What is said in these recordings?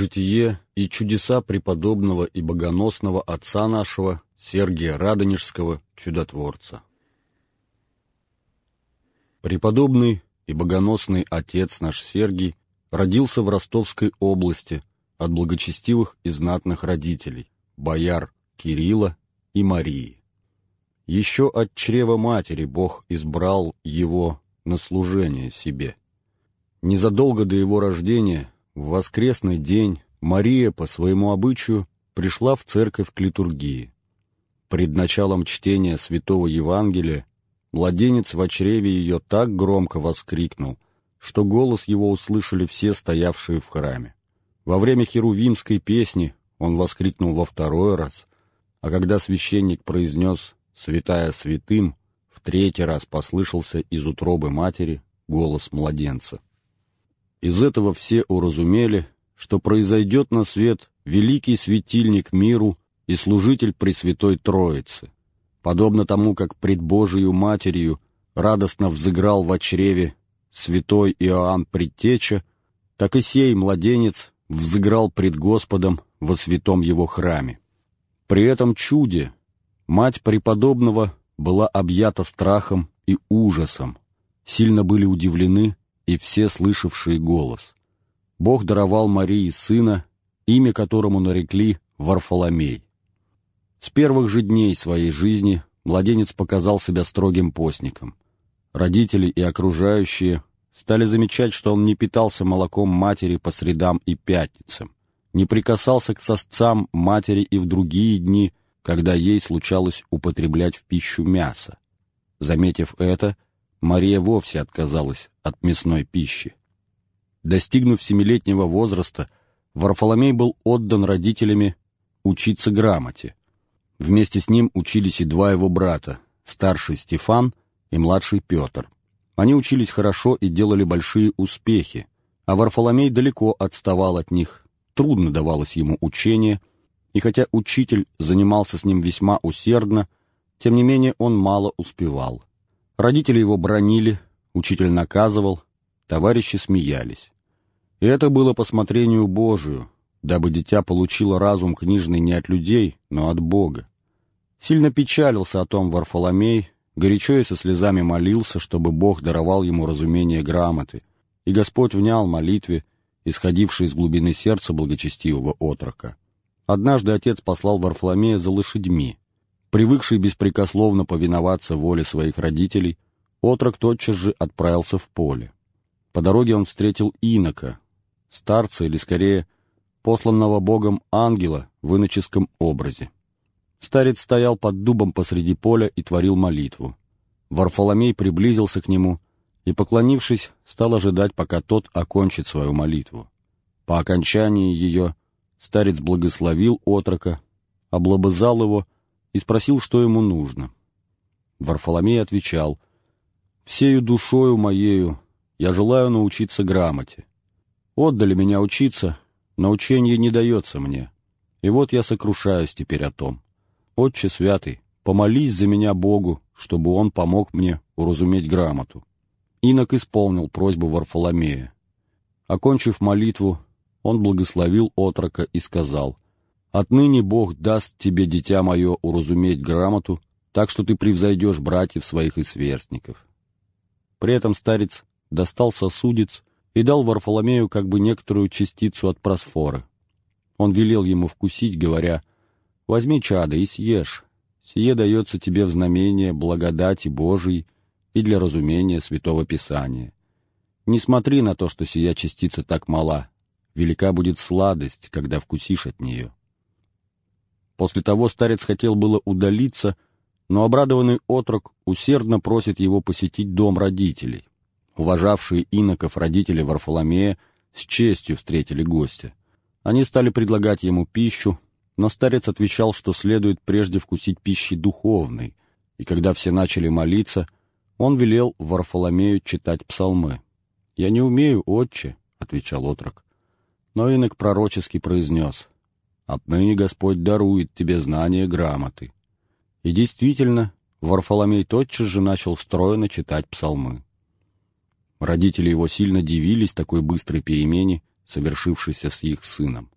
житие и чудеса преподобного и богоносного отца нашего Сергия Радонежского, чудотворца. Преподобный и богоносный отец наш Сергий родился в Ростовской области от благочестивых и знатных родителей, бояр Кирилла и Марии. Еще от чрева матери Бог избрал его на служение себе. Незадолго до его рождения, в воскресный день, Мария по своему обычаю пришла в церковь к литургии. Пред началом чтения Святого Евангелия младенец в чреве ее так громко воскликнул, что голос его услышали все стоявшие в храме. Во время херувимской песни он воскликнул во второй раз, а когда священник произнес «Святая святым», в третий раз послышался из утробы матери голос младенца. Из этого все уразумели, что произойдет на свет великий светильник миру и служитель Пресвятой Троицы, подобно тому, как пред Божию Матерью радостно взыграл в чреве святой Иоанн Предтеча, так и сей младенец взыграл пред Господом во святом его храме. При этом чуде мать преподобного была объята страхом и ужасом. Сильно были удивлены и все слышавшие голос. Бог даровал Марии сына, имя которому нарекли Варфоломей. С первых же дней своей жизни младенец показал себя строгим постником. Родители и окружающие стали замечать, что он не питался молоком матери по средам и пятницам, не прикасался к сосцам матери и в другие дни, когда ей случалось употреблять в пищу мясо. Заметив это, Мария вовсе отказалась от мясной пищи. Достигнув семилетнего возраста, Варфоломей был отдан родителями учиться грамоте. Вместе с ним учились и два его брата, старший Стефан и младший Петр. Они учились хорошо и делали большие успехи, а Варфоломей далеко отставал от них, трудно давалось ему учение, и хотя учитель занимался с ним весьма усердно, тем не менее он мало успевал. Родители его бронили, учитель наказывал, товарищи смеялись. И это было по смотрению Божию, дабы дитя получило разум книжный не от людей, но от Бога. Сильно печалился о том Варфоломей, горячо и со слезами молился, чтобы Бог даровал ему разумение грамоты, и Господь внял молитве, исходившей из глубины сердца благочестивого отрока. Однажды отец послал Варфоломея за лошадьми. Привыкший беспрекословно повиноваться воле своих родителей, отрок тотчас же отправился в поле. По дороге он встретил инока, старца или, скорее, посланного Богом ангела в иноческом образе. Старец стоял под дубом посреди поля и творил молитву. Варфоломей приблизился к нему и, поклонившись, стал ожидать, пока тот окончит свою молитву. По окончании ее старец благословил отрока, облобызал его и спросил, что ему нужно. Варфоломей отвечал, «Всею душою моею я желаю научиться грамоте. Отдали меня учиться, но учение не дается мне, и вот я сокрушаюсь теперь о том. Отче святый, помолись за меня Богу, чтобы он помог мне уразуметь грамоту». Инок исполнил просьбу Варфоломея. Окончив молитву, он благословил отрока и сказал, Отныне Бог даст тебе, дитя мое, уразуметь грамоту, так что ты превзойдешь братьев своих и сверстников. При этом старец достал сосудец и дал Варфоломею как бы некоторую частицу от просфоры. Он велел ему вкусить, говоря, «Возьми чадо и съешь. Сие дается тебе в знамение благодати Божией и для разумения Святого Писания. Не смотри на то, что сия частица так мала. Велика будет сладость, когда вкусишь от нее». После того старец хотел было удалиться, но обрадованный отрок усердно просит его посетить дом родителей. Уважавшие иноков родители Варфоломея с честью встретили гостя. Они стали предлагать ему пищу, но старец отвечал, что следует прежде вкусить пищи духовной, и когда все начали молиться, он велел Варфоломею читать псалмы. «Я не умею, отче», — отвечал отрок. Но инок пророчески произнес, Отныне Господь дарует тебе знание грамоты. И действительно, Варфоломей тотчас же начал стройно читать псалмы. Родители его сильно дивились такой быстрой перемене, совершившейся с их сыном.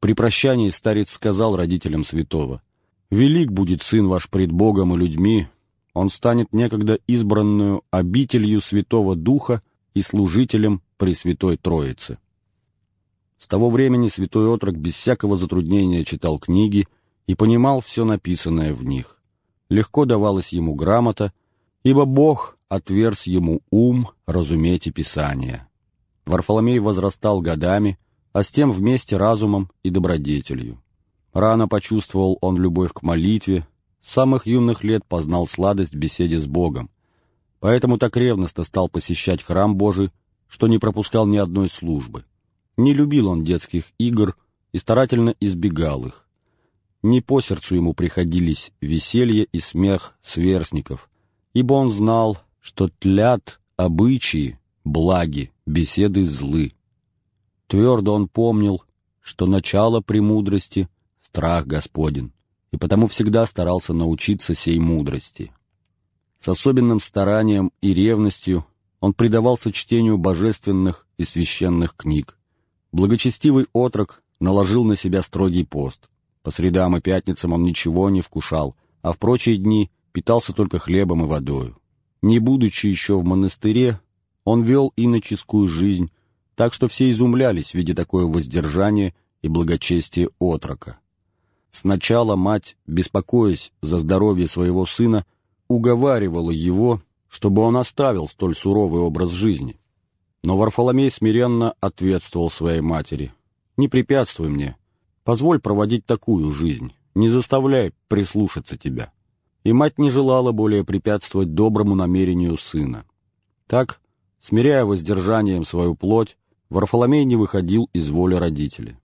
При прощании старец сказал родителям святого, «Велик будет сын ваш пред Богом и людьми, он станет некогда избранную обителью Святого Духа и служителем Пресвятой Троицы». С того времени святой отрок без всякого затруднения читал книги и понимал все написанное в них. Легко давалась ему грамота, ибо Бог отверз ему ум разуметь и Писание. Варфоломей возрастал годами, а с тем вместе разумом и добродетелью. Рано почувствовал он любовь к молитве, с самых юных лет познал сладость в беседе с Богом. Поэтому так ревностно стал посещать храм Божий, что не пропускал ни одной службы. Не любил он детских игр и старательно избегал их. Не по сердцу ему приходились веселье и смех сверстников, ибо он знал, что тлят обычаи, благи, беседы злы. Твердо он помнил, что начало премудрости — страх Господен, и потому всегда старался научиться сей мудрости. С особенным старанием и ревностью он предавался чтению божественных и священных книг. Благочестивый отрок наложил на себя строгий пост. По средам и пятницам он ничего не вкушал, а в прочие дни питался только хлебом и водою. Не будучи еще в монастыре, он вел иноческую жизнь, так что все изумлялись, видя такое воздержание и благочестие отрока. Сначала мать, беспокоясь за здоровье своего сына, уговаривала его, чтобы он оставил столь суровый образ жизни. Но Варфоломей смиренно ответствовал своей матери. «Не препятствуй мне. Позволь проводить такую жизнь. Не заставляй прислушаться тебя». И мать не желала более препятствовать доброму намерению сына. Так, смиряя воздержанием свою плоть, Варфоломей не выходил из воли родителей.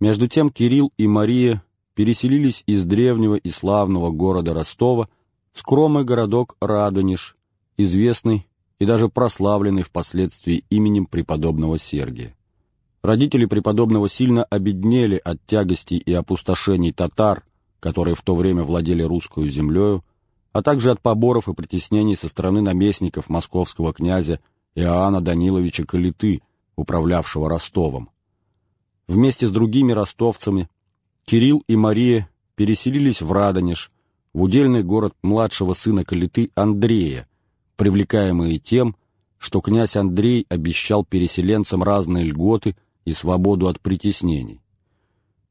Между тем Кирилл и Мария переселились из древнего и славного города Ростова в скромный городок Радонеж, известный и даже прославленный впоследствии именем преподобного Сергия. Родители преподобного сильно обеднели от тягостей и опустошений татар, которые в то время владели русскую землею, а также от поборов и притеснений со стороны наместников московского князя Иоанна Даниловича Калиты, управлявшего Ростовом. Вместе с другими ростовцами Кирилл и Мария переселились в Радонеж, в удельный город младшего сына Калиты Андрея, привлекаемые тем, что князь Андрей обещал переселенцам разные льготы и свободу от притеснений.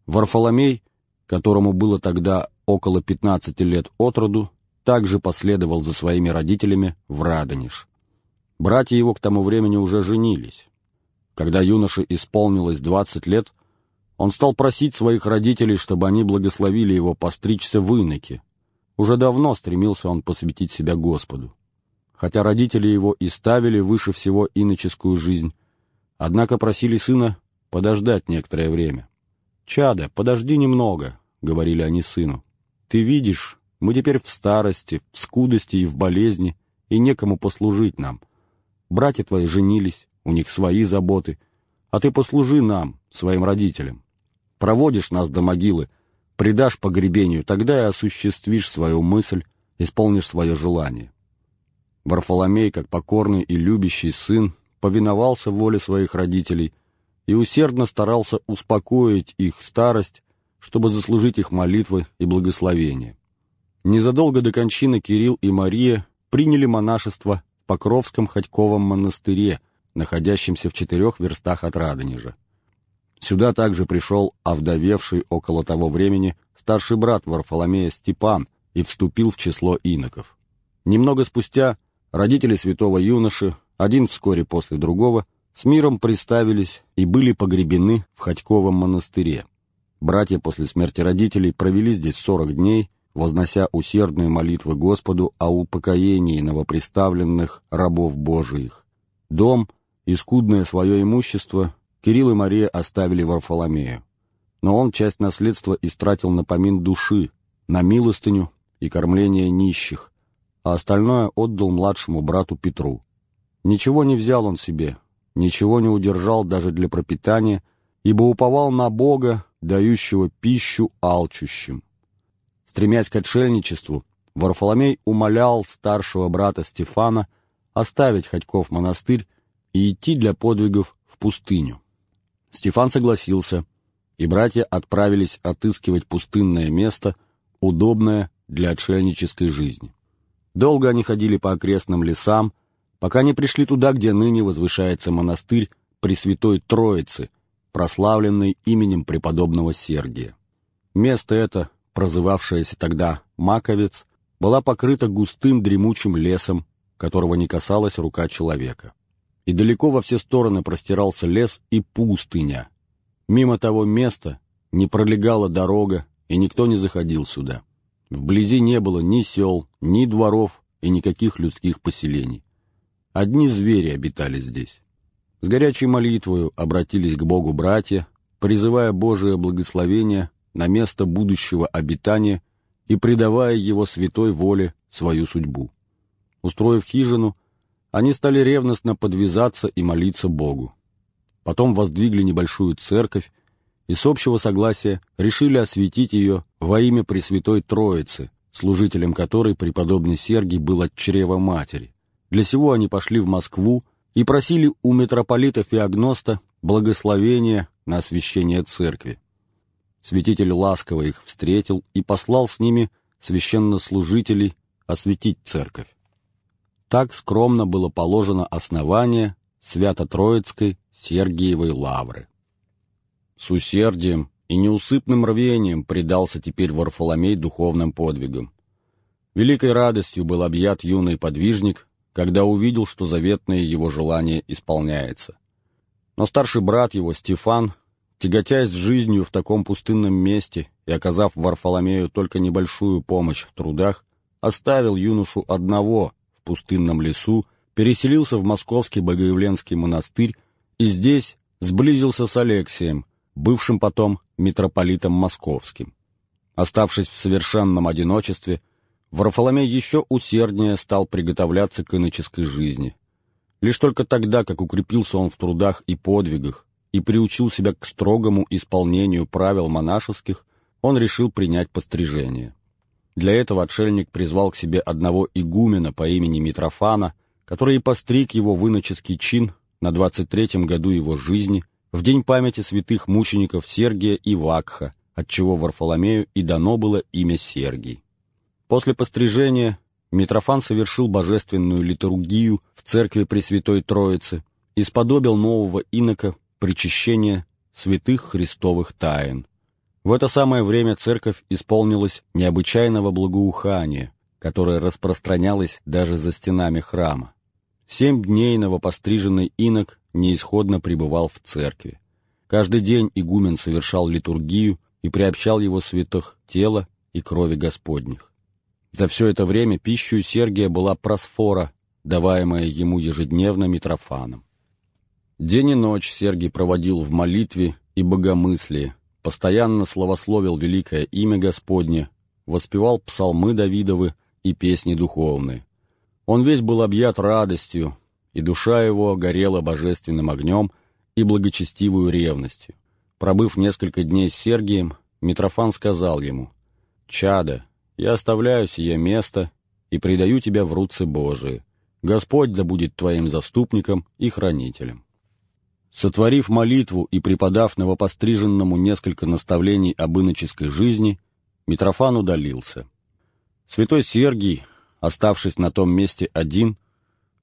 Варфоломей, которому было тогда около 15 лет от роду, также последовал за своими родителями в Радонеж. Братья его к тому времени уже женились. Когда юноше исполнилось 20 лет, он стал просить своих родителей, чтобы они благословили его постричься в иноке. Уже давно стремился он посвятить себя Господу. Хотя родители его и ставили выше всего иноческую жизнь, однако просили сына подождать некоторое время. «Чадо, подожди немного», — говорили они сыну. «Ты видишь, мы теперь в старости, в скудости и в болезни, и некому послужить нам. Братья твои женились, у них свои заботы, а ты послужи нам, своим родителям. Проводишь нас до могилы, предашь погребению, тогда и осуществишь свою мысль, исполнишь свое желание. Варфоломей, как покорный и любящий сын, повиновался воле своих родителей и усердно старался успокоить их старость, чтобы заслужить их молитвы и благословения. Незадолго до кончины Кирилл и Мария приняли монашество в Покровском Ходьковом монастыре, находящемся в четырех верстах от Радонежа. Сюда также пришел овдовевший около того времени старший брат Варфоломея Степан и вступил в число иноков. Немного спустя родители святого юноши, один вскоре после другого, с миром приставились и были погребены в Ходьковом монастыре. Братья после смерти родителей провели здесь сорок дней, вознося усердные молитвы Господу о упокоении новоприставленных рабов Божиих. Дом и скудное свое имущество Кирилл и Мария оставили Варфоломею. Но он часть наследства истратил на помин души, на милостыню и кормление нищих, а остальное отдал младшему брату Петру. Ничего не взял он себе, ничего не удержал даже для пропитания, ибо уповал на Бога, дающего пищу алчущим. Стремясь к отшельничеству, Варфоломей умолял старшего брата Стефана оставить Ходьков монастырь и идти для подвигов в пустыню. Стефан согласился, и братья отправились отыскивать пустынное место, удобное для отшельнической жизни. Долго они ходили по окрестным лесам, пока не пришли туда, где ныне возвышается монастырь Пресвятой Троицы, прославленный именем преподобного Сергия. Место это, прозывавшееся тогда Маковец, была покрыта густым дремучим лесом, которого не касалась рука человека. И далеко во все стороны простирался лес и пустыня. Мимо того места не пролегала дорога, и никто не заходил сюда. Вблизи не было ни сел, ни дворов и никаких людских поселений. Одни звери обитали здесь. С горячей молитвою обратились к Богу братья, призывая Божие благословение на место будущего обитания и предавая его святой воле свою судьбу. Устроив хижину, они стали ревностно подвязаться и молиться Богу. Потом воздвигли небольшую церковь и с общего согласия решили осветить ее во имя Пресвятой Троицы, служителем которой преподобный Сергий был от чрева матери. Для сего они пошли в Москву и просили у митрополита Феогноста благословения на освящение церкви. Святитель ласково их встретил и послал с ними священнослужителей осветить церковь. Так скромно было положено основание Свято-Троицкой Сергиевой лавры. С усердием и неусыпным рвением предался теперь Варфоломей духовным подвигам. Великой радостью был объят юный подвижник, когда увидел, что заветное его желание исполняется. Но старший брат его, Стефан, тяготясь жизнью в таком пустынном месте и оказав Варфоломею только небольшую помощь в трудах, оставил юношу одного в пустынном лесу, переселился в московский Богоявленский монастырь и здесь сблизился с Алексием, бывшим потом митрополитом московским. Оставшись в совершенном одиночестве, Варфоломей еще усерднее стал приготовляться к иноческой жизни. Лишь только тогда, как укрепился он в трудах и подвигах и приучил себя к строгому исполнению правил монашеских, он решил принять пострижение. Для этого отшельник призвал к себе одного игумена по имени Митрофана, который и постриг его в иноческий чин на 23-м году его жизни, в день памяти святых мучеников Сергия и Вакха, отчего Варфоломею и дано было имя Сергий. После пострижения Митрофан совершил божественную литургию в церкви Пресвятой Троицы и сподобил нового инока причащения святых христовых тайн. В это самое время церковь исполнилась необычайного благоухания, которое распространялось даже за стенами храма. Семь дней новопостриженный инок неисходно пребывал в церкви. Каждый день игумен совершал литургию и приобщал его святых тела и крови Господних. За все это время пищей Сергия была просфора, даваемая ему ежедневно Митрофаном. День и ночь Сергий проводил в молитве и богомыслии, постоянно славословил великое имя Господне, воспевал псалмы Давидовы и песни духовные. Он весь был объят радостью, и душа его горела божественным огнем и благочестивую ревностью. Пробыв несколько дней с Сергием, Митрофан сказал ему, «Чадо, я оставляю сие место и предаю тебя в руцы Божии. Господь да будет твоим заступником и хранителем». Сотворив молитву и преподав новопостриженному несколько наставлений об иноческой жизни, Митрофан удалился. Святой Сергий, оставшись на том месте один,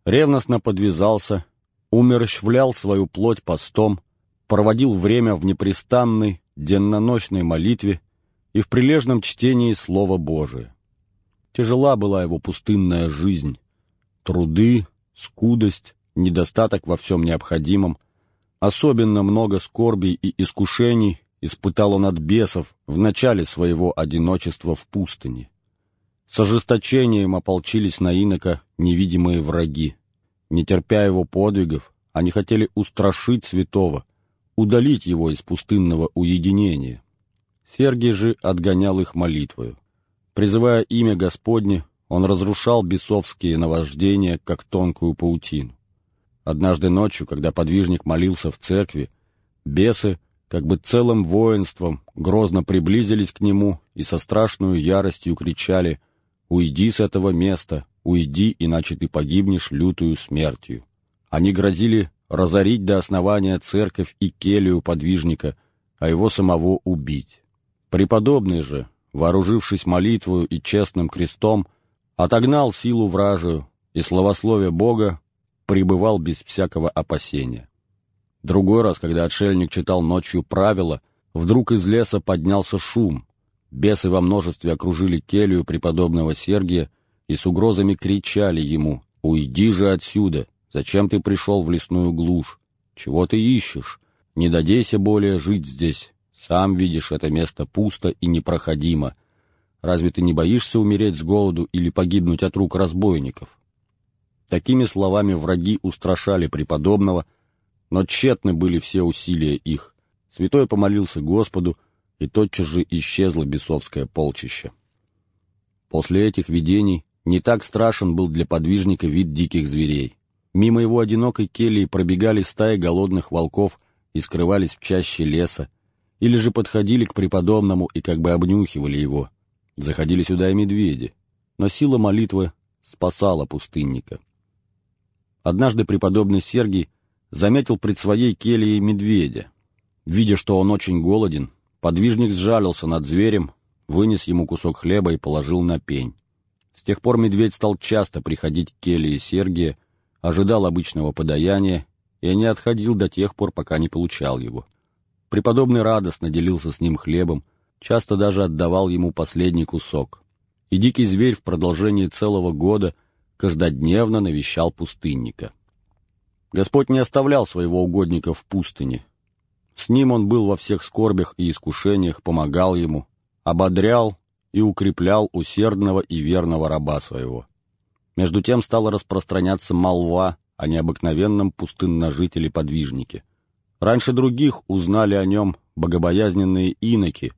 ревностно подвязался, умерщвлял свою плоть постом, проводил время в непрестанной, денноночной молитве и в прилежном чтении Слова Божия. Тяжела была его пустынная жизнь, труды, скудость, недостаток во всем необходимом, особенно много скорбей и искушений испытал он от бесов в начале своего одиночества в пустыне. С ожесточением ополчились на инока невидимые враги. Не терпя его подвигов, они хотели устрашить святого, удалить его из пустынного уединения. Сергий же отгонял их молитвою. Призывая имя Господне, он разрушал бесовские наваждения, как тонкую паутину. Однажды ночью, когда подвижник молился в церкви, бесы, как бы целым воинством, грозно приблизились к нему и со страшной яростью кричали «Уйди с этого места, уйди, иначе ты погибнешь лютую смертью». Они грозили разорить до основания церковь и келью подвижника, а его самого убить. Преподобный же, вооружившись молитвою и честным крестом, отогнал силу вражию и словословие Бога пребывал без всякого опасения. Другой раз, когда отшельник читал ночью правила, вдруг из леса поднялся шум. Бесы во множестве окружили келью преподобного Сергия и с угрозами кричали ему «Уйди же отсюда! Зачем ты пришел в лесную глушь? Чего ты ищешь? Не дадейся более жить здесь. Сам видишь, это место пусто и непроходимо. Разве ты не боишься умереть с голоду или погибнуть от рук разбойников?» Такими словами враги устрашали преподобного, но тщетны были все усилия их. Святой помолился Господу, и тотчас же исчезло бесовское полчище. После этих видений не так страшен был для подвижника вид диких зверей. Мимо его одинокой кельи пробегали стаи голодных волков и скрывались в чаще леса, или же подходили к преподобному и как бы обнюхивали его. Заходили сюда и медведи, но сила молитвы спасала пустынника. Однажды преподобный Сергий заметил пред своей кельей медведя. Видя, что он очень голоден, подвижник сжалился над зверем, вынес ему кусок хлеба и положил на пень. С тех пор медведь стал часто приходить к келье Сергия, ожидал обычного подаяния и не отходил до тех пор, пока не получал его. Преподобный радостно делился с ним хлебом, часто даже отдавал ему последний кусок. И дикий зверь в продолжении целого года каждодневно навещал пустынника. Господь не оставлял своего угодника в пустыне. С ним он был во всех скорбях и искушениях, помогал ему, ободрял и укреплял усердного и верного раба своего. Между тем стала распространяться молва о необыкновенном пустынножителе-подвижнике. Раньше других узнали о нем богобоязненные иноки,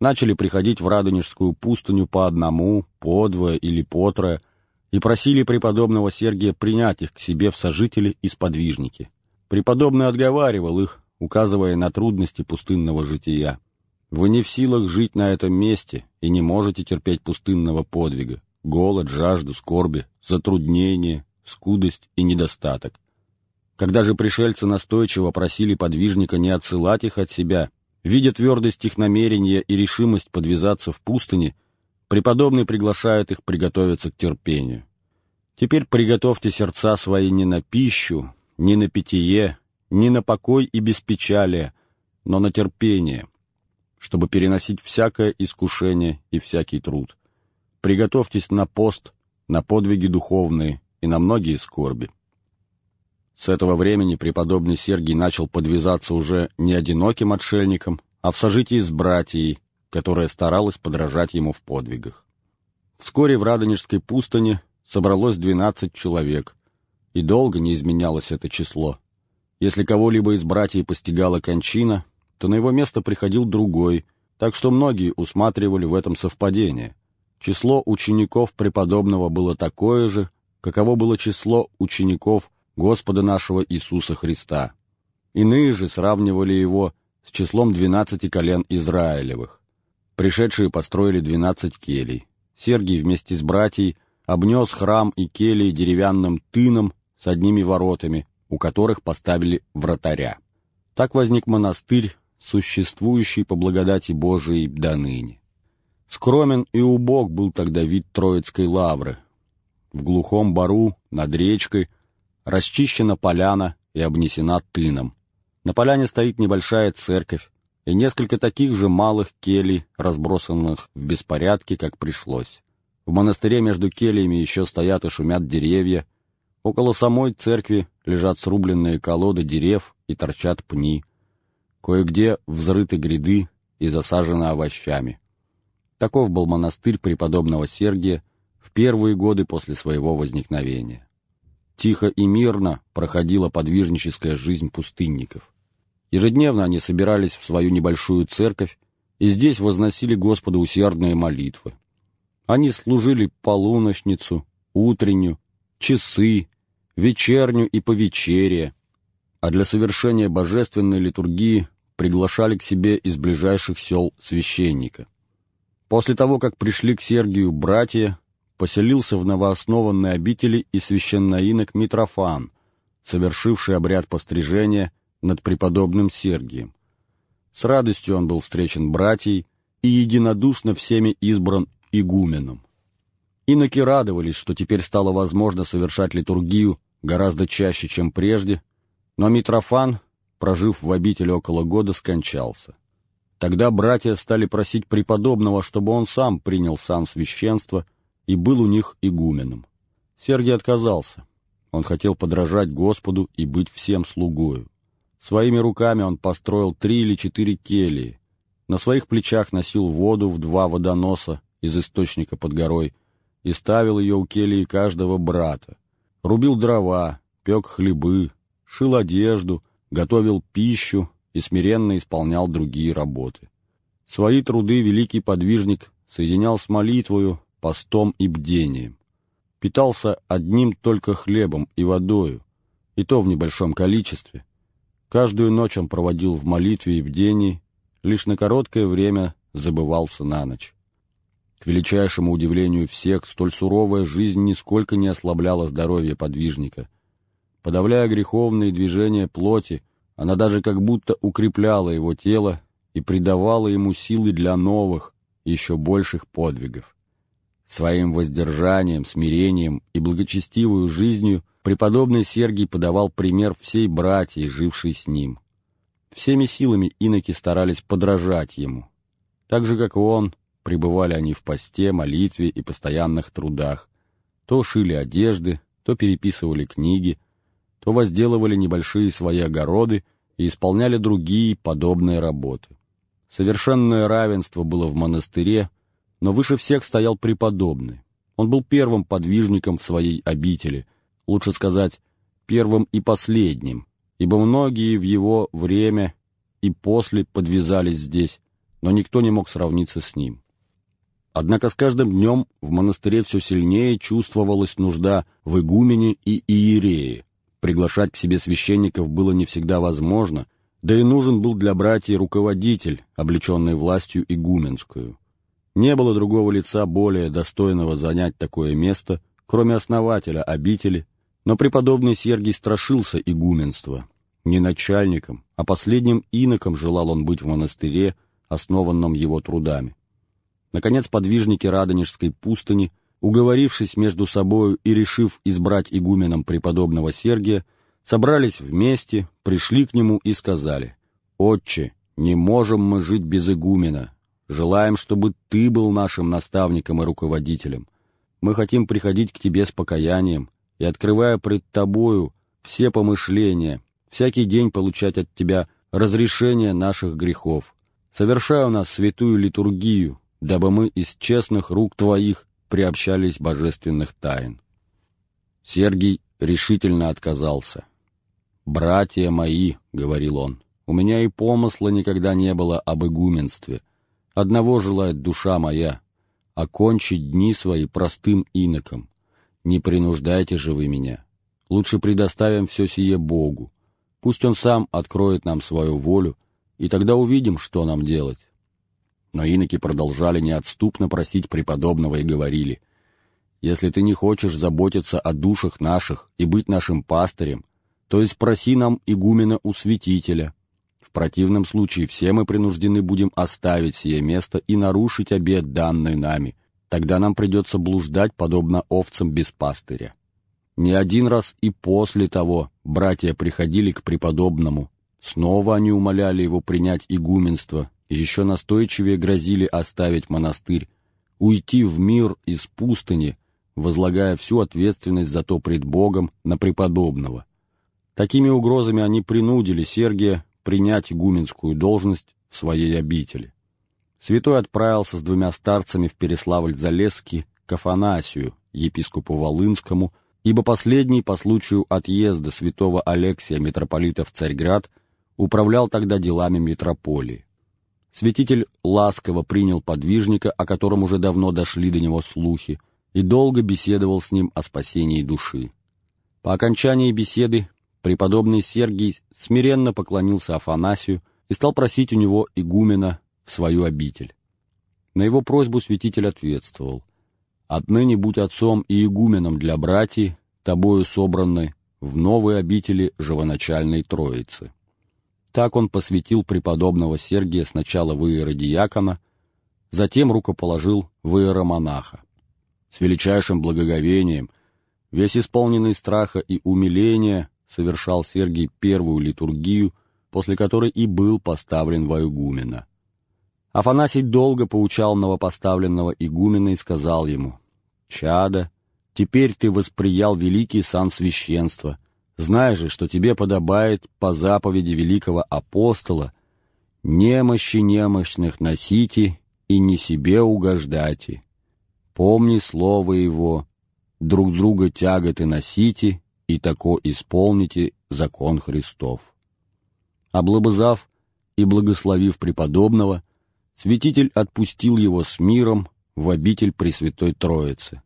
начали приходить в Радонежскую пустыню по одному, по двое или по трое, и просили преподобного Сергия принять их к себе в сожители и сподвижники. Преподобный отговаривал их, указывая на трудности пустынного жития. Вы не в силах жить на этом месте и не можете терпеть пустынного подвига, голод, жажду, скорби, затруднения, скудость и недостаток. Когда же пришельцы настойчиво просили подвижника не отсылать их от себя, видя твердость их намерения и решимость подвязаться в пустыне, преподобный приглашает их приготовиться к терпению. Теперь приготовьте сердца свои не на пищу, не на питье, не на покой и беспечалие, но на терпение, чтобы переносить всякое искушение и всякий труд. Приготовьтесь на пост, на подвиги духовные и на многие скорби. С этого времени преподобный Сергий начал подвязаться уже не одиноким отшельником, а в сожитии с братьей, которая старалась подражать ему в подвигах. Вскоре в Радонежской пустыне собралось двенадцать человек, и долго не изменялось это число. Если кого-либо из братьев постигала кончина, то на его место приходил другой, так что многие усматривали в этом совпадение. Число учеников преподобного было такое же, каково было число учеников Господа нашего Иисуса Христа. Иные же сравнивали его с числом двенадцати колен Израилевых. Пришедшие построили двенадцать келей. Сергий вместе с братьей обнес храм и келии деревянным тыном с одними воротами, у которых поставили вратаря. Так возник монастырь существующий по благодати Божией до ныне. Скромен и убог был тогда вид Троицкой лавры. В глухом бару, над речкой, расчищена поляна и обнесена тыном. На поляне стоит небольшая церковь и несколько таких же малых келей, разбросанных в беспорядке, как пришлось. В монастыре между кельями еще стоят и шумят деревья. Около самой церкви лежат срубленные колоды дерев и торчат пни. Кое-где взрыты гряды и засажены овощами. Таков был монастырь преподобного Сергия в первые годы после своего возникновения. Тихо и мирно проходила подвижническая жизнь пустынников. Ежедневно они собирались в свою небольшую церковь и здесь возносили Господу усердные молитвы. Они служили полуночницу, утреннюю, часы, вечерню и повечерие, а для совершения божественной литургии приглашали к себе из ближайших сел священника. После того, как пришли к Сергию братья, поселился в новооснованной обители и священноинок Митрофан, совершивший обряд пострижения над преподобным Сергием. С радостью он был встречен братьей и единодушно всеми избран игуменом. Иноки радовались, что теперь стало возможно совершать литургию гораздо чаще, чем прежде, но Митрофан, прожив в обители около года, скончался. Тогда братья стали просить преподобного, чтобы он сам принял сан священства и был у них игуменом. Сергий отказался. Он хотел подражать Господу и быть всем слугою. Своими руками он построил три или четыре келии. На своих плечах носил воду в два водоноса из источника под горой и ставил ее у келии каждого брата. Рубил дрова, пек хлебы, шил одежду, готовил пищу и смиренно исполнял другие работы. Свои труды великий подвижник соединял с молитвою, постом и бдением питался одним только хлебом и водою, и то в небольшом количестве. Каждую ночь он проводил в молитве и бдении, лишь на короткое время забывался на ночь. К величайшему удивлению всех, столь суровая жизнь нисколько не ослабляла здоровье подвижника. Подавляя греховные движения плоти, она даже как будто укрепляла его тело и придавала ему силы для новых, еще больших подвигов. Своим воздержанием, смирением и благочестивую жизнью преподобный Сергий подавал пример всей братьей, жившей с ним. Всеми силами иноки старались подражать ему. Так же, как и он, пребывали они в посте, молитве и постоянных трудах. То шили одежды, то переписывали книги, то возделывали небольшие свои огороды и исполняли другие подобные работы. Совершенное равенство было в монастыре, но выше всех стоял преподобный. Он был первым подвижником в своей обители, лучше сказать, первым и последним, ибо многие в его время и после подвязались здесь, но никто не мог сравниться с ним. Однако с каждым днем в монастыре все сильнее чувствовалась нужда в игумене и иерее. Приглашать к себе священников было не всегда возможно, да и нужен был для братьев руководитель, облеченный властью игуменскую. Не было другого лица более достойного занять такое место, кроме основателя обители, но преподобный Сергий страшился игуменства. Не начальником, а последним иноком желал он быть в монастыре, основанном его трудами. Наконец, подвижники Радонежской пустыни, уговорившись между собою и решив избрать игуменом преподобного Сергия, собрались вместе, пришли к нему и сказали, «Отче, не можем мы жить без игумена, Желаем, чтобы Ты был нашим наставником и руководителем. Мы хотим приходить к Тебе с покаянием и, открывая пред Тобою все помышления, всякий день получать от Тебя разрешение наших грехов. Совершай у нас святую литургию, дабы мы из честных рук Твоих приобщались божественных тайн. Сергий решительно отказался. «Братья мои», — говорил он, — «у меня и помысла никогда не было об игуменстве» Одного желает душа моя — окончить дни свои простым иноком. Не принуждайте же вы меня. Лучше предоставим все сие Богу. Пусть Он сам откроет нам свою волю, и тогда увидим, что нам делать. Но иноки продолжали неотступно просить преподобного и говорили, «Если ты не хочешь заботиться о душах наших и быть нашим пастырем, то есть проси нам игумена у святителя, в противном случае все мы принуждены будем оставить сие место и нарушить обет, данный нами. Тогда нам придется блуждать, подобно овцам без пастыря. Не один раз и после того братья приходили к преподобному. Снова они умоляли его принять игуменство еще настойчивее грозили оставить монастырь, уйти в мир из пустыни, возлагая всю ответственность за то пред Богом на преподобного. Такими угрозами они принудили Сергия принять игуменскую должность в своей обители. Святой отправился с двумя старцами в Переславль-Залесский к Афанасию, епископу Волынскому, ибо последний по случаю отъезда святого Алексия, митрополита в Царьград, управлял тогда делами митрополии. Святитель ласково принял подвижника, о котором уже давно дошли до него слухи, и долго беседовал с ним о спасении души. По окончании беседы преподобный Сергий смиренно поклонился Афанасию и стал просить у него игумена в свою обитель. На его просьбу святитель ответствовал, «Отныне будь отцом и игуменом для братьев, тобою собранной в новой обители живоначальной Троицы». Так он посвятил преподобного Сергия сначала в иеродиакона, затем рукоположил в иеромонаха. С величайшим благоговением, весь исполненный страха и умиления, совершал Сергий первую литургию, после которой и был поставлен во игумена. Афанасий долго поучал новопоставленного игумена и сказал ему, «Чада, теперь ты восприял великий сан священства, Знай же, что тебе подобает по заповеди великого апостола немощи немощных носите и не себе угождайте. Помни слово его, друг друга тяготы носите и тако исполните закон Христов. Облобызав и благословив преподобного, святитель отпустил его с миром в обитель Пресвятой Троицы.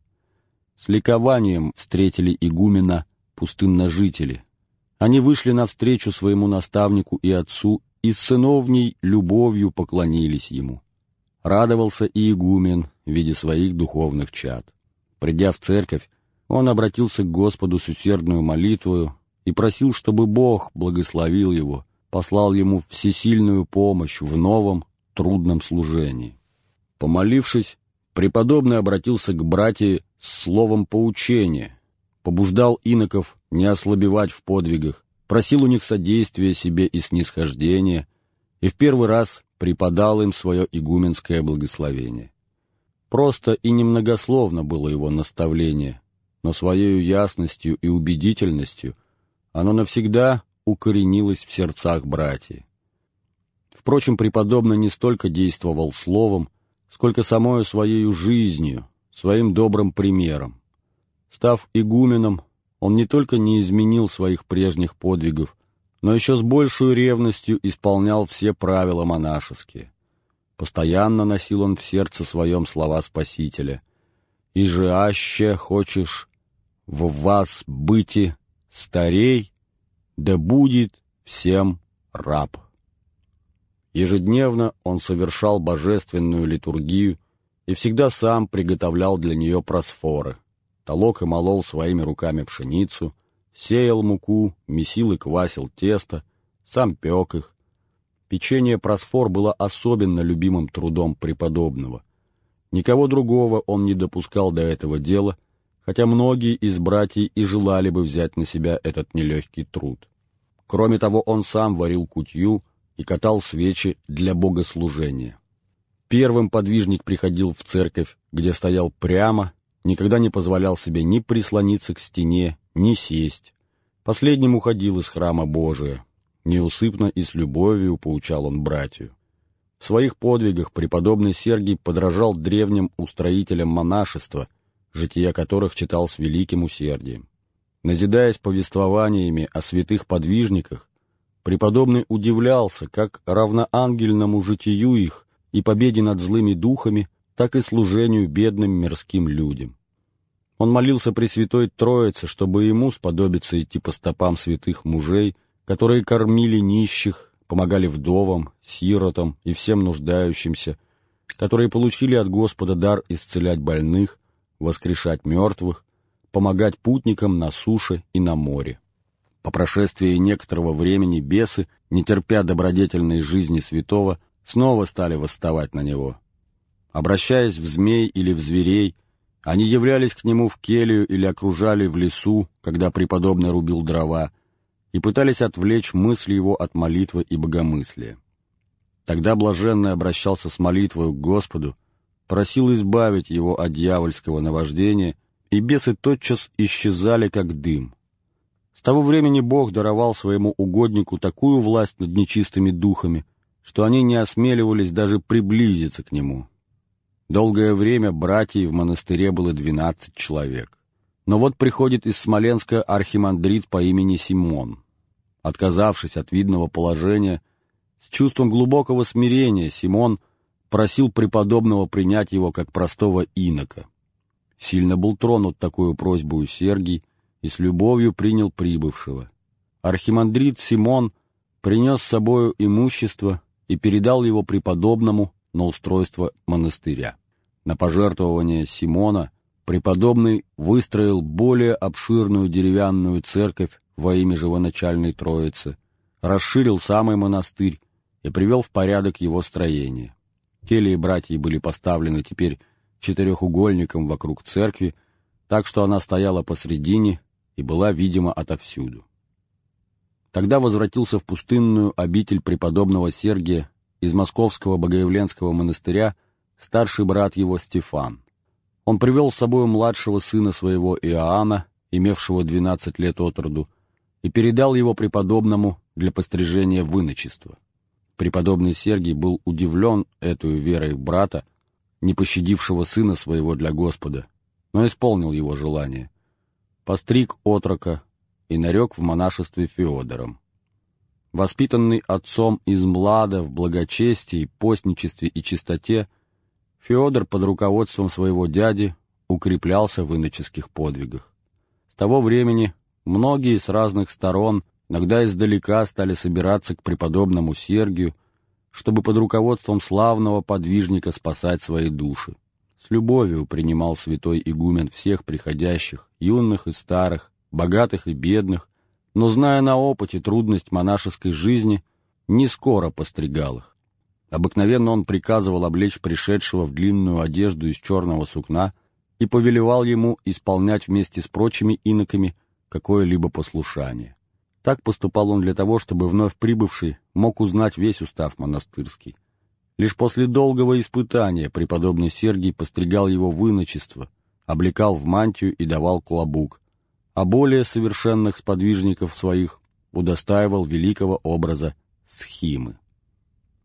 С ликованием встретили игумена пустынножители. Они вышли навстречу своему наставнику и отцу и с сыновней любовью поклонились ему. Радовался и игумен виде своих духовных чад. Придя в церковь, он обратился к Господу с усердную молитвою и просил, чтобы Бог благословил его, послал ему всесильную помощь в новом трудном служении. Помолившись, преподобный обратился к братьям с словом поучения, побуждал иноков не ослабевать в подвигах, просил у них содействия себе и снисхождения, и в первый раз преподал им свое игуменское благословение. Просто и немногословно было его наставление, но своей ясностью и убедительностью оно навсегда укоренилось в сердцах братьев. Впрочем, преподобно не столько действовал словом, сколько самою своей жизнью, своим добрым примером. Став игуменом, он не только не изменил своих прежних подвигов, но еще с большей ревностью исполнял все правила монашеские. Постоянно носил он в сердце своем слова Спасителя. «И же аще хочешь в вас быти старей, да будет всем раб». Ежедневно он совершал божественную литургию и всегда сам приготовлял для нее просфоры — Толок и молол своими руками пшеницу, сеял муку, месил и квасил тесто, сам пек их. Печение просфор было особенно любимым трудом преподобного. Никого другого он не допускал до этого дела, хотя многие из братьев и желали бы взять на себя этот нелегкий труд. Кроме того, он сам варил кутью и катал свечи для богослужения. Первым подвижник приходил в церковь, где стоял прямо никогда не позволял себе ни прислониться к стене, ни сесть. Последним уходил из храма Божия. Неусыпно и с любовью поучал он братью. В своих подвигах преподобный Сергий подражал древним устроителям монашества, жития которых читал с великим усердием. Назидаясь повествованиями о святых подвижниках, преподобный удивлялся, как равноангельному житию их и победе над злыми духами так и служению бедным мирским людям. Он молился Пресвятой Троице, чтобы ему сподобиться идти по стопам святых мужей, которые кормили нищих, помогали вдовам, сиротам и всем нуждающимся, которые получили от Господа дар исцелять больных, воскрешать мертвых, помогать путникам на суше и на море. По прошествии некоторого времени бесы, не терпя добродетельной жизни святого, снова стали восставать на него. Обращаясь в змей или в зверей, они являлись к нему в келью или окружали в лесу, когда преподобный рубил дрова, и пытались отвлечь мысли его от молитвы и богомыслия. Тогда блаженный обращался с молитвой к Господу, просил избавить его от дьявольского наваждения, и бесы тотчас исчезали, как дым. С того времени Бог даровал своему угоднику такую власть над нечистыми духами, что они не осмеливались даже приблизиться к нему. Долгое время братьев в монастыре было двенадцать человек. Но вот приходит из Смоленска архимандрит по имени Симон. Отказавшись от видного положения, с чувством глубокого смирения Симон просил преподобного принять его как простого инока. Сильно был тронут такую просьбу Сергий и с любовью принял прибывшего. Архимандрит Симон принес с собою имущество и передал его преподобному, на устройство монастыря. На пожертвование Симона преподобный выстроил более обширную деревянную церковь во имя живоначальной Троицы, расширил самый монастырь и привел в порядок его строение. Кельи братья были поставлены теперь четырехугольником вокруг церкви, так что она стояла посредине и была видима отовсюду. Тогда возвратился в пустынную обитель преподобного Сергия из Московского Богоявленского монастыря старший брат его Стефан. Он привел с собой младшего сына своего Иоанна, имевшего двенадцать лет от роду, и передал его преподобному для пострижения в иночество. Преподобный Сергий был удивлен этой верой брата, не пощадившего сына своего для Господа, но исполнил его желание. Постриг отрока и нарек в монашестве Феодором. Воспитанный отцом из млада в благочестии, постничестве и чистоте, Феодор под руководством своего дяди укреплялся в иноческих подвигах. С того времени многие с разных сторон, иногда издалека, стали собираться к преподобному Сергию, чтобы под руководством славного подвижника спасать свои души. С любовью принимал святой игумен всех приходящих, юных и старых, богатых и бедных, но, зная на опыте трудность монашеской жизни, не скоро постригал их. Обыкновенно он приказывал облечь пришедшего в длинную одежду из черного сукна и повелевал ему исполнять вместе с прочими иноками какое-либо послушание. Так поступал он для того, чтобы вновь прибывший мог узнать весь устав монастырский. Лишь после долгого испытания преподобный Сергий постригал его в иночество, облекал в мантию и давал клобук, а более совершенных сподвижников своих удостаивал великого образа схимы.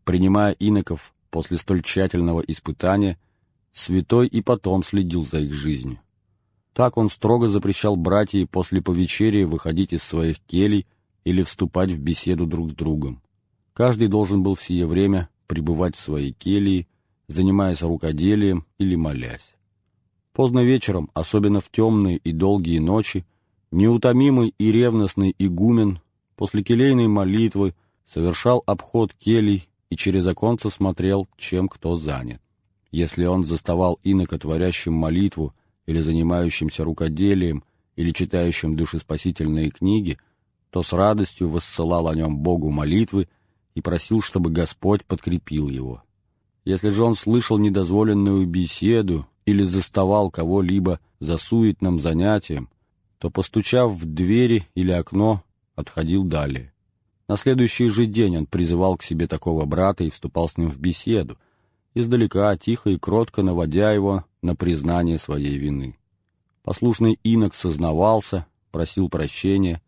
Принимая иноков после столь тщательного испытания, святой и потом следил за их жизнью. Так он строго запрещал братьям после повечерия выходить из своих келей или вступать в беседу друг с другом. Каждый должен был в сие время пребывать в своей келии, занимаясь рукоделием или молясь. Поздно вечером, особенно в темные и долгие ночи, неутомимый и ревностный игумен после келейной молитвы совершал обход келий и через оконце смотрел, чем кто занят. Если он заставал инока творящим молитву или занимающимся рукоделием или читающим душеспасительные книги, то с радостью воссылал о нем Богу молитвы и просил, чтобы Господь подкрепил его. Если же он слышал недозволенную беседу или заставал кого-либо за суетным занятием, то, постучав в двери или окно, отходил далее. На следующий же день он призывал к себе такого брата и вступал с ним в беседу, издалека, тихо и кротко наводя его на признание своей вины. Послушный инок сознавался, просил прощения,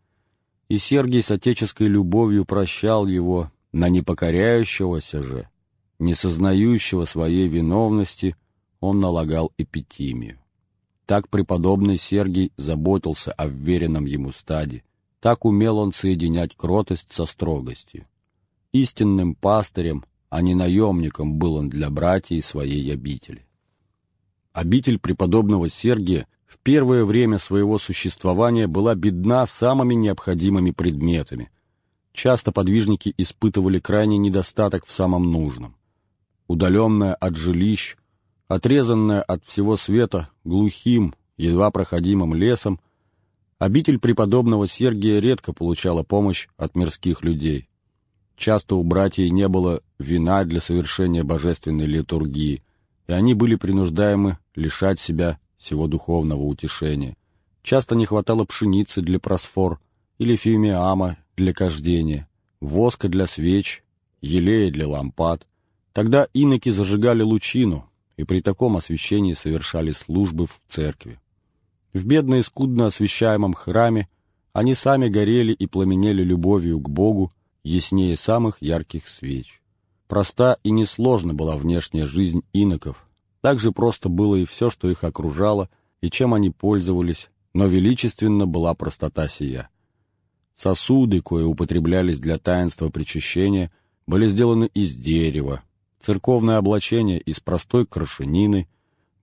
и Сергий с отеческой любовью прощал его, на непокоряющегося же, не сознающего своей виновности, он налагал эпитимию. Так преподобный Сергий заботился о вверенном ему стаде, так умел он соединять кротость со строгостью. Истинным пастырем, а не наемником был он для братьев своей обители. Обитель преподобного Сергия в первое время своего существования была бедна самыми необходимыми предметами. Часто подвижники испытывали крайний недостаток в самом нужном. Удаленная от жилищ, отрезанная от всего света глухим, едва проходимым лесом, Обитель преподобного Сергия редко получала помощь от мирских людей. Часто у братьев не было вина для совершения божественной литургии, и они были принуждаемы лишать себя всего духовного утешения. Часто не хватало пшеницы для просфор или фимиама для кождения, воска для свеч, елея для лампад. Тогда иноки зажигали лучину, и при таком освящении совершали службы в церкви. В бедно и скудно освещаемом храме они сами горели и пламенели любовью к Богу, яснее самых ярких свеч. Проста и несложна была внешняя жизнь иноков, так же просто было и все, что их окружало, и чем они пользовались, но величественно была простота сия. Сосуды, кое употреблялись для таинства причащения, были сделаны из дерева, церковное облачение из простой крашенины,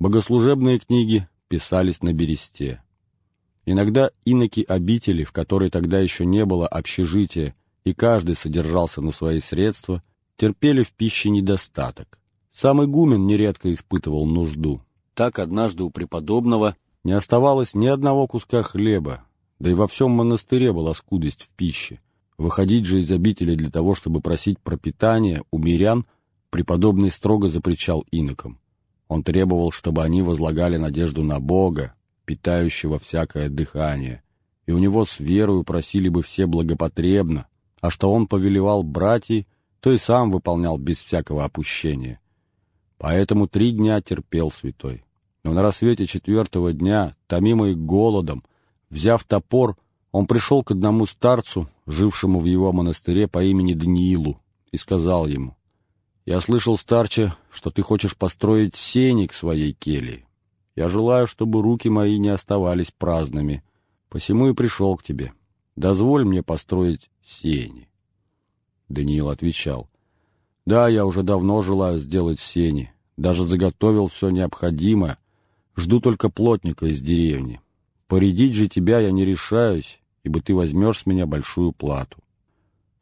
богослужебные книги писались на бересте. Иногда иноки обители, в которой тогда еще не было общежития, и каждый содержался на свои средства, терпели в пище недостаток. Сам игумен нередко испытывал нужду. Так однажды у преподобного не оставалось ни одного куска хлеба, да и во всем монастыре была скудость в пище. Выходить же из обители для того, чтобы просить пропитание у мирян, преподобный строго запрещал инокам. Он требовал, чтобы они возлагали надежду на Бога, питающего всякое дыхание, и у него с верою просили бы все благопотребно, а что он повелевал братьей, то и сам выполнял без всякого опущения. Поэтому три дня терпел святой. Но на рассвете четвертого дня, томимый голодом, взяв топор, он пришел к одному старцу, жившему в его монастыре по имени Даниилу, и сказал ему, «Я слышал, старче, что ты хочешь построить сеник своей кельи. Я желаю, чтобы руки мои не оставались праздными, посему и пришел к тебе. Дозволь мне построить сени». Даниил отвечал, «Да, я уже давно желаю сделать сени, даже заготовил все необходимое, жду только плотника из деревни. Поредить же тебя я не решаюсь, ибо ты возьмешь с меня большую плату.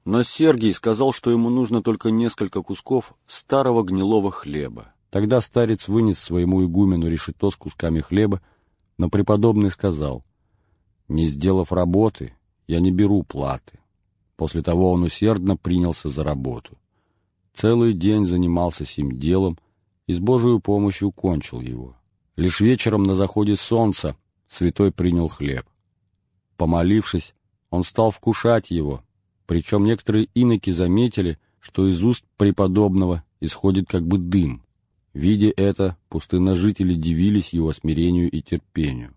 Но Сергий сказал, что ему нужно только несколько кусков старого гнилого хлеба. Тогда старец вынес своему игумену решето с кусками хлеба, но преподобный сказал, «Не сделав работы, я не беру платы». После того он усердно принялся за работу. Целый день занимался сим делом и с Божию помощью кончил его. Лишь вечером на заходе солнца святой принял хлеб. Помолившись, он стал вкушать его, причем некоторые иноки заметили, что из уст преподобного исходит как бы дым. Видя это, пустынножители дивились его смирению и терпению.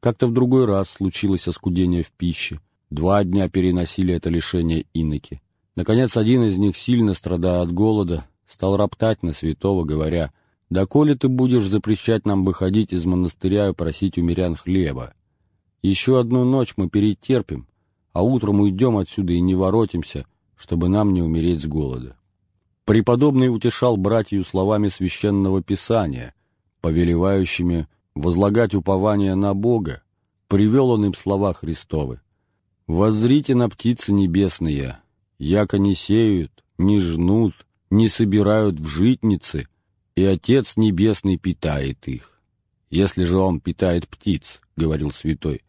Как-то в другой раз случилось оскудение в пище. Два дня переносили это лишение иноки. Наконец, один из них, сильно страдая от голода, стал роптать на святого, говоря, «Да коли ты будешь запрещать нам выходить из монастыря и просить у мирян хлеба, еще одну ночь мы перетерпим, а утром уйдем отсюда и не воротимся, чтобы нам не умереть с голода. Преподобный утешал братью словами священного писания, повелевающими возлагать упование на Бога, привел он им слова Христовы. «Воззрите на птицы небесные, яко не сеют, не жнут, не собирают в житницы, и Отец Небесный питает их. Если же Он питает птиц, — говорил святой,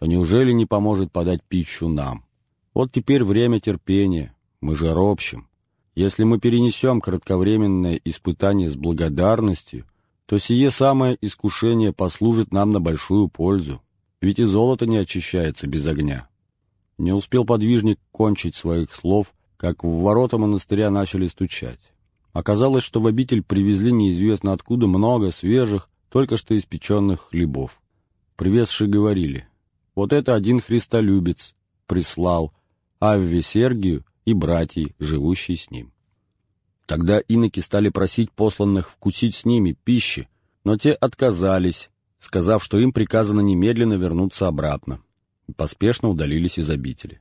то неужели не поможет подать пищу нам? Вот теперь время терпения, мы же ропщим. Если мы перенесем кратковременное испытание с благодарностью, то сие самое искушение послужит нам на большую пользу, ведь и золото не очищается без огня. Не успел подвижник кончить своих слов, как в ворота монастыря начали стучать. Оказалось, что в обитель привезли неизвестно откуда много свежих, только что испеченных хлебов. Привезшие говорили, вот это один христолюбец прислал Авве Сергию и братьей, живущие с ним. Тогда иноки стали просить посланных вкусить с ними пищи, но те отказались, сказав, что им приказано немедленно вернуться обратно, и поспешно удалились из обители.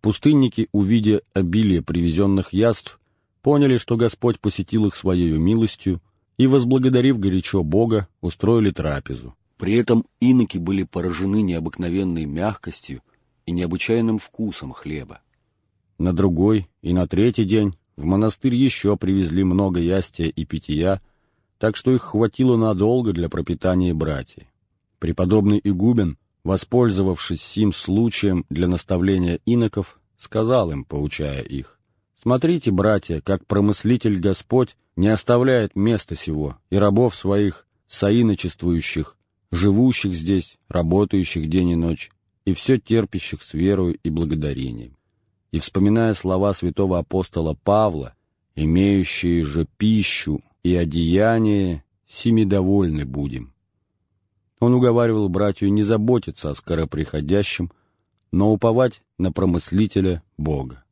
Пустынники, увидя обилие привезенных яств, поняли, что Господь посетил их своею милостью, и, возблагодарив горячо Бога, устроили трапезу. При этом иноки были поражены необыкновенной мягкостью и необычайным вкусом хлеба. На другой и на третий день в монастырь еще привезли много ястия и питья, так что их хватило надолго для пропитания братьев. Преподобный игумен, воспользовавшись сим случаем для наставления иноков, сказал им, поучая их, «Смотрите, братья, как промыслитель Господь не оставляет места сего и рабов своих, соиночествующих, живущих здесь, работающих день и ночь, и все терпящих с верою и благодарением. И вспоминая слова святого апостола Павла, имеющие же пищу и одеяние, сими довольны будем. Он уговаривал братью не заботиться о скороприходящем, но уповать на промыслителя Бога.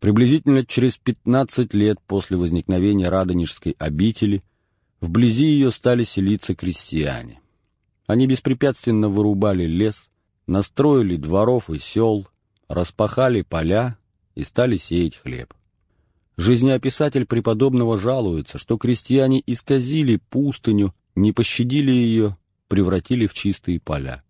Приблизительно через пятнадцать лет после возникновения Радонежской обители вблизи ее стали селиться крестьяне. Они беспрепятственно вырубали лес, настроили дворов и сел, распахали поля и стали сеять хлеб. Жизнеописатель преподобного жалуется, что крестьяне исказили пустыню, не пощадили ее, превратили в чистые поля.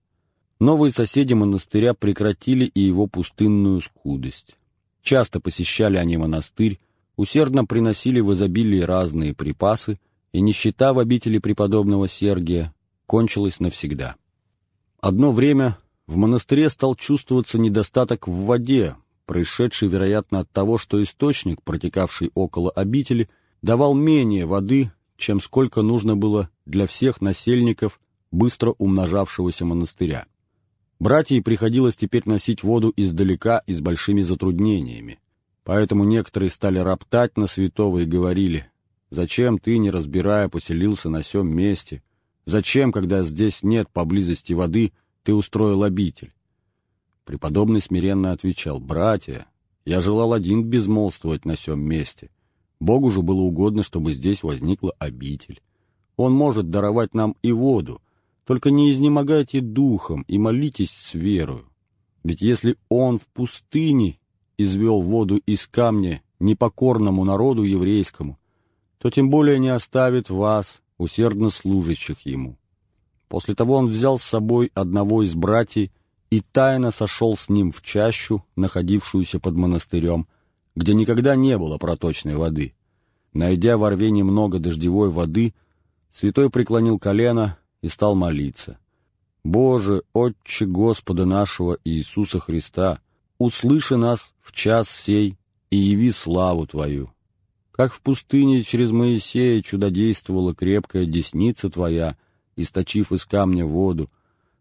Новые соседи монастыря прекратили и его пустынную скудость. Часто посещали они монастырь, усердно приносили в изобилии разные припасы, и нищета в обители преподобного Сергия кончилось навсегда. Одно время в монастыре стал чувствоваться недостаток в воде, происшедший, вероятно, от того, что источник, протекавший около обители, давал менее воды, чем сколько нужно было для всех насельников быстро умножавшегося монастыря. Братьям приходилось теперь носить воду издалека и с большими затруднениями. Поэтому некоторые стали роптать на святого и говорили, «Зачем ты, не разбирая, поселился на сём месте? Зачем, когда здесь нет поблизости воды, ты устроил обитель?» Преподобный смиренно отвечал, «Братья, я желал один безмолвствовать на сём месте. Богу же было угодно, чтобы здесь возникла обитель. Он может даровать нам и воду, только не изнемогайте духом и молитесь с верою. Ведь если Он в пустыне извел воду из камня непокорному народу еврейскому, то тем более не оставит вас, усердно служащих ему. После того он взял с собой одного из братьев и тайно сошел с ним в чащу, находившуюся под монастырем, где никогда не было проточной воды. Найдя во рве немного дождевой воды, святой преклонил колено и стал молиться. «Боже, Отче Господа нашего Иисуса Христа, услыши нас в час сей и яви славу Твою. Как в пустыне через Моисея чудодействовала крепкая десница Твоя, источив из камня воду,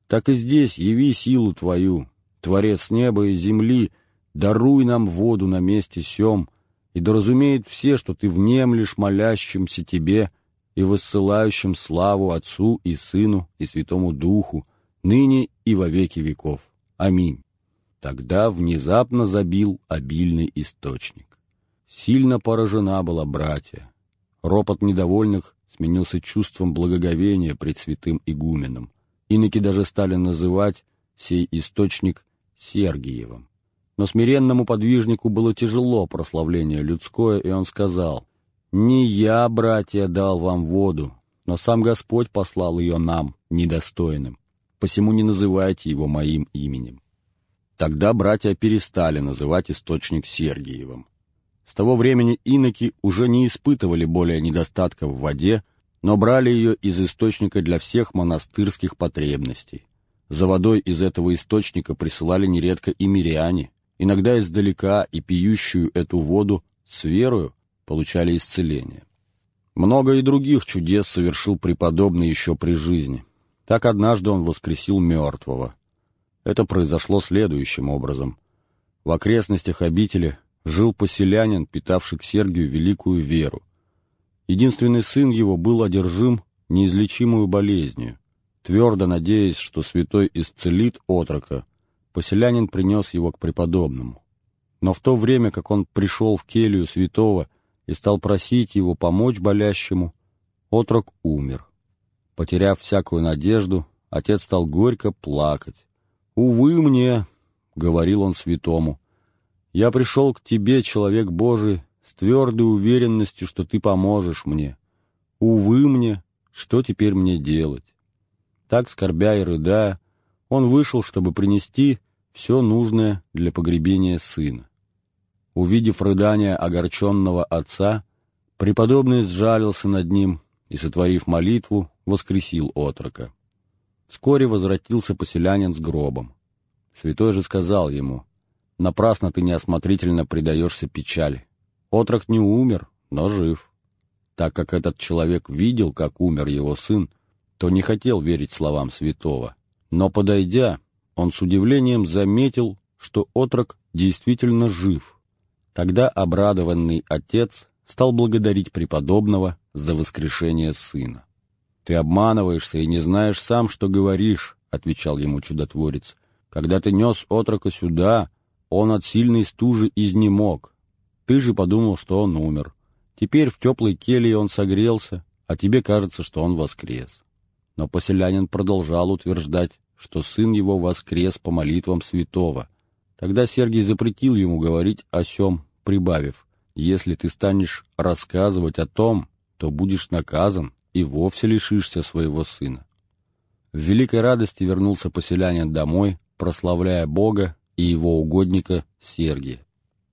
так и здесь яви силу Твою, Творец неба и земли, даруй нам воду на месте сем, и да разумеет все, что Ты внемлешь молящимся Тебе и воссылающим славу Отцу и Сыну и Святому Духу, ныне и во веки веков. Аминь. Тогда внезапно забил обильный источник. Сильно поражена была братья. Ропот недовольных сменился чувством благоговения пред святым игуменом. Иноки даже стали называть сей источник Сергиевым. Но смиренному подвижнику было тяжело прославление людское, и он сказал, «Не я, братья, дал вам воду, но сам Господь послал ее нам, недостойным, посему не называйте его моим именем». Тогда братья перестали называть источник Сергиевым. С того времени иноки уже не испытывали более недостатка в воде, но брали ее из источника для всех монастырских потребностей. За водой из этого источника присылали нередко и миряне, иногда издалека и пьющую эту воду с верою получали исцеление. Много и других чудес совершил преподобный еще при жизни. Так однажды он воскресил мертвого. Это произошло следующим образом. В окрестностях обители жил поселянин, питавший к Сергию великую веру. Единственный сын его был одержим неизлечимую болезнью. Твердо надеясь, что святой исцелит отрока, поселянин принес его к преподобному. Но в то время, как он пришел в келью святого и стал просить его помочь болящему, отрок умер. Потеряв всякую надежду, отец стал горько плакать. «Увы мне», — говорил он святому, — «я пришел к тебе, человек Божий, с твердой уверенностью, что ты поможешь мне. Увы мне, что теперь мне делать?» Так, скорбя и рыдая, он вышел, чтобы принести все нужное для погребения сына. Увидев рыдание огорченного отца, преподобный сжалился над ним и, сотворив молитву, воскресил отрока. Вскоре возвратился поселянин с гробом. Святой же сказал ему, «Напрасно ты неосмотрительно предаешься печали. Отрок не умер, но жив». Так как этот человек видел, как умер его сын, то не хотел верить словам святого. Но, подойдя, он с удивлением заметил, что отрок действительно жив. Тогда обрадованный отец стал благодарить преподобного за воскрешение сына. «Ты обманываешься и не знаешь сам, что говоришь», — отвечал ему чудотворец. «Когда ты нес отрока сюда, он от сильной стужи изнемог. Ты же подумал, что он умер. Теперь в теплой келье он согрелся, а тебе кажется, что он воскрес». Но поселянин продолжал утверждать, что сын его воскрес по молитвам святого. Тогда Сергий запретил ему говорить о сем, прибавив, «Если ты станешь рассказывать о том, то будешь наказан и вовсе лишишься своего сына. В великой радости вернулся поселянин домой, прославляя Бога и его угодника Сергия.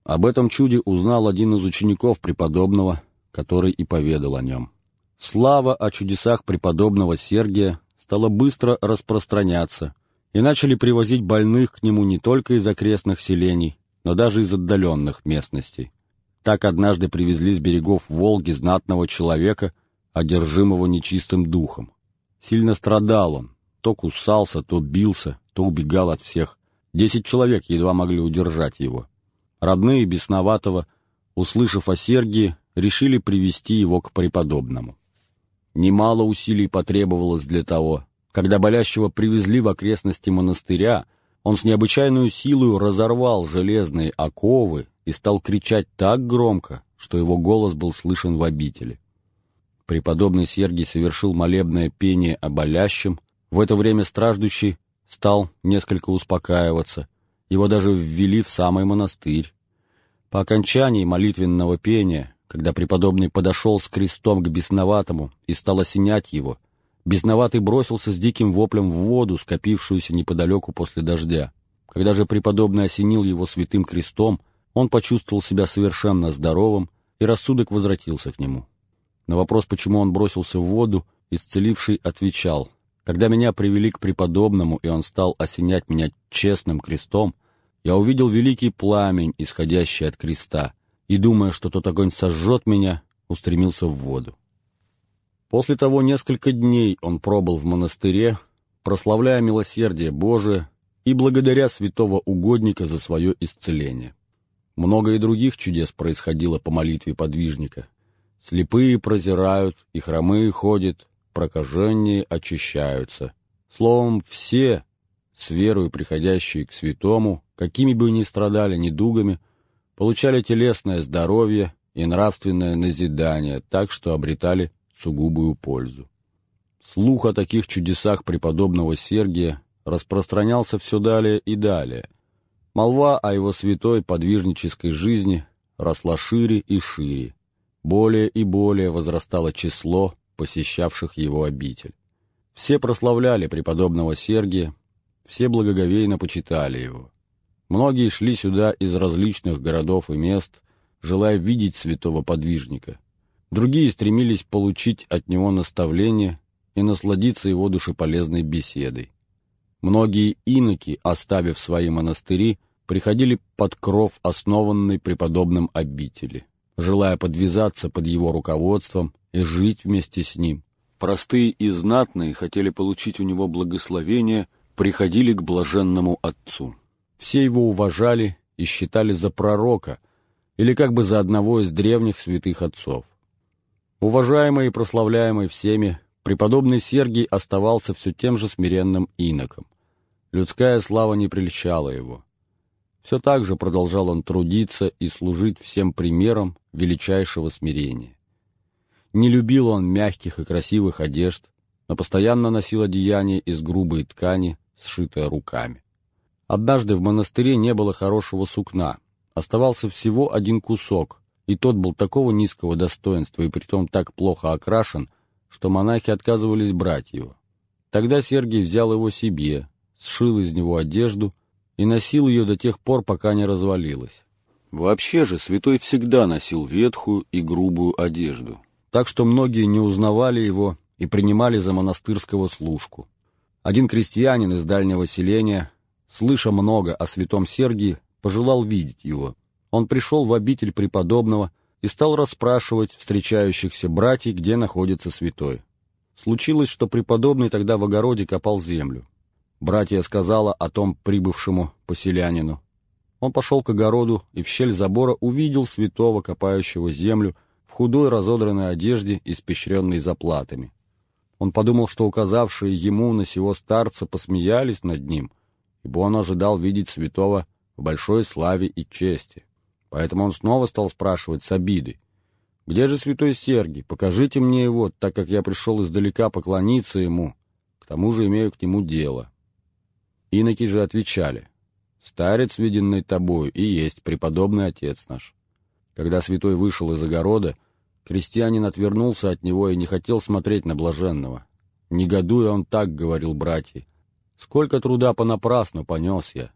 Об этом чуде узнал один из учеников преподобного, который и поведал о нем. Слава о чудесах преподобного Сергия стала быстро распространяться, и начали привозить больных к нему не только из окрестных селений, но даже из отдаленных местностей. Так однажды привезли с берегов Волги знатного человека, одержимого нечистым духом. Сильно страдал он, то кусался, то бился, то убегал от всех. Десять человек едва могли удержать его. Родные бесноватого, услышав о Сергии, решили привести его к преподобному. Немало усилий потребовалось для того. Когда болящего привезли в окрестности монастыря, он с необычайной силой разорвал железные оковы и стал кричать так громко, что его голос был слышен в обители. Преподобный Сергий совершил молебное пение о болящем, в это время страждущий стал несколько успокаиваться, его даже ввели в самый монастырь. По окончании молитвенного пения, когда преподобный подошел с крестом к бесноватому и стал осенять его, бесноватый бросился с диким воплем в воду, скопившуюся неподалеку после дождя. Когда же преподобный осенил его святым крестом, он почувствовал себя совершенно здоровым, и рассудок возвратился к нему. На вопрос, почему он бросился в воду, исцеливший отвечал, «Когда меня привели к преподобному, и он стал осенять меня честным крестом, я увидел великий пламень, исходящий от креста, и, думая, что тот огонь сожжет меня, устремился в воду. После того несколько дней он пробыл в монастыре, прославляя милосердие Божие и благодаря святого угодника за свое исцеление. Много и других чудес происходило по молитве подвижника. Слепые прозирают, и хромые ходят, прокаженные очищаются. Словом, все, с верою приходящие к святому, какими бы ни страдали недугами, получали телесное здоровье и нравственное назидание, так что обретали сугубую пользу. Слух о таких чудесах преподобного Сергия распространялся все далее и далее – Молва о его святой подвижнической жизни росла шире и шире. Более и более возрастало число посещавших его обитель. Все прославляли преподобного Сергия, все благоговейно почитали его. Многие шли сюда из различных городов и мест, желая видеть святого подвижника. Другие стремились получить от него наставление и насладиться его душеполезной беседой. Многие иноки, оставив свои монастыри, приходили под кров основанной преподобным обители, желая подвязаться под его руководством и жить вместе с ним. Простые и знатные хотели получить у него благословение, приходили к блаженному отцу. Все его уважали и считали за пророка или как бы за одного из древних святых отцов. Уважаемый и прославляемый всеми, преподобный Сергий оставался все тем же смиренным иноком. Людская слава не прельщала его. Все так же продолжал он трудиться и служить всем примером величайшего смирения. Не любил он мягких и красивых одежд, но постоянно носил одеяние из грубой ткани, сшитое руками. Однажды в монастыре не было хорошего сукна, оставался всего один кусок, и тот был такого низкого достоинства и притом так плохо окрашен, что монахи отказывались брать его. Тогда Сергий взял его себе, сшил из него одежду и носил ее до тех пор, пока не развалилась. Вообще же святой всегда носил ветхую и грубую одежду, так что многие не узнавали его и принимали за монастырского служку. Один крестьянин из дальнего селения, слыша много о святом Сергии, пожелал видеть его. Он пришел в обитель преподобного и стал расспрашивать встречающихся братьев, где находится святой. Случилось, что преподобный тогда в огороде копал землю. Братья сказала о том прибывшему поселянину. Он пошел к огороду и в щель забора увидел святого, копающего землю, в худой разодранной одежде, испещренной заплатами. Он подумал, что указавшие ему на сего старца посмеялись над ним, ибо он ожидал видеть святого в большой славе и чести. Поэтому он снова стал спрашивать с обидой, «Где же святой Сергий? Покажите мне его, так как я пришел издалека поклониться ему, к тому же имею к нему дело». Иноки же отвечали, «Старец, виденный тобою, и есть преподобный отец наш». Когда святой вышел из огорода, крестьянин отвернулся от него и не хотел смотреть на блаженного. Негодуя он так говорил братья, «Сколько труда понапрасну понес я!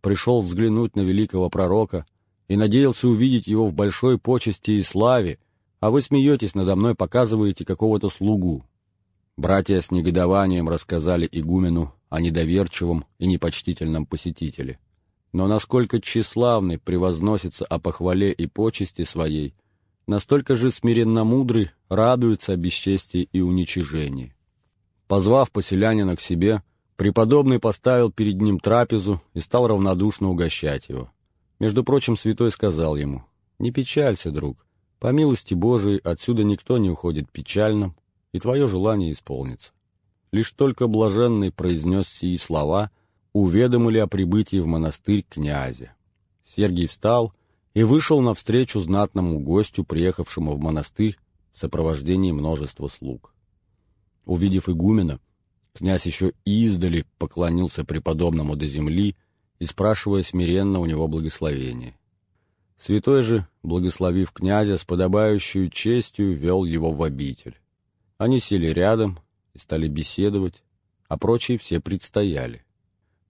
Пришел взглянуть на великого пророка и надеялся увидеть его в большой почести и славе, а вы смеетесь надо мной, показываете какого-то слугу». Братья с негодованием рассказали игумену о недоверчивом и непочтительном посетителе. но насколько тщеславный превозносится о похвале и почести своей, настолько же смиренно мудрый радуется о бесчестии и уничижении. Позвав поселянина к себе, преподобный поставил перед ним трапезу и стал равнодушно угощать его. Между прочим, святой сказал ему, «Не печалься, друг, по милости Божией отсюда никто не уходит печальным, и твое желание исполнится». Лишь только блаженный произнес сии слова, уведомили о прибытии в монастырь князя. Сергий встал и вышел навстречу знатному гостю, приехавшему в монастырь в сопровождении множества слуг. Увидев игумена, князь еще издали поклонился преподобному до земли и спрашивая смиренно у него благословения. Святой же, благословив князя, с подобающей честью вел его в обитель. Они сели рядом и стали беседовать, а прочие все предстояли.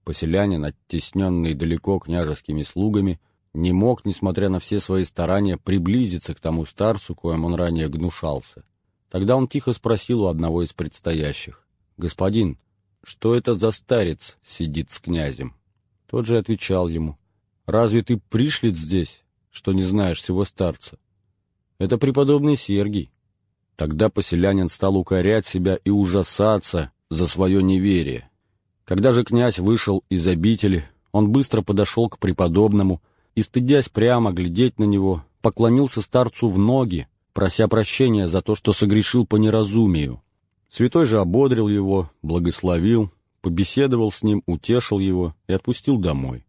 Поселянин, оттесненный далеко княжескими слугами, не мог, несмотря на все свои старания, приблизиться к тому старцу, коим он ранее гнушался. Тогда он тихо спросил у одного из предстоящих, «Господин, что это за старец сидит с князем?» Тот же отвечал ему, «Разве ты пришлет здесь, что не знаешь всего старца? Это преподобный Сергий». Тогда поселянин стал укорять себя и ужасаться за свое неверие. Когда же князь вышел из обители, он быстро подошел к преподобному и, стыдясь прямо глядеть на него, поклонился старцу в ноги, прося прощения за то, что согрешил по неразумию. Святой же ободрил его, благословил, побеседовал с ним, утешил его и отпустил домой.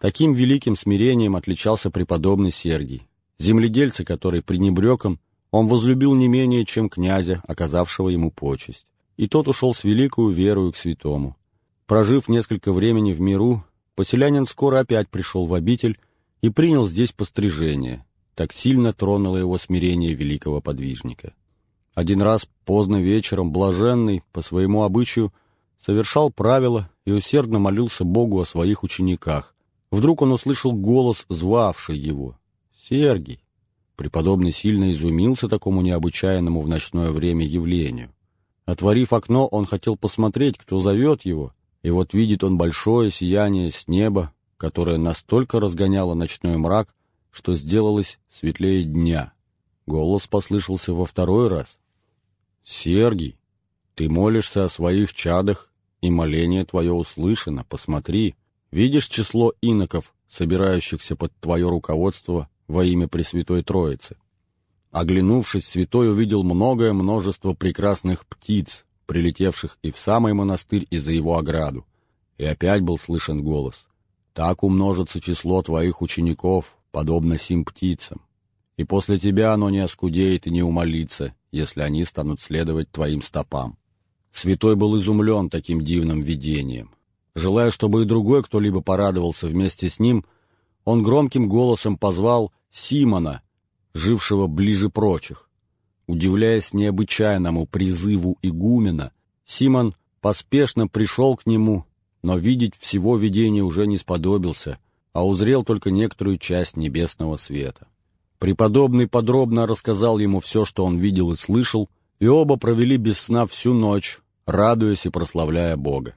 Таким великим смирением отличался преподобный Сергий. Земледельцы, который пренебрег им, он возлюбил не менее, чем князя, оказавшего ему почесть. И тот ушел с великою верою к святому. Прожив несколько времени в миру, поселянин скоро опять пришел в обитель и принял здесь пострижение. Так сильно тронуло его смирение великого подвижника. Один раз поздно вечером блаженный, по своему обычаю, совершал правила и усердно молился Богу о своих учениках. Вдруг он услышал голос, звавший его. «Сергий!» Преподобный сильно изумился такому необычайному в ночное время явлению. Отворив окно, он хотел посмотреть, кто зовет его, и вот видит он большое сияние с неба, которое настолько разгоняло ночной мрак, что сделалось светлее дня. Голос послышался во второй раз. «Сергий, ты молишься о своих чадах, и моление твое услышано. Посмотри, видишь число иноков, собирающихся под твое руководство во имя Пресвятой Троицы. Оглянувшись, святой увидел многое множество прекрасных птиц, прилетевших и в самый монастырь, и за его ограду. И опять был слышен голос. «Так умножится число твоих учеников, подобно сим птицам. И после тебя оно не оскудеет и не умолится, если они станут следовать твоим стопам». Святой был изумлен таким дивным видением. Желая, чтобы и другой кто-либо порадовался вместе с ним, он громким голосом позвал Симона, жившего ближе прочих. Удивляясь необычайному призыву игумена, Симон поспешно пришел к нему, но видеть всего видения уже не сподобился, а узрел только некоторую часть небесного света. Преподобный подробно рассказал ему все, что он видел и слышал, и оба провели без сна всю ночь, радуясь и прославляя Бога.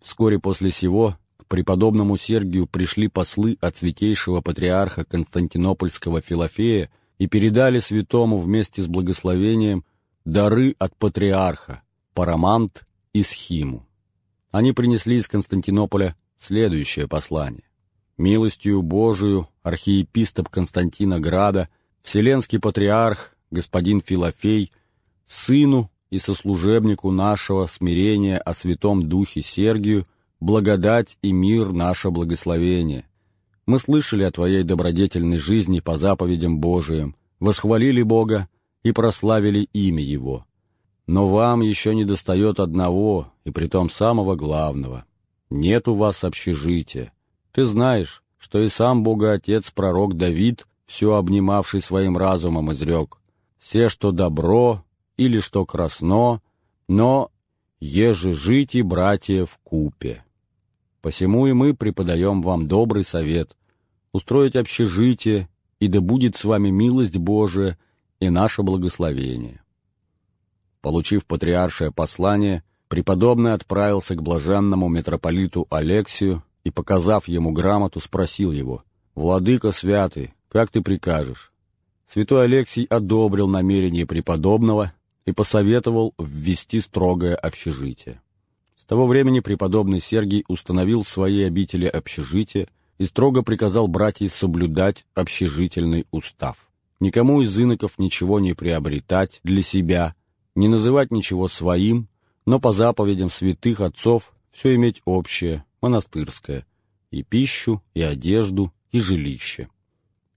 Вскоре после сего преподобному Сергию пришли послы от святейшего патриарха Константинопольского Филофея и передали святому вместе с благословением дары от патриарха, парамант и схиму. Они принесли из Константинополя следующее послание. «Милостью Божию архиепископ Константина Града, вселенский патриарх, господин Филофей, сыну и сослужебнику нашего смирения о Святом Духе Сергию – благодать и мир наше благословение. Мы слышали о Твоей добродетельной жизни по заповедям Божиим, восхвалили Бога и прославили имя Его. Но вам еще не достает одного, и притом самого главного. Нет у вас общежития. Ты знаешь, что и сам Бога-Отец, пророк Давид, все обнимавший своим разумом, изрек. «Все, что добро или что красно, но еже жить и братья в купе». Посему и мы преподаем вам добрый совет, устроить общежитие, и да будет с вами милость Божия и наше благословение». Получив патриаршее послание, преподобный отправился к блаженному митрополиту Алексию и, показав ему грамоту, спросил его, «Владыка святый, как ты прикажешь?» Святой Алексий одобрил намерение преподобного и посоветовал ввести строгое общежитие. Того времени преподобный Сергий установил в своей обители общежитие и строго приказал братьям соблюдать общежительный устав. Никому из иноков ничего не приобретать для себя, не называть ничего своим, но по заповедям святых отцов все иметь общее, монастырское, и пищу, и одежду, и жилище.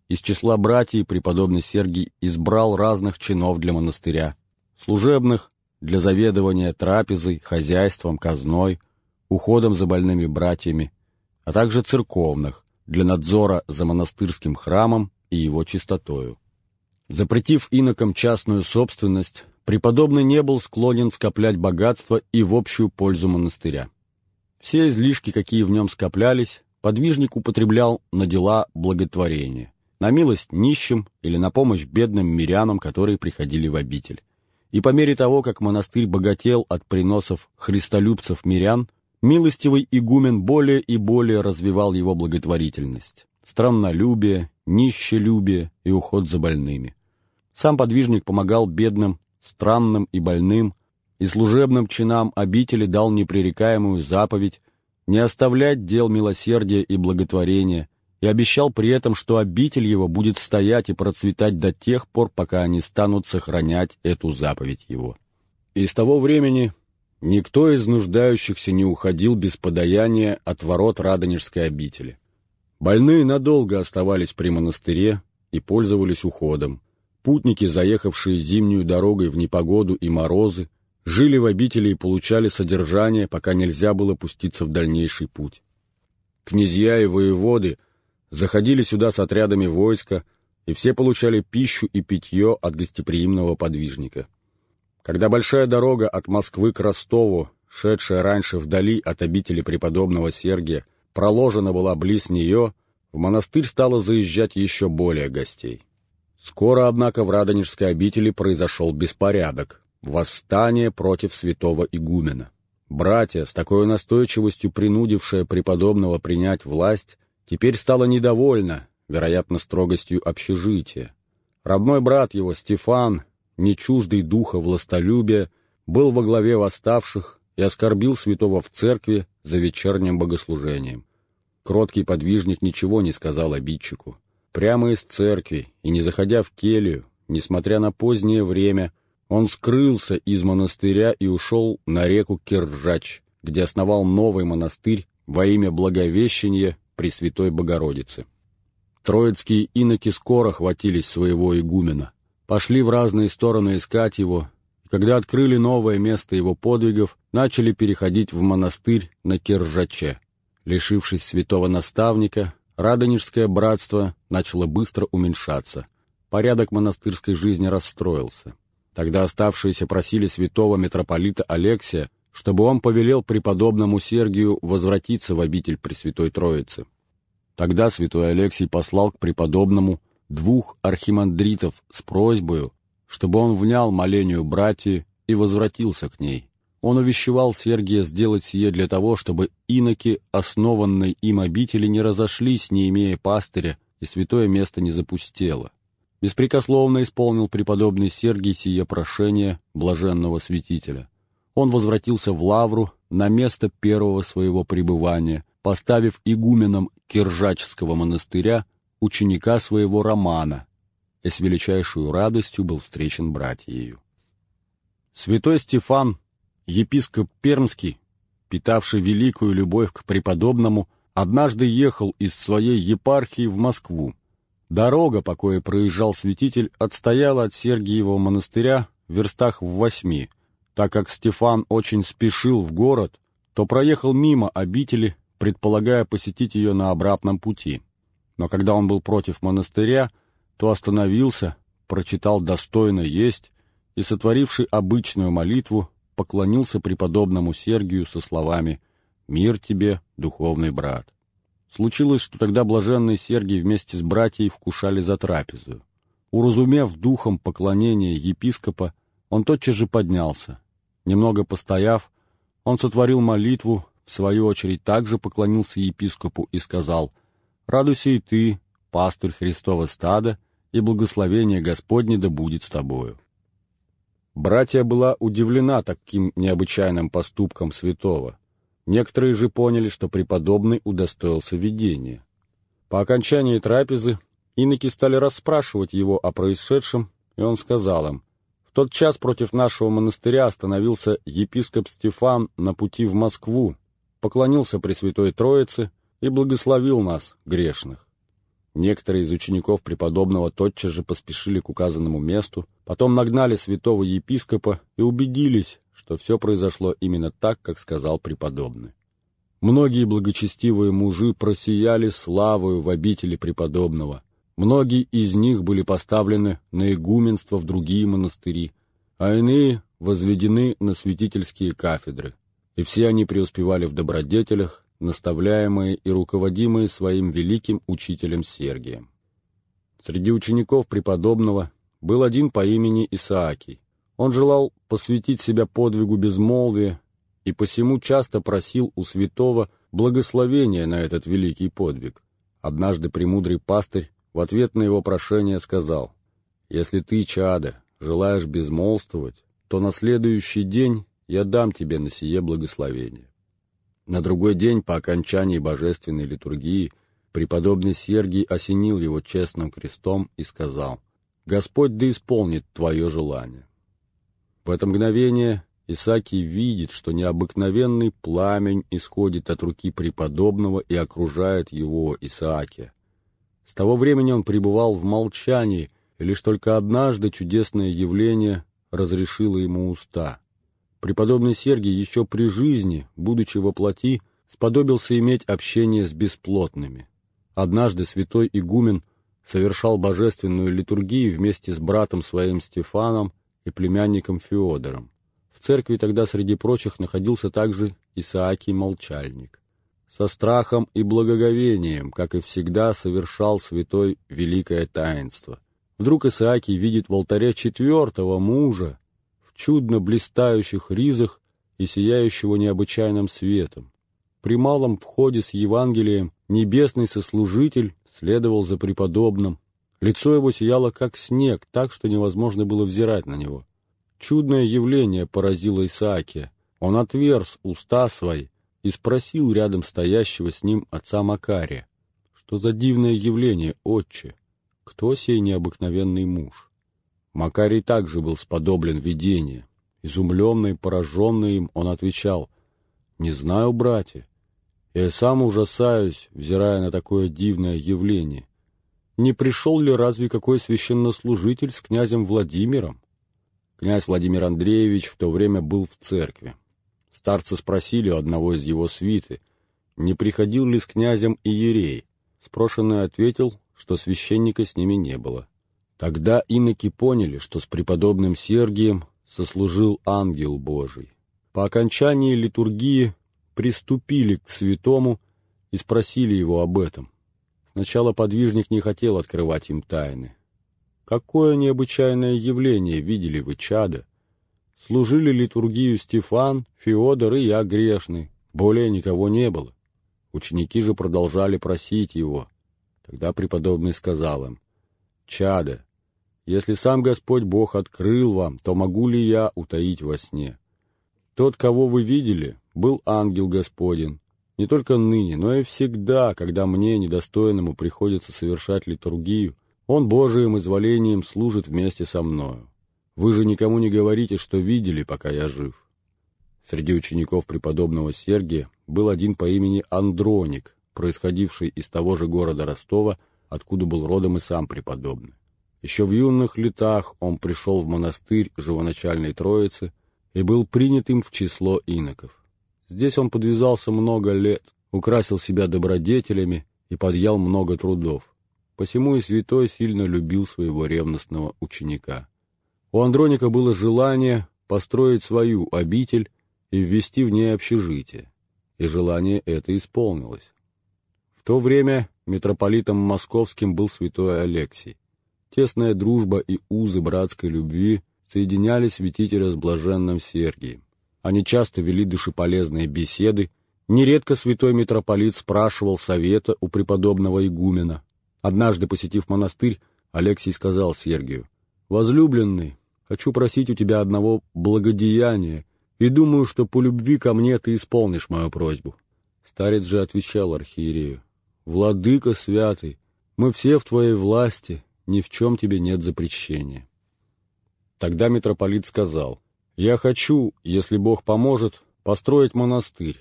Из числа братьев преподобный Сергий избрал разных чинов для монастыря, служебных для заведования трапезой, хозяйством, казной, уходом за больными братьями, а также церковных для надзора за монастырским храмом и его чистотою. Запретив инокам частную собственность, преподобный не был склонен скоплять богатство и в общую пользу монастыря. Все излишки, какие в нем скоплялись, подвижник употреблял на дела благотворения, на милость нищим или на помощь бедным мирянам, которые приходили в обитель. И по мере того, как монастырь богател от приносов христолюбцев-мирян, милостивый игумен более и более развивал его благотворительность, страннолюбие, нищелюбие и уход за больными. Сам подвижник помогал бедным, странным и больным, и служебным чинам обители дал непререкаемую заповедь не оставлять дел милосердия и благотворения, и обещал при этом, что обитель его будет стоять и процветать до тех пор, пока они станут сохранять эту заповедь его. И с того времени никто из нуждающихся не уходил без подаяния от ворот Радонежской обители. Больные надолго оставались при монастыре и пользовались уходом. Путники, заехавшие зимнюю дорогой в непогоду и морозы, жили в обители и получали содержание, пока нельзя было пуститься в дальнейший путь. Князья и воеводы – заходили сюда с отрядами войска, и все получали пищу и питье от гостеприимного подвижника. Когда большая дорога от Москвы к Ростову, шедшая раньше вдали от обители преподобного Сергия, проложена была близ нее, в монастырь стало заезжать еще более гостей. Скоро, однако, в Радонежской обители произошел беспорядок, восстание против святого игумена. Братья, с такой настойчивостью принудившие преподобного принять власть, теперь стала недовольна, вероятно, строгостью общежития. Родной брат его, Стефан, не чуждый духа властолюбия, был во главе восставших и оскорбил святого в церкви за вечерним богослужением. Кроткий подвижник ничего не сказал обидчику. Прямо из церкви и не заходя в келью, несмотря на позднее время, он скрылся из монастыря и ушел на реку Киржач, где основал новый монастырь во имя Благовещения Пресвятой Богородицы. Троицкие иноки скоро хватились своего игумена, пошли в разные стороны искать его, и когда открыли новое место его подвигов, начали переходить в монастырь на Киржаче. Лишившись святого наставника, Радонежское братство начало быстро уменьшаться. Порядок монастырской жизни расстроился. Тогда оставшиеся просили святого митрополита Алексия чтобы он повелел преподобному Сергию возвратиться в обитель Пресвятой Троицы. Тогда святой Алексий послал к преподобному двух архимандритов с просьбой, чтобы он внял молению братьи и возвратился к ней. Он увещевал Сергия сделать сие для того, чтобы иноки, основанной им обители, не разошлись, не имея пастыря, и святое место не запустело. Беспрекословно исполнил преподобный Сергий сие прошение блаженного святителя он возвратился в Лавру на место первого своего пребывания, поставив игуменом Киржачского монастыря ученика своего Романа, и с величайшей радостью был встречен братьею. Святой Стефан, епископ Пермский, питавший великую любовь к преподобному, однажды ехал из своей епархии в Москву. Дорога, по кое проезжал святитель, отстояла от Сергиева монастыря в верстах в восьми – так как Стефан очень спешил в город, то проехал мимо обители, предполагая посетить ее на обратном пути. Но когда он был против монастыря, то остановился, прочитал «достойно есть» и, сотворивший обычную молитву, поклонился преподобному Сергию со словами «Мир тебе, духовный брат». Случилось, что тогда блаженный Сергий вместе с братьей вкушали за трапезу. Уразумев духом поклонения епископа, он тотчас же поднялся. Немного постояв, он сотворил молитву, в свою очередь, также поклонился епископу и сказал «Радуйся и ты, пастырь Христова стада, и благословение Господне да будет с тобою». Братья была удивлена таким необычайным поступком святого. Некоторые же поняли, что преподобный удостоился видения. По окончании трапезы иноки стали расспрашивать его о происшедшем, и он сказал им, «В тот час против нашего монастыря остановился епископ Стефан на пути в Москву, поклонился Пресвятой Троице и благословил нас, грешных. Некоторые из учеников преподобного тотчас же поспешили к указанному месту, потом нагнали святого епископа и убедились, что все произошло именно так, как сказал преподобный. Многие благочестивые мужи просияли славою в обители преподобного. Многие из них были поставлены на игуменство в другие монастыри, а иные возведены на святительские кафедры. И все они преуспевали в добродетелях, наставляемые и руководимые своим великим учителем Сергием. Среди учеников преподобного был один по имени Исаакий. Он желал посвятить себя подвигу безмолвия и посему часто просил у святого благословения на этот великий подвиг. Однажды премудрый пастырь в ответ на его прошение сказал, «Если ты, чада, желаешь безмолвствовать, то на следующий день я дам тебе на сие благословение». На другой день по окончании божественной литургии преподобный Сергий осенил его честным крестом и сказал, «Господь да исполнит твое желание». В это мгновение Исаакий видит, что необыкновенный пламень исходит от руки преподобного и окружает его, Исаакия. С того времени он пребывал в молчании, и лишь только однажды чудесное явление разрешило ему уста. Преподобный Сергий еще при жизни, будучи во плоти, сподобился иметь общение с бесплотными. Однажды святой игумен совершал божественную литургию вместе с братом своим Стефаном и племянником Феодором. В церкви тогда среди прочих находился также Исаакий Молчальник. Со страхом и благоговением, как и всегда, совершал святой великое таинство. Вдруг Исаакий видит в алтаре четвертого мужа, чудно блистающих ризах и сияющего необычайным светом. При малом входе с Евангелием небесный сослужитель следовал за преподобным. Лицо его сияло, как снег, так, что невозможно было взирать на него. Чудное явление поразило Исаакия. Он отверз уста свои и спросил рядом стоящего с ним отца Макария, «Что за дивное явление, отче? Кто сей необыкновенный муж?» Макарий также был сподоблен видения. Изумленный, пораженный им, он отвечал, «Не знаю, братья. Я сам ужасаюсь, взирая на такое дивное явление. Не пришел ли разве какой священнослужитель с князем Владимиром?» Князь Владимир Андреевич в то время был в церкви. Старцы спросили у одного из его свиты, не приходил ли с князем Иерей. Спрошенный ответил, что священника с ними не было. Тогда иноки поняли, что с преподобным Сергием сослужил ангел Божий. По окончании литургии приступили к святому и спросили его об этом. Сначала подвижник не хотел открывать им тайны. Какое необычайное явление видели вы, чада? Служили литургию Стефан, Феодор и я грешный. Более никого не было. Ученики же продолжали просить его. Тогда преподобный сказал им, «Чада, если сам Господь Бог открыл вам, то могу ли я утаить во сне? Тот, кого вы видели, был ангел Господень, не только ныне, но и всегда, когда мне, недостойному, приходится совершать литургию, он Божиим изволением служит вместе со мною. Вы же никому не говорите, что видели, пока я жив. Среди учеников преподобного Сергия был один по имени Андроник, происходивший из того же города Ростова, откуда был родом и сам преподобный. Еще в юных летах он пришел в монастырь Живоначальной Троицы и был принят им в число иноков. Здесь он подвязался много лет, украсил себя добродетелями и подъял много трудов. Посему и святой сильно любил своего ревностного ученика. У Андроника было желание построить свою обитель и ввести в ней общежитие, и желание это исполнилось. В то время митрополитом московским был святой Алексий. Тесная дружба и узы братской любви соединяли святителя с блаженным Сергием. Они часто вели душеполезные беседы, Нередко святой митрополит спрашивал совета у преподобного игумена. Однажды, посетив монастырь, Алексий сказал Сергию, «Возлюбленный, хочу просить у тебя одного благодеяния, и думаю, что по любви ко мне ты исполнишь мою просьбу». Старец же отвечал архиерею, «Владыка святый, мы все в твоей власти, ни в чем тебе нет запрещения». Тогда митрополит сказал, «Я хочу, если Бог поможет, построить монастырь.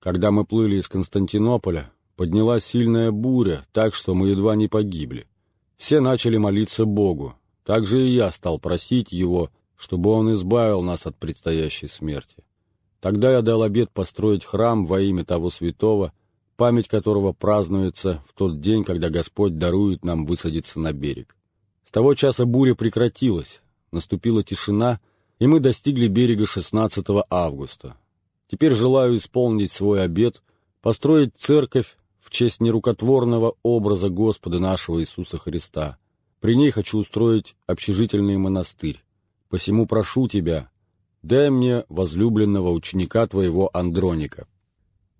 Когда мы плыли из Константинополя, поднялась сильная буря, так что мы едва не погибли. Все начали молиться Богу. Также и я стал просить Его, чтобы Он избавил нас от предстоящей смерти. Тогда я дал обет построить храм во имя того святого, память которого празднуется в тот день, когда Господь дарует нам высадиться на берег. С того часа буря прекратилась, наступила тишина, и мы достигли берега 16 августа. Теперь желаю исполнить свой обет, построить церковь в честь нерукотворного образа Господа нашего Иисуса Христа. При ней хочу устроить общежительный монастырь. Посему прошу тебя, дай мне возлюбленного ученика твоего Андроника».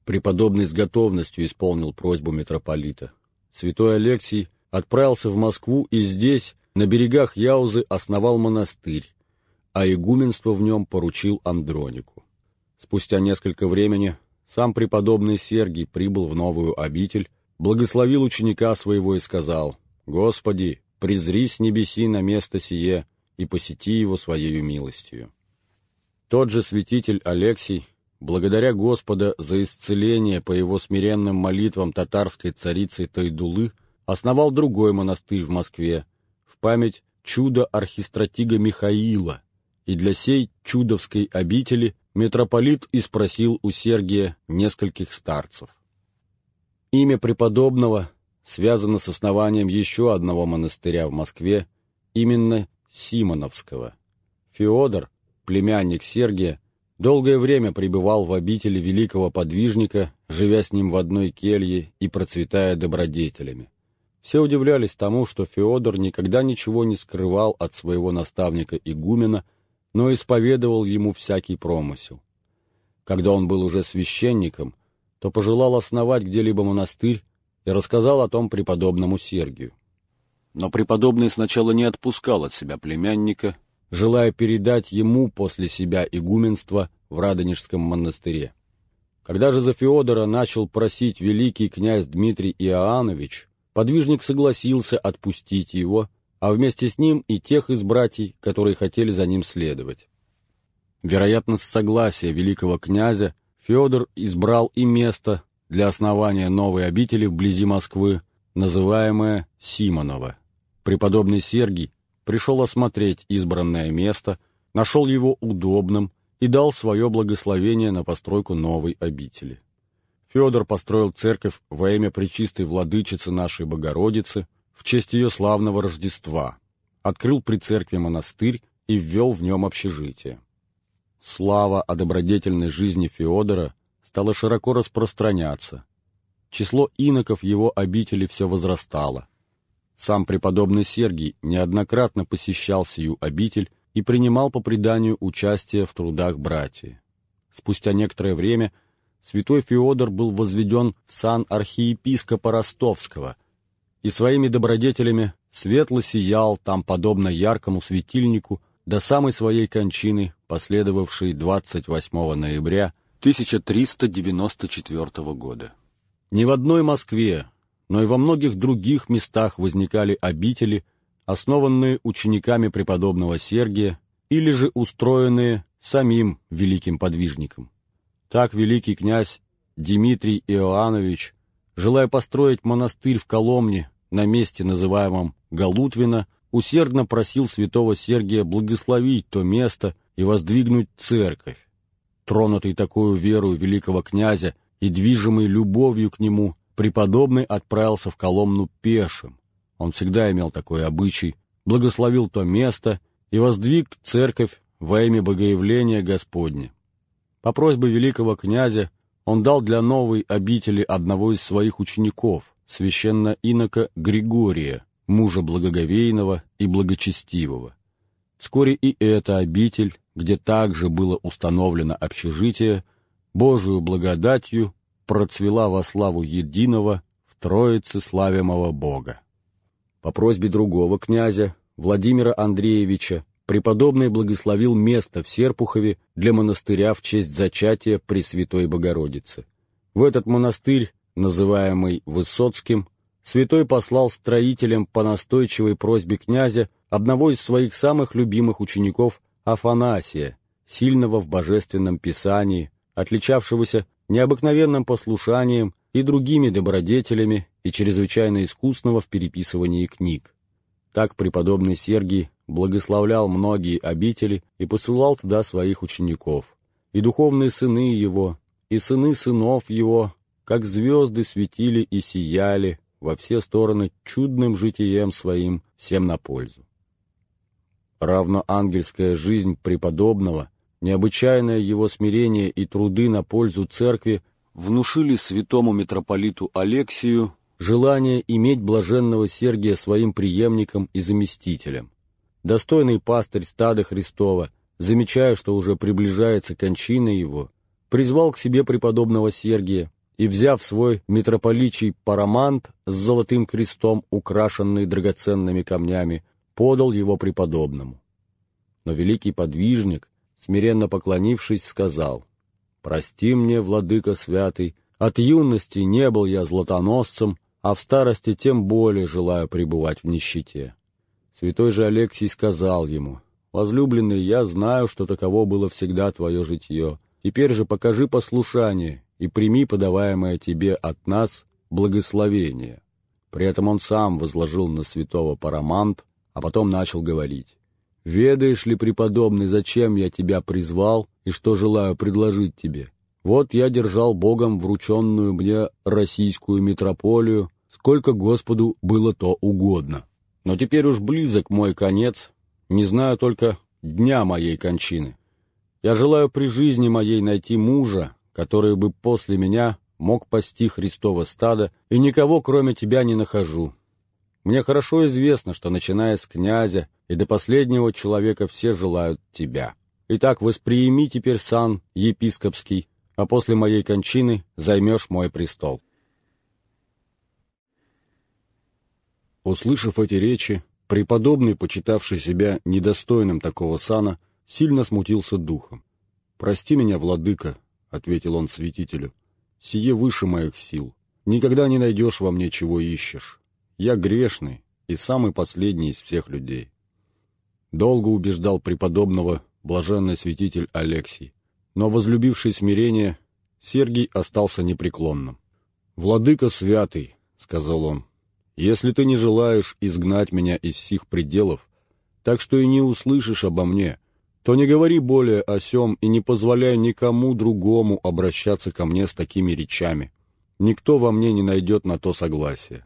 Преподобный с готовностью исполнил просьбу митрополита. Святой Алексий отправился в Москву и здесь, на берегах Яузы, основал монастырь, а игуменство в нем поручил Андронику. Спустя несколько времени сам преподобный Сергий прибыл в новую обитель, благословил ученика своего и сказал, «Господи, презри с небеси на место сие и посети его своею милостью». Тот же святитель Алексий, благодаря Господа за исцеление по его смиренным молитвам татарской царицы Тайдулы, основал другой монастырь в Москве в память чуда архистратига Михаила, и для сей чудовской обители митрополит и спросил у Сергия нескольких старцев. Имя преподобного связано с основанием еще одного монастыря в Москве, именно Симоновского. Феодор, племянник Сергия, долгое время пребывал в обители великого подвижника, живя с ним в одной келье и процветая добродетелями. Все удивлялись тому, что Феодор никогда ничего не скрывал от своего наставника игумена, но исповедовал ему всякий промысел. Когда он был уже священником, то пожелал основать где-либо монастырь и рассказал о том преподобному Сергию. Но преподобный сначала не отпускал от себя племянника, желая передать ему после себя игуменство в Радонежском монастыре. Когда же за Феодора начал просить великий князь Дмитрий Иоаннович, подвижник согласился отпустить его, а вместе с ним и тех из братьев, которые хотели за ним следовать. Вероятно, с согласия великого князя Федор избрал и место для основания новой обители вблизи Москвы, называемое Симоново. Преподобный Сергий пришел осмотреть избранное место, нашел его удобным и дал свое благословение на постройку новой обители. Федор построил церковь во имя Пречистой Владычицы нашей Богородицы – в честь ее славного Рождества, открыл при церкви монастырь и ввел в нем общежитие. Слава о добродетельной жизни Феодора стала широко распространяться. Число иноков его обители все возрастало. Сам преподобный Сергий неоднократно посещал сию обитель и принимал по преданию участие в трудах братьев. Спустя некоторое время святой Феодор был возведен в сан архиепископа Ростовского – и своими добродетелями светло сиял там, подобно яркому светильнику, до самой своей кончины, последовавшей 28 ноября 1394 года. Ни в одной Москве, но и во многих других местах возникали обители, основанные учениками преподобного Сергия или же устроенные самим великим подвижником. Так великий князь Дмитрий Иоаннович желая построить монастырь в Коломне на месте, называемом Галутвино, усердно просил святого Сергия благословить то место и воздвигнуть церковь. Тронутый такую верою великого князя и движимый любовью к нему, преподобный отправился в Коломну пешим. Он всегда имел такой обычай, благословил то место и воздвиг церковь во имя Богоявления Господня. По просьбе великого князя он дал для новой обители одного из своих учеников, священно инока Григория, мужа благоговейного и благочестивого. Вскоре и эта обитель, где также было установлено общежитие, Божию благодатью процвела во славу единого в Троице славимого Бога. По просьбе другого князя, Владимира Андреевича, преподобный благословил место в Серпухове для монастыря в честь зачатия Пресвятой Богородицы. В этот монастырь, называемый Высоцким, святой послал строителям по настойчивой просьбе князя одного из своих самых любимых учеников Афанасия, сильного в божественном писании, отличавшегося необыкновенным послушанием и другими добродетелями и чрезвычайно искусного в переписывании книг. Так преподобный Сергий благословлял многие обители и посылал туда своих учеников. И духовные сыны его, и сыны сынов его, как звезды светили и сияли во все стороны чудным житием своим всем на пользу. Равно ангельская жизнь преподобного, необычайное его смирение и труды на пользу церкви внушили святому митрополиту Алексию желание иметь блаженного Сергия своим преемником и заместителем. Достойный пастырь стада Христова, замечая, что уже приближается кончина его, призвал к себе преподобного Сергия и, взяв свой митрополичий парамант с золотым крестом, украшенный драгоценными камнями, подал его преподобному. Но великий подвижник, смиренно поклонившись, сказал, «Прости мне, владыка святый, от юности не был я златоносцем, а в старости тем более желаю пребывать в нищете. Святой же Алексий сказал ему, «Возлюбленный, я знаю, что таково было всегда твое житье. Теперь же покажи послушание и прими подаваемое тебе от нас благословение». При этом он сам возложил на святого парамант, а потом начал говорить. «Ведаешь ли, преподобный, зачем я тебя призвал и что желаю предложить тебе? Вот я держал Богом врученную мне российскую митрополию, сколько Господу было то угодно. Но теперь уж близок мой конец, не знаю только дня моей кончины. Я желаю при жизни моей найти мужа, который бы после меня мог пасти Христова стадо, и никого, кроме тебя, не нахожу. Мне хорошо известно, что, начиная с князя и до последнего человека, все желают тебя. Итак, восприими теперь сан епископский, а после моей кончины займешь мой престол». Услышав эти речи, преподобный, почитавший себя недостойным такого сана, сильно смутился духом. «Прости меня, владыка», — ответил он святителю, — «сие выше моих сил. Никогда не найдешь во мне, чего ищешь. Я грешный и самый последний из всех людей». Долго убеждал преподобного блаженный святитель Алексий но, возлюбивший смирение, Сергий остался непреклонным. «Владыка святый», — сказал он, — «если ты не желаешь изгнать меня из сих пределов, так что и не услышишь обо мне, то не говори более о сем и не позволяй никому другому обращаться ко мне с такими речами. Никто во мне не найдет на то согласия».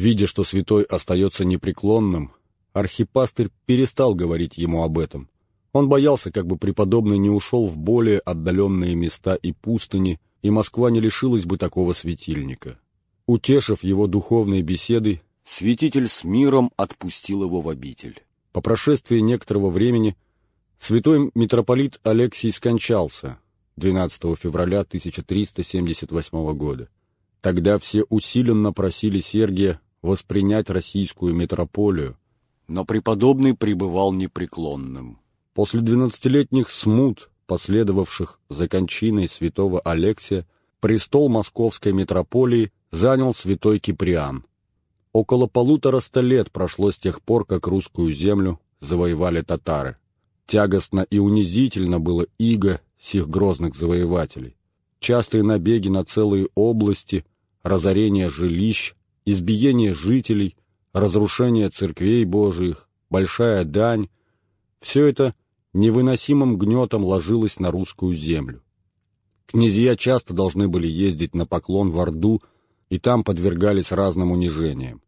Видя, что святой остается непреклонным, архипастырь перестал говорить ему об этом, он боялся, как бы преподобный не ушел в более отдаленные места и пустыни, и Москва не лишилась бы такого светильника. Утешив его духовной беседой, святитель с миром отпустил его в обитель. По прошествии некоторого времени святой митрополит Алексий скончался 12 февраля 1378 года. Тогда все усиленно просили Сергия воспринять российскую метрополию, но преподобный пребывал непреклонным. После двенадцатилетних смут, последовавших за кончиной святого Алексия, престол московской митрополии занял святой Киприан. Около полутора ста лет прошло с тех пор, как русскую землю завоевали татары. Тягостно и унизительно было иго сих грозных завоевателей. Частые набеги на целые области, разорение жилищ, избиение жителей, разрушение церквей Божиих, большая дань — все это невыносимым гнетом ложилось на русскую землю. Князья часто должны были ездить на поклон в Орду, и там подвергались разным унижениям.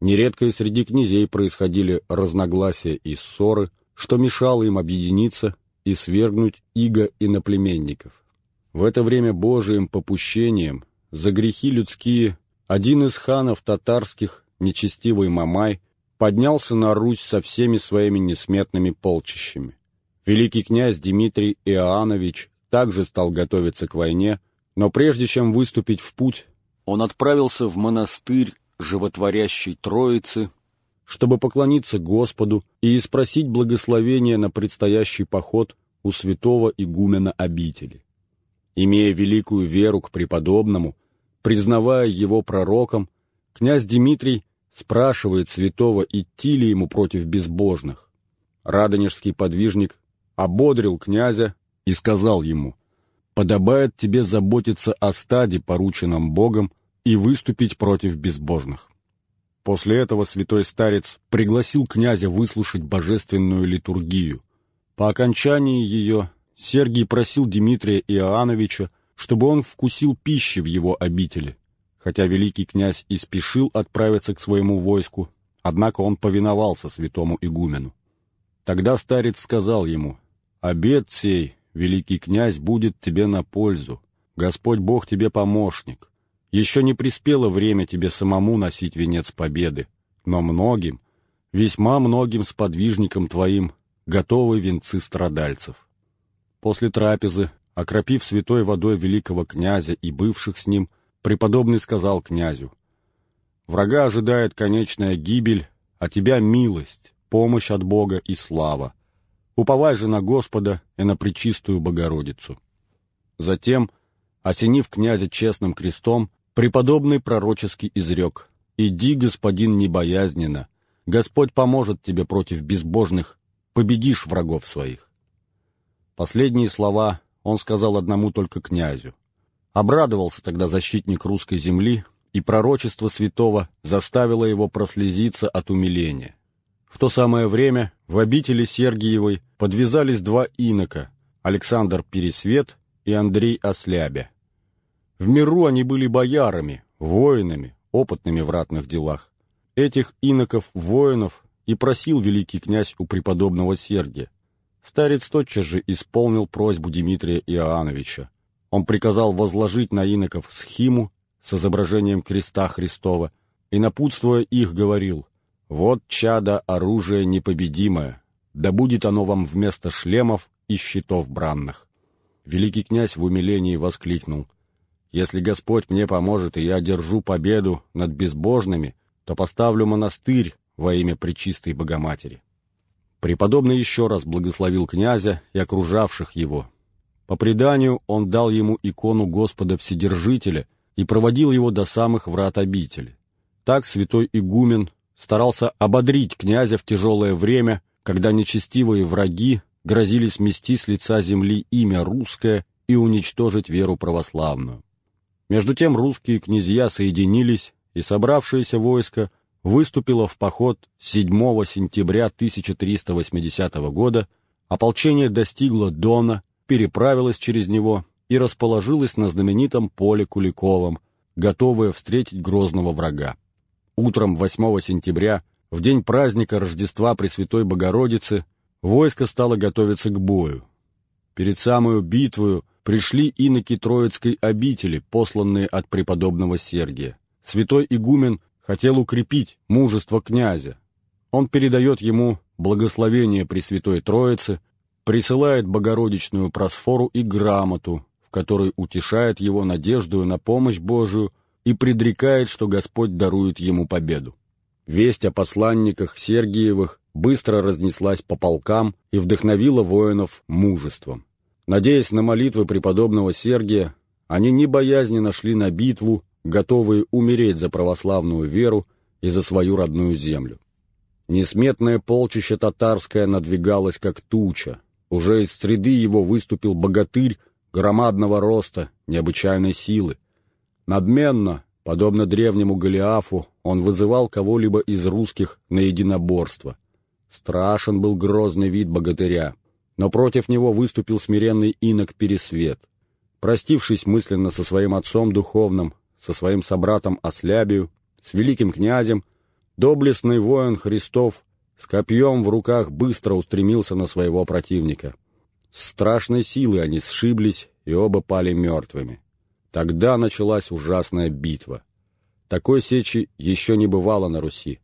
Нередко и среди князей происходили разногласия и ссоры, что мешало им объединиться и свергнуть иго иноплеменников. В это время Божиим попущением за грехи людские один из ханов татарских, нечестивый Мамай, поднялся на Русь со всеми своими несметными полчищами. Великий князь Дмитрий Иоаннович также стал готовиться к войне, Но прежде чем выступить в путь, он отправился в монастырь животворящей Троицы, чтобы поклониться Господу и испросить благословения на предстоящий поход у святого игумена обители. Имея великую веру к преподобному, признавая его пророком, князь Дмитрий спрашивает святого, идти ли ему против безбожных. Радонежский подвижник ободрил князя и сказал ему, «Подобает тебе заботиться о стаде, порученном Богом, и выступить против безбожных». После этого святой старец пригласил князя выслушать божественную литургию. По окончании ее Сергий просил Дмитрия Иоанновича, чтобы он вкусил пищи в его обители. Хотя великий князь и спешил отправиться к своему войску, однако он повиновался святому игумену. Тогда старец сказал ему, «Обед сей, великий князь, будет тебе на пользу. Господь Бог тебе помощник. Еще не приспело время тебе самому носить венец победы, но многим, весьма многим сподвижникам твоим готовы венцы страдальцев». После трапезы, окропив святой водой великого князя и бывших с ним, преподобный сказал князю, «Врага ожидает конечная гибель, а тебя милость, помощь от Бога и слава. Уповай же на Господа и на Пречистую Богородицу». Затем, осенив князя честным крестом, преподобный пророчески изрек, «Иди, господин, небоязненно, Господь поможет тебе против безбожных, победишь врагов своих». Последние слова он сказал одному только князю. Обрадовался тогда защитник русской земли, и пророчество святого заставило его прослезиться от умиления. В то самое время в обители Сергиевой подвязались два инока – Александр Пересвет и Андрей Ослябя. В миру они были боярами, воинами, опытными в ратных делах. Этих иноков-воинов и просил великий князь у преподобного Сергия. Старец тотчас же исполнил просьбу Дмитрия Иоанновича. Он приказал возложить на иноков схиму с изображением креста Христова и, напутствуя их, говорил «Вот чада оружие непобедимое, да будет оно вам вместо шлемов и щитов бранных». Великий князь в умилении воскликнул «Если Господь мне поможет, и я держу победу над безбожными, то поставлю монастырь во имя Пречистой Богоматери». Преподобный еще раз благословил князя и окружавших его. По преданию он дал ему икону Господа Вседержителя и проводил его до самых врат обители. Так святой игумен старался ободрить князя в тяжелое время, когда нечестивые враги грозили смести с лица земли имя русское и уничтожить веру православную. Между тем русские князья соединились, и собравшееся войско выступило в поход 7 сентября 1380 года, ополчение достигло Дона, переправилось через него и расположилось на знаменитом поле Куликовом, готовое встретить грозного врага. Утром 8 сентября, в день праздника Рождества Пресвятой Богородицы, войско стало готовиться к бою. Перед самую битвою пришли иноки Троицкой обители, посланные от преподобного Сергия. Святой игумен хотел укрепить мужество князя. Он передает ему благословение Пресвятой Троицы, присылает Богородичную просфору и грамоту, в которой утешает его надеждою на помощь Божию и предрекает, что Господь дарует ему победу. Весть о посланниках Сергиевых быстро разнеслась по полкам и вдохновила воинов мужеством. Надеясь на молитвы преподобного Сергия, они не боязненно шли на битву готовые умереть за православную веру и за свою родную землю. Несметное полчище татарское надвигалось как туча. Уже из среды его выступил богатырь громадного роста, необычайной силы. Надменно, подобно древнему Голиафу, он вызывал кого-либо из русских на единоборство. Страшен был грозный вид богатыря, но против него выступил смиренный инок Пересвет. Простившись мысленно со своим отцом духовным, со своим собратом Ослябию, с великим князем, доблестный воин Христов с копьем в руках быстро устремился на своего противника. С страшной силой они сшиблись и оба пали мертвыми. Тогда началась ужасная битва. Такой сечи еще не бывало на Руси.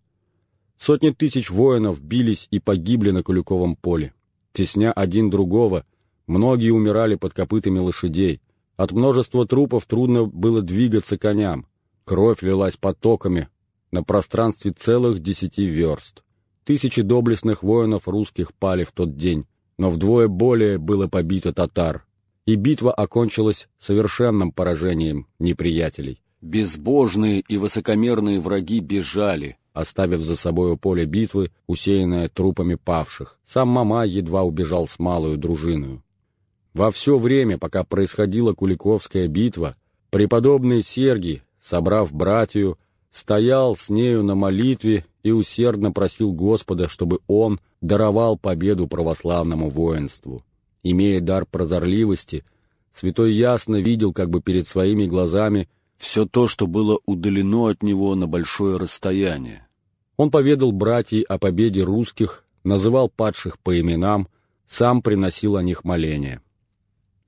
Сотни тысяч воинов бились и погибли на Куликовом поле. Тесня один другого, многие умирали под копытами лошадей, От множества трупов трудно было двигаться коням. Кровь лилась потоками на пространстве целых десяти верст. Тысячи доблестных воинов русских пали в тот день, но вдвое более было побито татар, и битва окончилась совершенным поражением неприятелей. Безбожные и высокомерные враги бежали, оставив за собою поле битвы, усеянное трупами павших. Сам Мама едва убежал с малую дружиною. Во все время, пока происходила Куликовская битва, преподобный Сергий, собрав братью, стоял с нею на молитве и усердно просил Господа, чтобы он даровал победу православному воинству. Имея дар прозорливости, святой ясно видел как бы перед своими глазами все то, что было удалено от него на большое расстояние. Он поведал братьям о победе русских, называл падших по именам, сам приносил о них моления.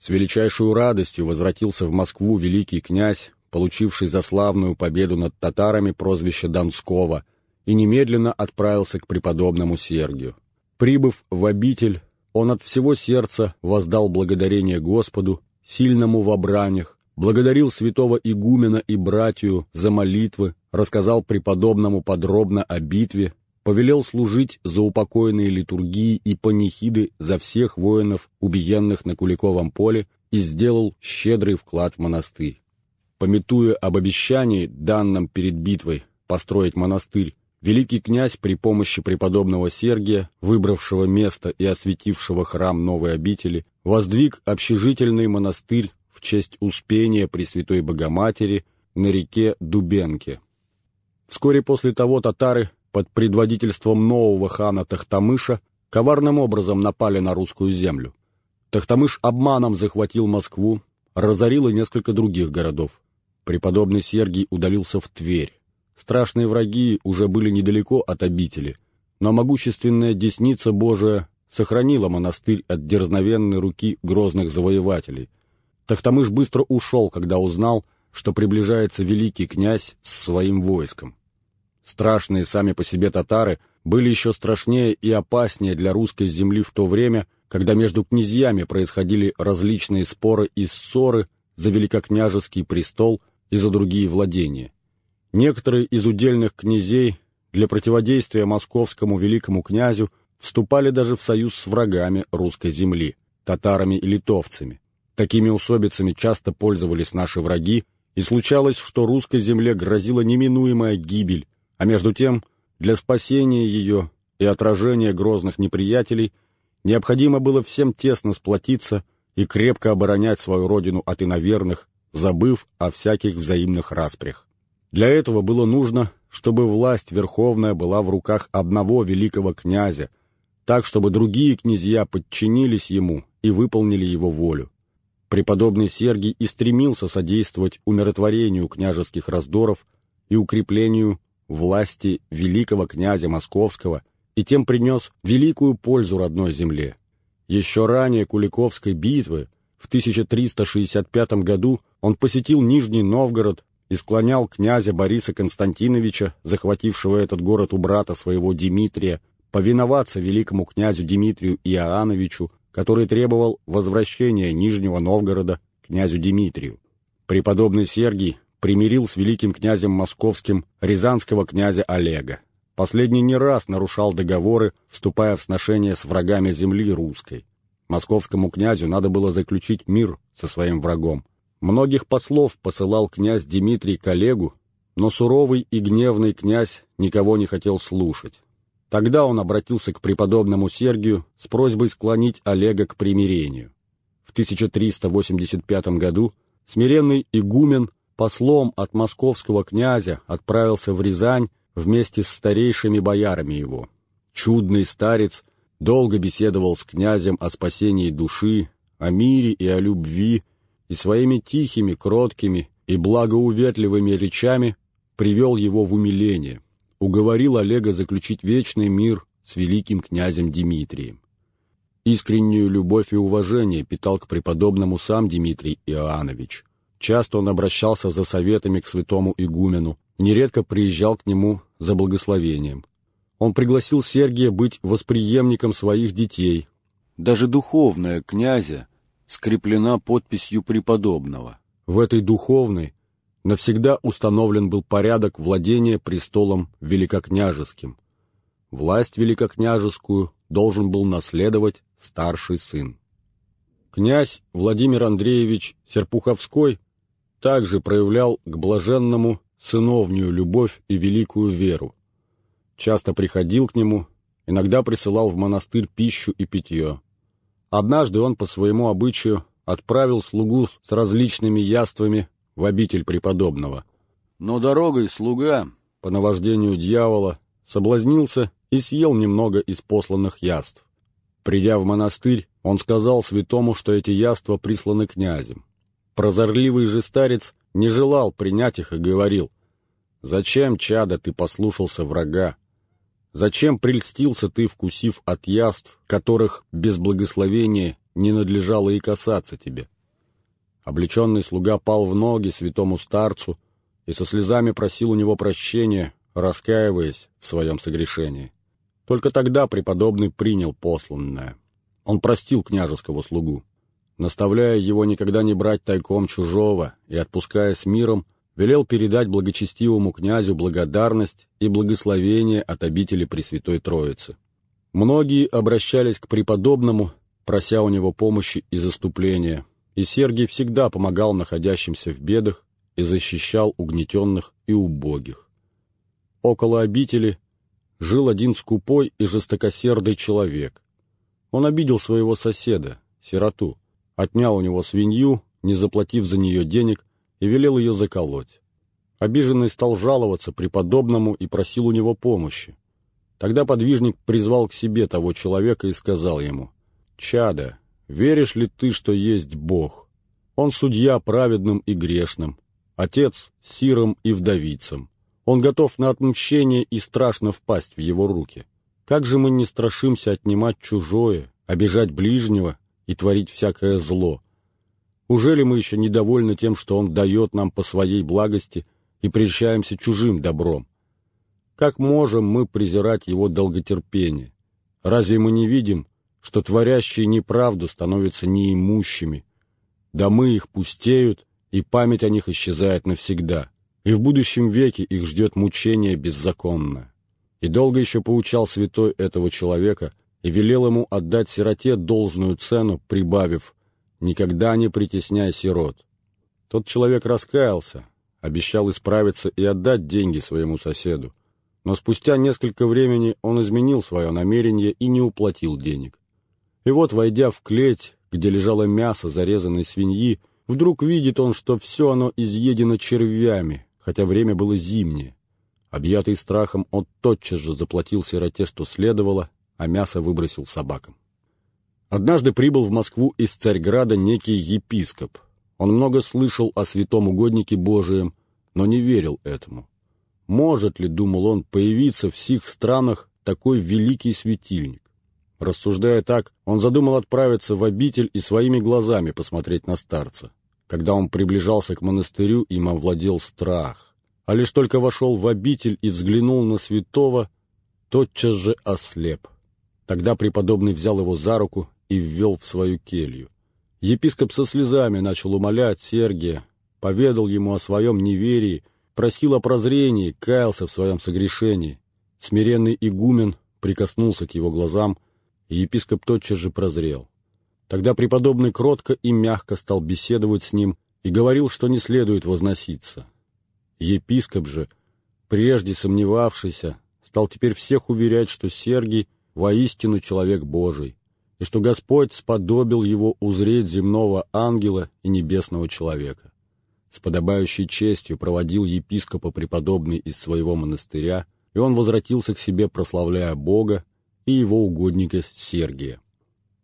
С величайшей радостью возвратился в Москву великий князь, получивший за славную победу над татарами прозвище Донского, и немедленно отправился к преподобному Сергию. Прибыв в обитель, он от всего сердца воздал благодарение Господу, сильному в обранях, благодарил святого игумена и братью за молитвы, рассказал преподобному подробно о битве, повелел служить за упокоенные литургии и панихиды за всех воинов, убиенных на Куликовом поле, и сделал щедрый вклад в монастырь. Пометуя об обещании, данном перед битвой, построить монастырь, великий князь при помощи преподобного Сергия, выбравшего место и осветившего храм новой обители, воздвиг общежительный монастырь в честь Успения Пресвятой Богоматери на реке Дубенке. Вскоре после того татары под предводительством нового хана Тахтамыша коварным образом напали на русскую землю. Тахтамыш обманом захватил Москву, разорил и несколько других городов. Преподобный Сергий удалился в Тверь. Страшные враги уже были недалеко от обители, но могущественная десница Божия сохранила монастырь от дерзновенной руки грозных завоевателей – Тахтамыш быстро ушел, когда узнал, что приближается великий князь с своим войском. Страшные сами по себе татары были еще страшнее и опаснее для русской земли в то время, когда между князьями происходили различные споры и ссоры за великокняжеский престол и за другие владения. Некоторые из удельных князей для противодействия московскому великому князю вступали даже в союз с врагами русской земли, татарами и литовцами. Такими усобицами часто пользовались наши враги, и случалось, что русской земле грозила неминуемая гибель, а между тем, для спасения ее и отражения грозных неприятелей необходимо было всем тесно сплотиться и крепко оборонять свою родину от иноверных, забыв о всяких взаимных распрях. Для этого было нужно, чтобы власть верховная была в руках одного великого князя, так, чтобы другие князья подчинились ему и выполнили его волю. Преподобный Сергий и стремился содействовать умиротворению княжеских раздоров и укреплению власти великого князя Московского и тем принес великую пользу родной земле. Еще ранее Куликовской битвы в 1365 году он посетил Нижний Новгород и склонял князя Бориса Константиновича, захватившего этот город у брата своего Дмитрия, повиноваться великому князю Дмитрию Иоанновичу который требовал возвращения Нижнего Новгорода князю Дмитрию. Преподобный Сергий примирил с великим князем московским рязанского князя Олега. Последний не раз нарушал договоры, вступая в сношения с врагами земли русской. Московскому князю надо было заключить мир со своим врагом. Многих послов посылал князь Дмитрий к Олегу, но суровый и гневный князь никого не хотел слушать. Тогда он обратился к преподобному Сергию с просьбой склонить Олега к примирению. В 1385 году смиренный игумен послом от московского князя отправился в Рязань вместе с старейшими боярами его. Чудный старец долго беседовал с князем о спасении души, о мире и о любви, и своими тихими, кроткими и благоуветливыми речами привел его в умиление – уговорил Олега заключить вечный мир с великим князем Дмитрием. Искреннюю любовь и уважение питал к преподобному сам Дмитрий Иоаннович. Часто он обращался за советами к святому игумену, нередко приезжал к нему за благословением. Он пригласил Сергия быть восприемником своих детей. Даже духовная князя скреплена подписью преподобного. В этой духовной навсегда установлен был порядок владения престолом великокняжеским. Власть великокняжескую должен был наследовать старший сын. Князь Владимир Андреевич Серпуховской также проявлял к блаженному сыновнюю любовь и великую веру. Часто приходил к нему, иногда присылал в монастырь пищу и питье. Однажды он по своему обычаю отправил слугу с различными яствами в обитель преподобного. Но дорогой слуга, по наваждению дьявола, соблазнился и съел немного из посланных яств. Придя в монастырь, он сказал святому, что эти яства присланы князем. Прозорливый же старец не желал принять их и говорил, «Зачем, чада, ты послушался врага? Зачем прельстился ты, вкусив от яств, которых без благословения не надлежало и касаться тебе?» Облеченный слуга пал в ноги святому старцу и со слезами просил у него прощения, раскаиваясь в своем согрешении. Только тогда преподобный принял посланное. Он простил княжеского слугу. Наставляя его никогда не брать тайком чужого и отпуская с миром, велел передать благочестивому князю благодарность и благословение от обители Пресвятой Троицы. Многие обращались к преподобному, прося у него помощи и заступления, и Сергий всегда помогал находящимся в бедах и защищал угнетенных и убогих. Около обители жил один скупой и жестокосердый человек. Он обидел своего соседа, сироту, отнял у него свинью, не заплатив за нее денег, и велел ее заколоть. Обиженный стал жаловаться преподобному и просил у него помощи. Тогда подвижник призвал к себе того человека и сказал ему, «Чада, веришь ли ты, что есть Бог? Он судья праведным и грешным, отец сиром и вдовицам. Он готов на отмщение и страшно впасть в его руки. Как же мы не страшимся отнимать чужое, обижать ближнего и творить всякое зло? Уже ли мы еще недовольны тем, что Он дает нам по своей благости и прельщаемся чужим добром? Как можем мы презирать Его долготерпение? Разве мы не видим, что творящие неправду становятся неимущими? Домы их пустеют, и память о них исчезает навсегда, и в будущем веке их ждет мучение беззаконное. И долго еще поучал святой этого человека и велел ему отдать сироте должную цену, прибавив «Никогда не притесняй сирот». Тот человек раскаялся, обещал исправиться и отдать деньги своему соседу, но спустя несколько времени он изменил свое намерение и не уплатил денег. И вот, войдя в клеть, где лежало мясо зарезанной свиньи, вдруг видит он, что все оно изъедено червями, хотя время было зимнее. Объятый страхом, он тотчас же заплатил сироте, что следовало, а мясо выбросил собакам. Однажды прибыл в Москву из Царьграда некий епископ. Он много слышал о святом угоднике Божием, но не верил этому. Может ли, думал он, появиться в сих странах такой великий светильник? Рассуждая так, он задумал отправиться в обитель и своими глазами посмотреть на старца. Когда он приближался к монастырю, им овладел страх. А лишь только вошел в обитель и взглянул на святого, тотчас же ослеп. Тогда преподобный взял его за руку и ввел в свою келью. Епископ со слезами начал умолять Сергия, поведал ему о своем неверии, просил о прозрении, каялся в своем согрешении. Смиренный игумен прикоснулся к его глазам, и епископ тотчас же прозрел. Тогда преподобный кротко и мягко стал беседовать с ним и говорил, что не следует возноситься. Епископ же, прежде сомневавшийся, стал теперь всех уверять, что Сергий воистину человек Божий, и что Господь сподобил его узреть земного ангела и небесного человека. С подобающей честью проводил епископа преподобный из своего монастыря, и он возвратился к себе, прославляя Бога и его угодника Сергия.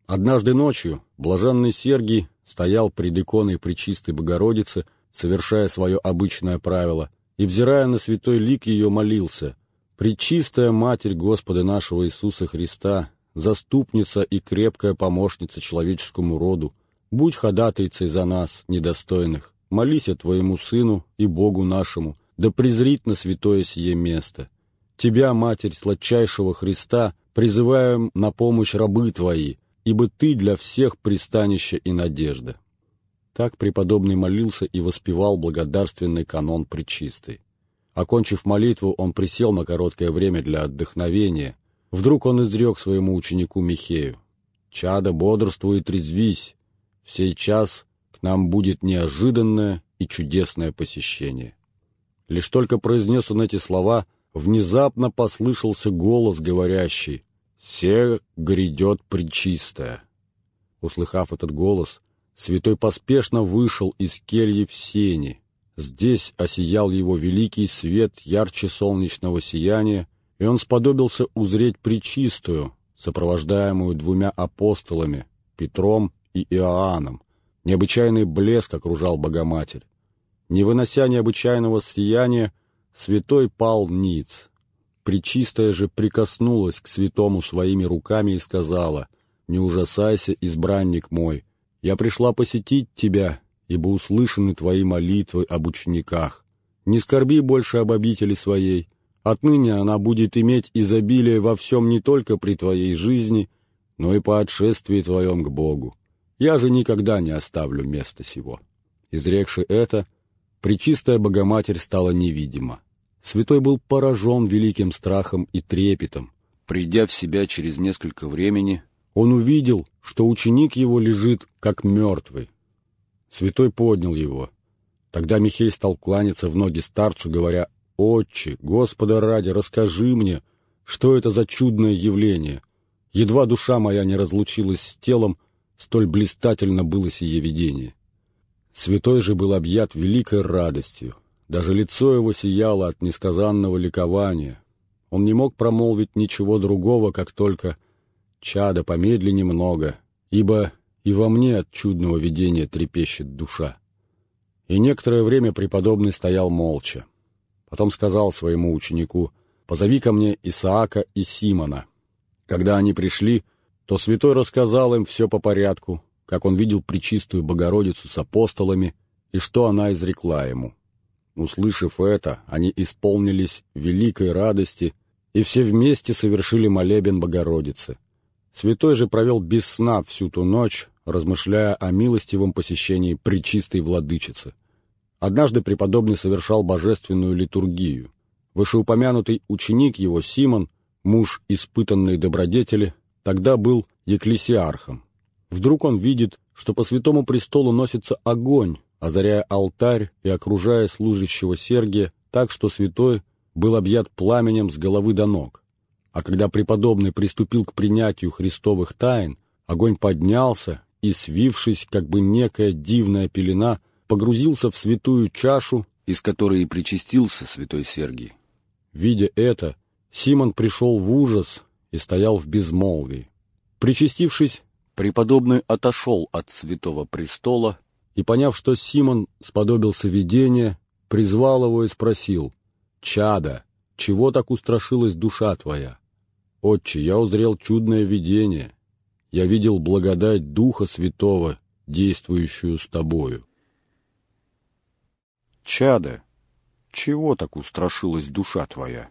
Однажды ночью блаженный Сергий стоял пред иконой Пречистой Богородицы, совершая свое обычное правило, и, взирая на святой лик ее, молился «Пречистая Матерь Господа нашего Иисуса Христа, заступница и крепкая помощница человеческому роду, будь ходатайцей за нас, недостойных, молись о Твоему Сыну и Богу нашему, да презрит на святое сие место. Тебя, Матерь сладчайшего Христа, призываем на помощь рабы Твои, ибо ты для всех пристанище и надежда». Так преподобный молился и воспевал благодарственный канон Пречистой. Окончив молитву, он присел на короткое время для отдохновения. Вдруг он изрек своему ученику Михею. «Чада, бодрствуй и трезвись. В сей час к нам будет неожиданное и чудесное посещение». Лишь только произнес он эти слова, внезапно послышался голос, говорящий «Се грядет причистая». Услыхав этот голос, святой поспешно вышел из кельи в сени. Здесь осиял его великий свет ярче солнечного сияния, и он сподобился узреть причистую, сопровождаемую двумя апостолами, Петром и Иоанном. Необычайный блеск окружал Богоматерь. Не вынося необычайного сияния, святой пал ниц. Пречистая же прикоснулась к святому своими руками и сказала, «Не ужасайся, избранник мой, я пришла посетить тебя, ибо услышаны твои молитвы об учениках. Не скорби больше об обители своей, отныне она будет иметь изобилие во всем не только при твоей жизни, но и по отшествии твоем к Богу. Я же никогда не оставлю места сего». Изрекши это, Пречистая Богоматерь стала невидима. Святой был поражен великим страхом и трепетом. Придя в себя через несколько времени, он увидел, что ученик его лежит, как мертвый. Святой поднял его. Тогда Михей стал кланяться в ноги старцу, говоря, «Отче, Господа ради, расскажи мне, что это за чудное явление? Едва душа моя не разлучилась с телом, столь блистательно было сие видение». Святой же был объят великой радостью. Даже лицо его сияло от несказанного ликования. Он не мог промолвить ничего другого, как только «Чада, помедли немного, ибо и во мне от чудного видения трепещет душа». И некоторое время преподобный стоял молча. Потом сказал своему ученику «Позови ко мне Исаака и Симона». Когда они пришли, то святой рассказал им все по порядку, как он видел Пречистую Богородицу с апостолами и что она изрекла ему. Услышав это, они исполнились великой радости и все вместе совершили молебен Богородицы. Святой же провел без сна всю ту ночь, размышляя о милостивом посещении Пречистой Владычицы. Однажды преподобный совершал божественную литургию. Вышеупомянутый ученик его, Симон, муж испытанной добродетели, тогда был екклесиархом. Вдруг он видит, что по святому престолу носится огонь, озаряя алтарь и окружая служащего Сергия так, что святой был объят пламенем с головы до ног. А когда преподобный приступил к принятию христовых тайн, огонь поднялся и, свившись, как бы некая дивная пелена, погрузился в святую чашу, из которой и причастился святой Сергий. Видя это, Симон пришел в ужас и стоял в безмолвии. Причастившись, Преподобный отошел от святого престола и, поняв, что Симон сподобился видения, призвал его и спросил, «Чада, чего так устрашилась душа твоя? Отче, я узрел чудное видение. Я видел благодать Духа Святого, действующую с тобою». «Чада, чего так устрашилась душа твоя?»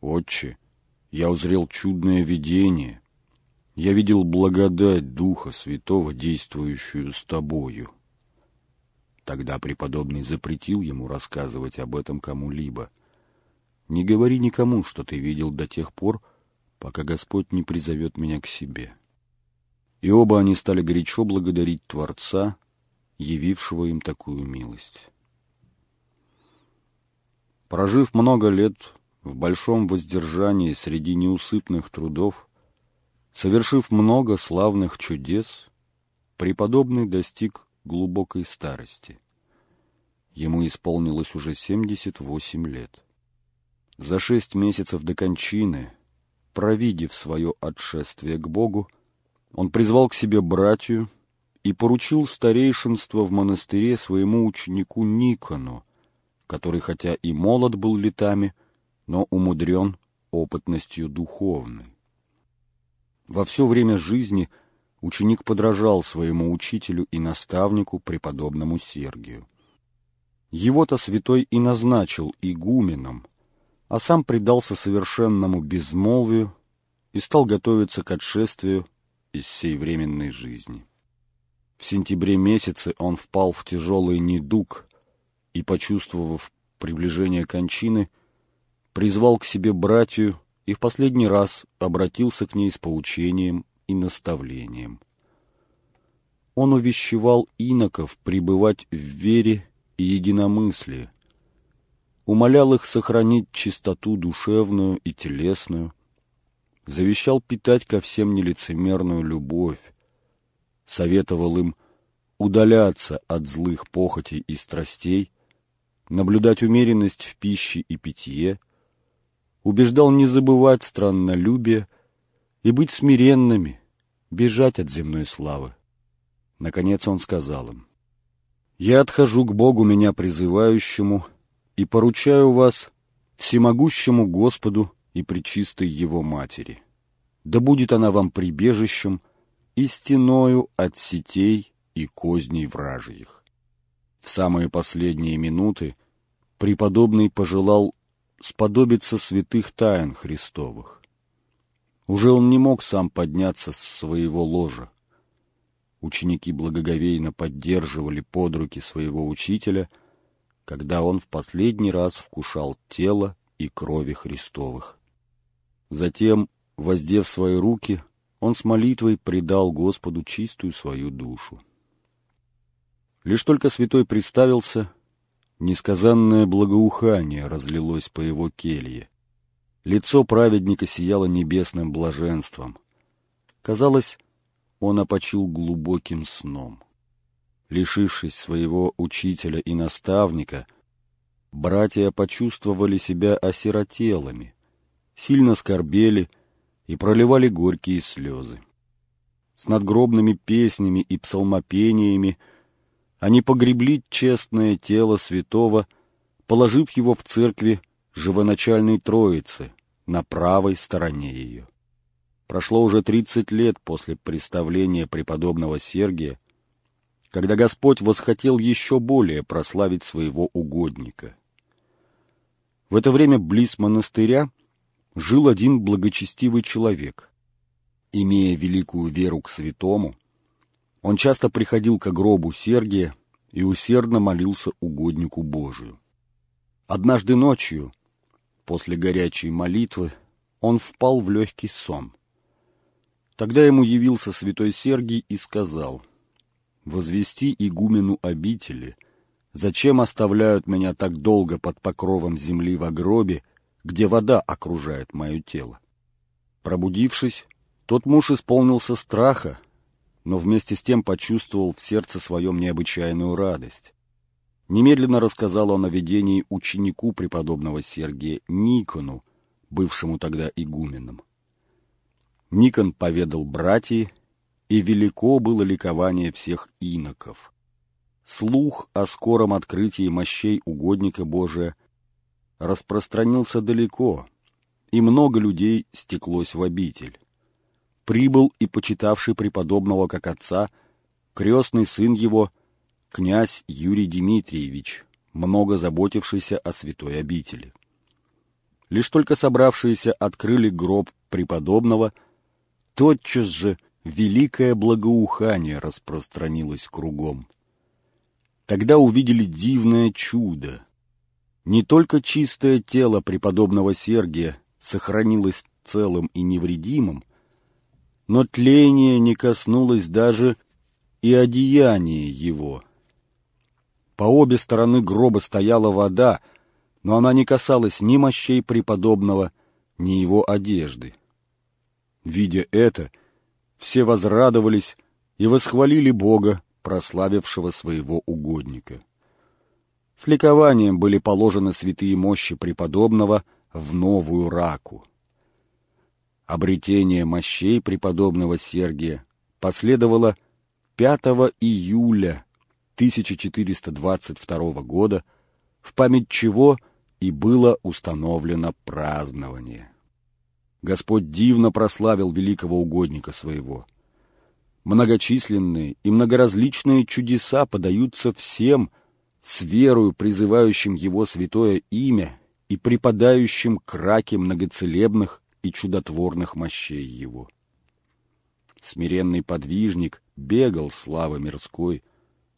«Отче, я узрел чудное видение» я видел благодать Духа Святого, действующую с тобою. Тогда преподобный запретил ему рассказывать об этом кому-либо. Не говори никому, что ты видел до тех пор, пока Господь не призовет меня к себе. И оба они стали горячо благодарить Творца, явившего им такую милость. Прожив много лет в большом воздержании среди неусыпных трудов, Совершив много славных чудес, преподобный достиг глубокой старости. Ему исполнилось уже 78 лет. За шесть месяцев до кончины, провидев свое отшествие к Богу, он призвал к себе братью и поручил старейшинство в монастыре своему ученику Никону, который хотя и молод был летами, но умудрен опытностью духовной. Во все время жизни ученик подражал своему учителю и наставнику, преподобному Сергию. Его-то святой и назначил игуменом, а сам предался совершенному безмолвию и стал готовиться к отшествию из сей временной жизни. В сентябре месяце он впал в тяжелый недуг и, почувствовав приближение кончины, призвал к себе братью и в последний раз обратился к ней с поучением и наставлением. Он увещевал иноков пребывать в вере и единомыслии, умолял их сохранить чистоту душевную и телесную, завещал питать ко всем нелицемерную любовь, советовал им удаляться от злых похотей и страстей, наблюдать умеренность в пище и питье, убеждал не забывать страннолюбие и быть смиренными, бежать от земной славы. Наконец он сказал им, «Я отхожу к Богу меня призывающему и поручаю вас всемогущему Господу и причистой Его Матери. Да будет она вам прибежищем и стеною от сетей и козней вражьих». В самые последние минуты преподобный пожелал сподобиться святых тайн Христовых. Уже он не мог сам подняться с своего ложа. Ученики благоговейно поддерживали под руки своего учителя, когда он в последний раз вкушал тело и крови Христовых. Затем, воздев свои руки, он с молитвой предал Господу чистую свою душу. Лишь только святой представился, несказанное благоухание разлилось по его келье. Лицо праведника сияло небесным блаженством. Казалось, он опочил глубоким сном. Лишившись своего учителя и наставника, братья почувствовали себя осиротелыми, сильно скорбели и проливали горькие слезы. С надгробными песнями и псалмопениями они погребли честное тело святого, положив его в церкви живоначальной Троицы на правой стороне ее. Прошло уже тридцать лет после представления преподобного Сергия, когда Господь восхотел еще более прославить своего угодника. В это время близ монастыря жил один благочестивый человек. Имея великую веру к святому, он часто приходил к гробу Сергия и усердно молился угоднику Божию. Однажды ночью, после горячей молитвы, он впал в легкий сон. Тогда ему явился святой Сергий и сказал, «Возвести игумену обители, зачем оставляют меня так долго под покровом земли в гробе, где вода окружает мое тело?» Пробудившись, тот муж исполнился страха, но вместе с тем почувствовал в сердце своем необычайную радость. Немедленно рассказал он о видении ученику преподобного Сергия Никону, бывшему тогда игуменом. Никон поведал братьи, и велико было ликование всех иноков. Слух о скором открытии мощей угодника Божия распространился далеко, и много людей стеклось в обитель. Прибыл и почитавший преподобного как отца, крестный сын его, князь Юрий Дмитриевич, много заботившийся о святой обители. Лишь только собравшиеся открыли гроб преподобного — тотчас же великое благоухание распространилось кругом. Тогда увидели дивное чудо. Не только чистое тело преподобного Сергия сохранилось целым и невредимым, но тление не коснулось даже и одеяния его. По обе стороны гроба стояла вода, но она не касалась ни мощей преподобного, ни его одежды. Видя это, все возрадовались и восхвалили Бога, прославившего своего угодника. С ликованием были положены святые мощи преподобного в новую раку. Обретение мощей преподобного Сергия последовало 5 июля 1422 года, в память чего и было установлено празднование. Господь дивно прославил великого угодника своего. Многочисленные и многоразличные чудеса подаются всем, с верою призывающим его святое имя и припадающим к раке многоцелебных и чудотворных мощей его. смиренный подвижник, бегал славы мирской,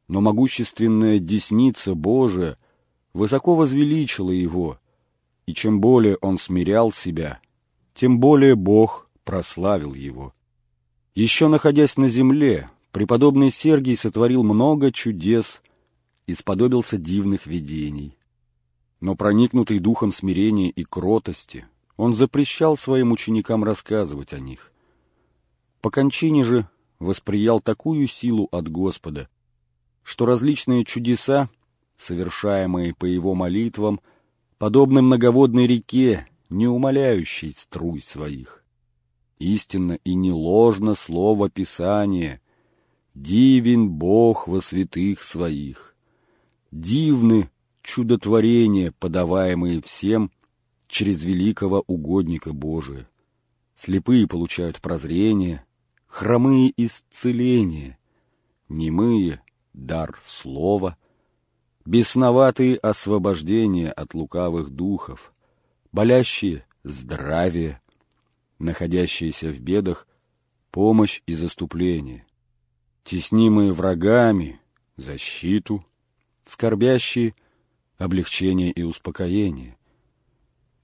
но могущественная десница Божия высоко возвеличила его, и чем более он смирял себя, тем более Бог прославил его. Еще находясь на земле, преподобный Сергий сотворил много чудес и сподобился дивных видений. Но проникнутый духом смирения и кротости, он запрещал своим ученикам рассказывать о них. По кончине же восприял такую силу от Господа, что различные чудеса, совершаемые по его молитвам, подобны многоводной реке, не умоляющей струй своих. Истинно и не ложно слово Писания, дивен Бог во святых своих. Дивны чудотворения, подаваемые всем через великого угодника Божия. Слепые получают прозрение, хромые — исцеление, немые — дар слова, бесноватые — освобождение от лукавых духов, болящие — здравие, находящиеся в бедах — помощь и заступление, теснимые врагами — защиту, скорбящие — облегчение и успокоение.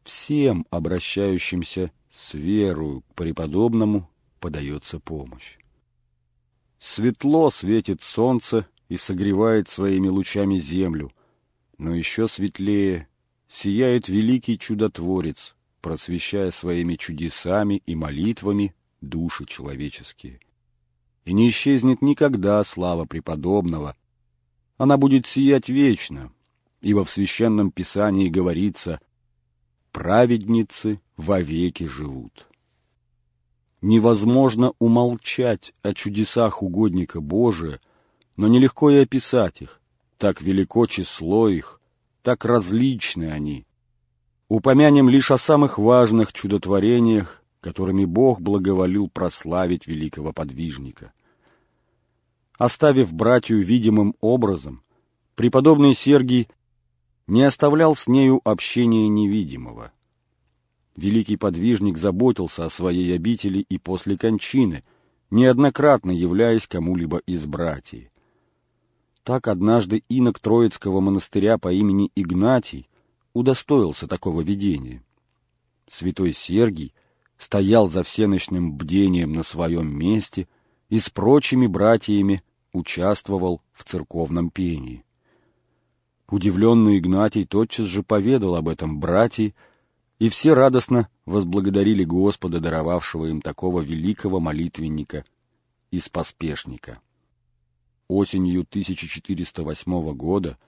Всем обращающимся с верою к преподобному подается помощь. Светло светит солнце и согревает своими лучами землю, но еще светлее сияет великий чудотворец, просвещая своими чудесами и молитвами души человеческие. И не исчезнет никогда слава преподобного. Она будет сиять вечно, ибо в Священном Писании говорится «праведницы вовеки живут» невозможно умолчать о чудесах угодника Божия, но нелегко и описать их. Так велико число их, так различны они. Упомянем лишь о самых важных чудотворениях, которыми Бог благоволил прославить великого подвижника. Оставив братью видимым образом, преподобный Сергий не оставлял с нею общения невидимого. Великий подвижник заботился о своей обители и после кончины, неоднократно являясь кому-либо из братьев. Так однажды инок Троицкого монастыря по имени Игнатий удостоился такого видения. Святой Сергий стоял за всеночным бдением на своем месте и с прочими братьями участвовал в церковном пении. Удивленный Игнатий тотчас же поведал об этом братьям, и все радостно возблагодарили Господа, даровавшего им такого великого молитвенника и спаспешника. Осенью 1408 года,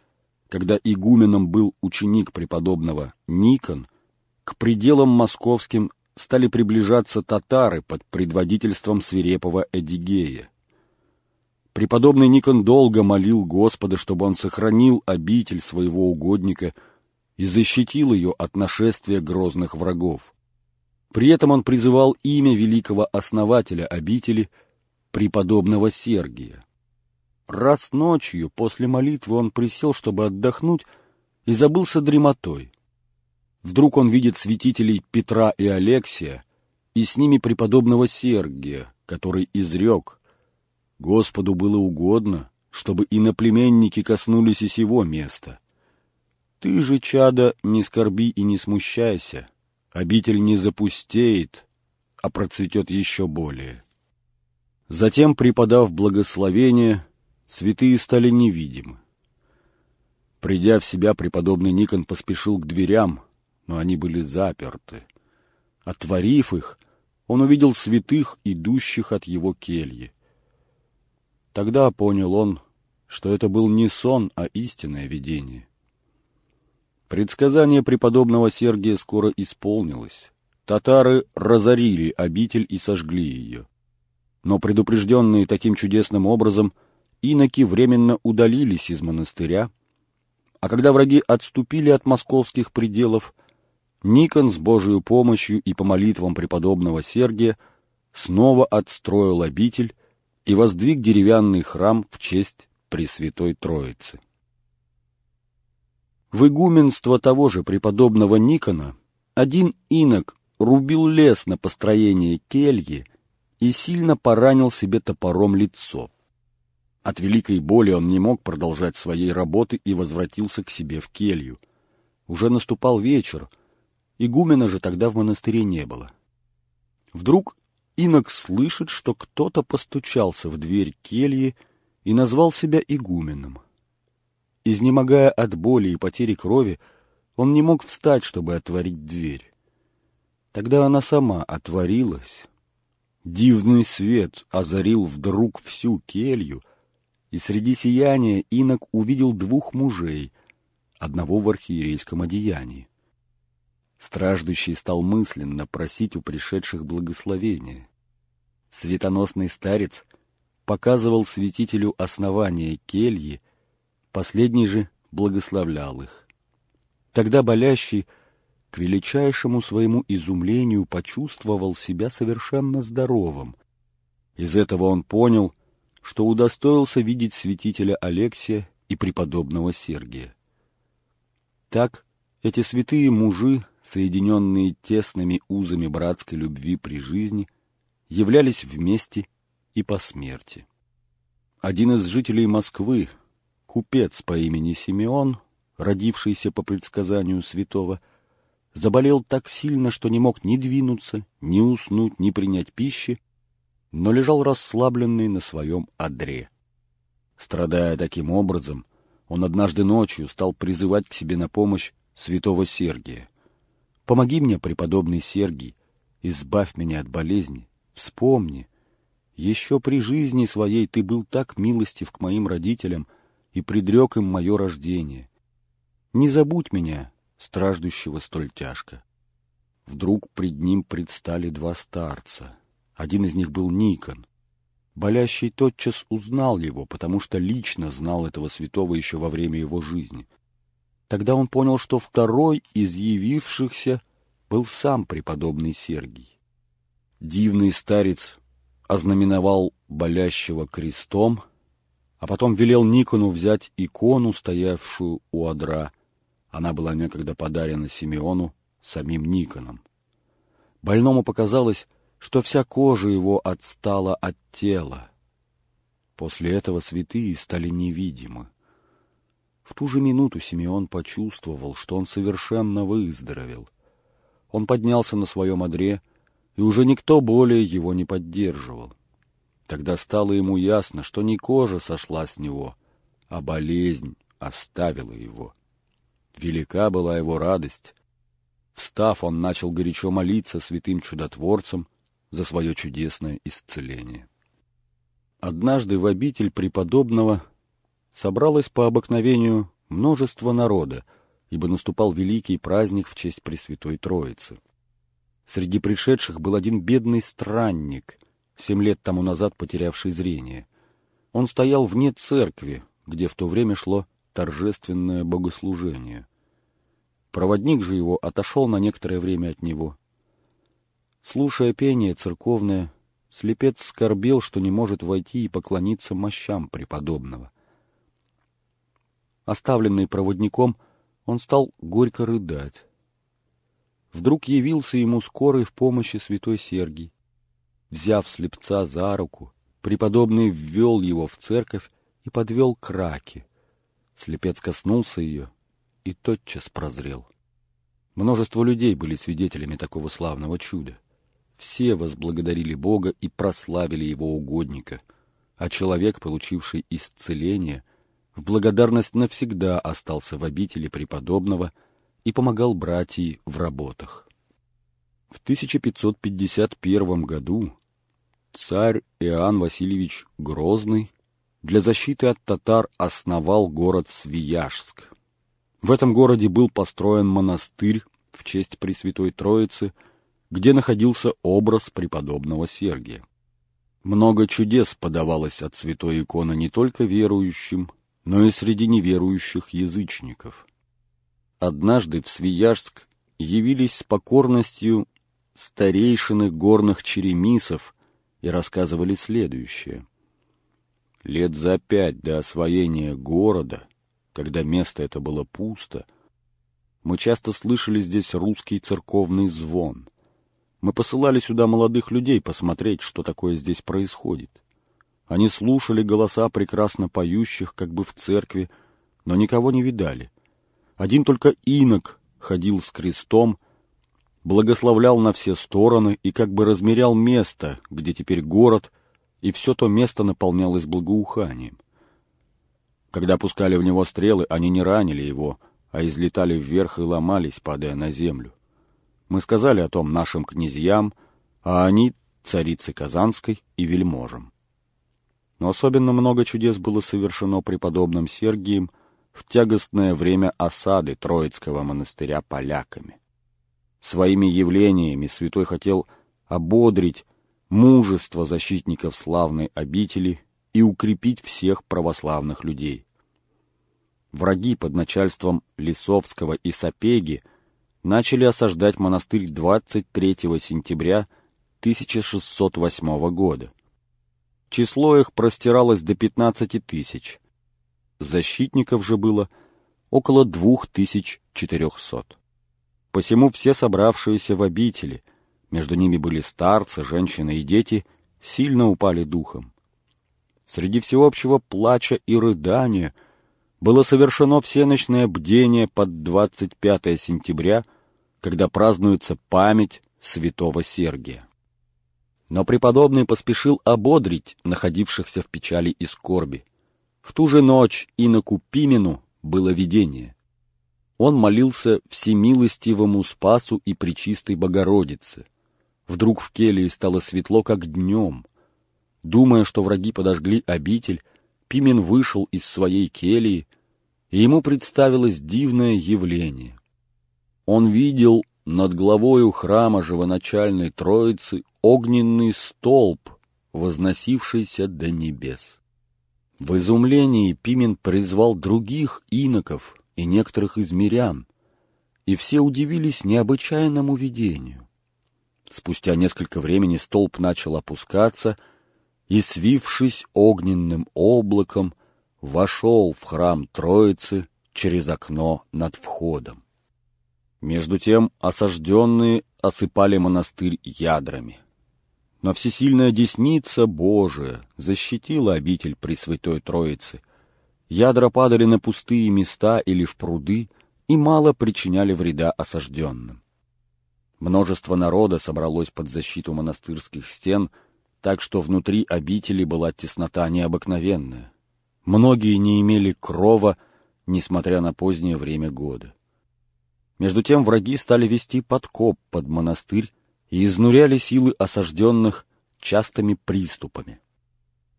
когда игуменом был ученик преподобного Никон, к пределам московским стали приближаться татары под предводительством свирепого Эдигея. Преподобный Никон долго молил Господа, чтобы он сохранил обитель своего угодника – и защитил ее от нашествия грозных врагов. При этом он призывал имя великого основателя обители, преподобного Сергия. Раз ночью после молитвы он присел, чтобы отдохнуть, и забылся дремотой. Вдруг он видит святителей Петра и Алексия, и с ними преподобного Сергия, который изрек, «Господу было угодно, чтобы иноплеменники коснулись и сего места». Ты же, чада, не скорби и не смущайся. Обитель не запустеет, а процветет еще более. Затем, преподав благословение, святые стали невидимы. Придя в себя, преподобный Никон поспешил к дверям, но они были заперты. Отворив их, он увидел святых, идущих от его кельи. Тогда понял он, что это был не сон, а истинное видение. Предсказание преподобного Сергия скоро исполнилось. Татары разорили обитель и сожгли ее. Но предупрежденные таким чудесным образом, иноки временно удалились из монастыря, а когда враги отступили от московских пределов, Никон с Божию помощью и по молитвам преподобного Сергия снова отстроил обитель и воздвиг деревянный храм в честь Пресвятой Троицы. В игуменство того же преподобного Никона один инок рубил лес на построение кельи и сильно поранил себе топором лицо. От великой боли он не мог продолжать своей работы и возвратился к себе в келью. Уже наступал вечер, игумена же тогда в монастыре не было. Вдруг инок слышит, что кто-то постучался в дверь кельи и назвал себя игуменом. Изнемогая от боли и потери крови, он не мог встать, чтобы отворить дверь. Тогда она сама отворилась. Дивный свет озарил вдруг всю келью, и среди сияния инок увидел двух мужей, одного в архиерейском одеянии. Страждущий стал мысленно просить у пришедших благословения. Светоносный старец показывал святителю основание кельи, последний же благословлял их. Тогда болящий, к величайшему своему изумлению, почувствовал себя совершенно здоровым. Из этого он понял, что удостоился видеть святителя Алексия и преподобного Сергия. Так эти святые мужи, соединенные тесными узами братской любви при жизни, являлись вместе и по смерти. Один из жителей Москвы, купец по имени Симеон, родившийся по предсказанию святого, заболел так сильно, что не мог ни двинуться, ни уснуть, ни принять пищи, но лежал расслабленный на своем одре. Страдая таким образом, он однажды ночью стал призывать к себе на помощь святого Сергия. «Помоги мне, преподобный Сергий, избавь меня от болезни, вспомни. Еще при жизни своей ты был так милостив к моим родителям и предрек им мое рождение. Не забудь меня, страждущего столь тяжко». Вдруг пред ним предстали два старца. Один из них был Никон. Болящий тотчас узнал его, потому что лично знал этого святого еще во время его жизни. Тогда он понял, что второй из явившихся был сам преподобный Сергий. Дивный старец ознаменовал болящего крестом, а потом велел Никону взять икону, стоявшую у одра. Она была некогда подарена Симеону самим Никоном. Больному показалось, что вся кожа его отстала от тела. После этого святые стали невидимы. В ту же минуту Симеон почувствовал, что он совершенно выздоровел. Он поднялся на своем одре, и уже никто более его не поддерживал. Тогда стало ему ясно, что не кожа сошла с него, а болезнь оставила его. Велика была его радость. Встав, он начал горячо молиться святым чудотворцам за свое чудесное исцеление. Однажды в обитель преподобного собралось по обыкновению множество народа, ибо наступал великий праздник в честь Пресвятой Троицы. Среди пришедших был один бедный странник, семь лет тому назад потерявший зрение. Он стоял вне церкви, где в то время шло торжественное богослужение. Проводник же его отошел на некоторое время от него Слушая пение церковное, слепец скорбел, что не может войти и поклониться мощам преподобного. Оставленный проводником, он стал горько рыдать. Вдруг явился ему скорый в помощи святой Сергий. Взяв слепца за руку, преподобный ввел его в церковь и подвел к раке. Слепец коснулся ее и тотчас прозрел. Множество людей были свидетелями такого славного чуда. Все возблагодарили Бога и прославили Его угодника, а человек, получивший исцеление, в благодарность навсегда остался в обители преподобного и помогал братьям в работах. В 1551 году царь Иоанн Васильевич Грозный для защиты от татар основал город Свияжск. В этом городе был построен монастырь в честь Пресвятой Троицы – где находился образ преподобного Сергия. Много чудес подавалось от святой иконы не только верующим, но и среди неверующих язычников. Однажды в Свияжск явились с покорностью старейшины горных черемисов и рассказывали следующее. Лет за пять до освоения города, когда место это было пусто, мы часто слышали здесь русский церковный звон — мы посылали сюда молодых людей посмотреть, что такое здесь происходит. Они слушали голоса прекрасно поющих, как бы в церкви, но никого не видали. Один только инок ходил с крестом, благословлял на все стороны и как бы размерял место, где теперь город, и все то место наполнялось благоуханием. Когда пускали в него стрелы, они не ранили его, а излетали вверх и ломались, падая на землю. Мы сказали о том нашим князьям, а они — царице Казанской и вельможам. Но особенно много чудес было совершено преподобным Сергием в тягостное время осады Троицкого монастыря поляками. Своими явлениями святой хотел ободрить мужество защитников славной обители и укрепить всех православных людей. Враги под начальством Лисовского и Сапеги начали осаждать монастырь 23 сентября 1608 года. Число их простиралось до 15 тысяч. Защитников же было около 2400. Посему все собравшиеся в обители, между ними были старцы, женщины и дети, сильно упали духом. Среди всеобщего плача и рыдания было совершено всеночное бдение под 25 сентября, когда празднуется память святого Сергия. Но преподобный поспешил ободрить находившихся в печали и скорби. В ту же ночь иноку Пимену было видение. Он молился всемилостивому Спасу и Пречистой Богородице. Вдруг в келье стало светло, как днем. Думая, что враги подожгли обитель, Пимен вышел из своей кельи, и ему представилось дивное явление. Он видел над главою храма живоначальной Троицы огненный столб, возносившийся до небес. В изумлении Пимен призвал других иноков и некоторых из мирян, и все удивились необычайному видению. Спустя несколько времени столб начал опускаться, и, свившись огненным облаком, вошел в храм Троицы через окно над входом. Между тем осажденные осыпали монастырь ядрами но всесильная десница Божия защитила обитель Пресвятой Троицы. Ядра падали на пустые места или в пруды и мало причиняли вреда осажденным. Множество народа собралось под защиту монастырских стен, так что внутри обители была теснота необыкновенная. Многие не имели крова, несмотря на позднее время года. Между тем враги стали вести подкоп под монастырь, и изнуряли силы осажденных частыми приступами.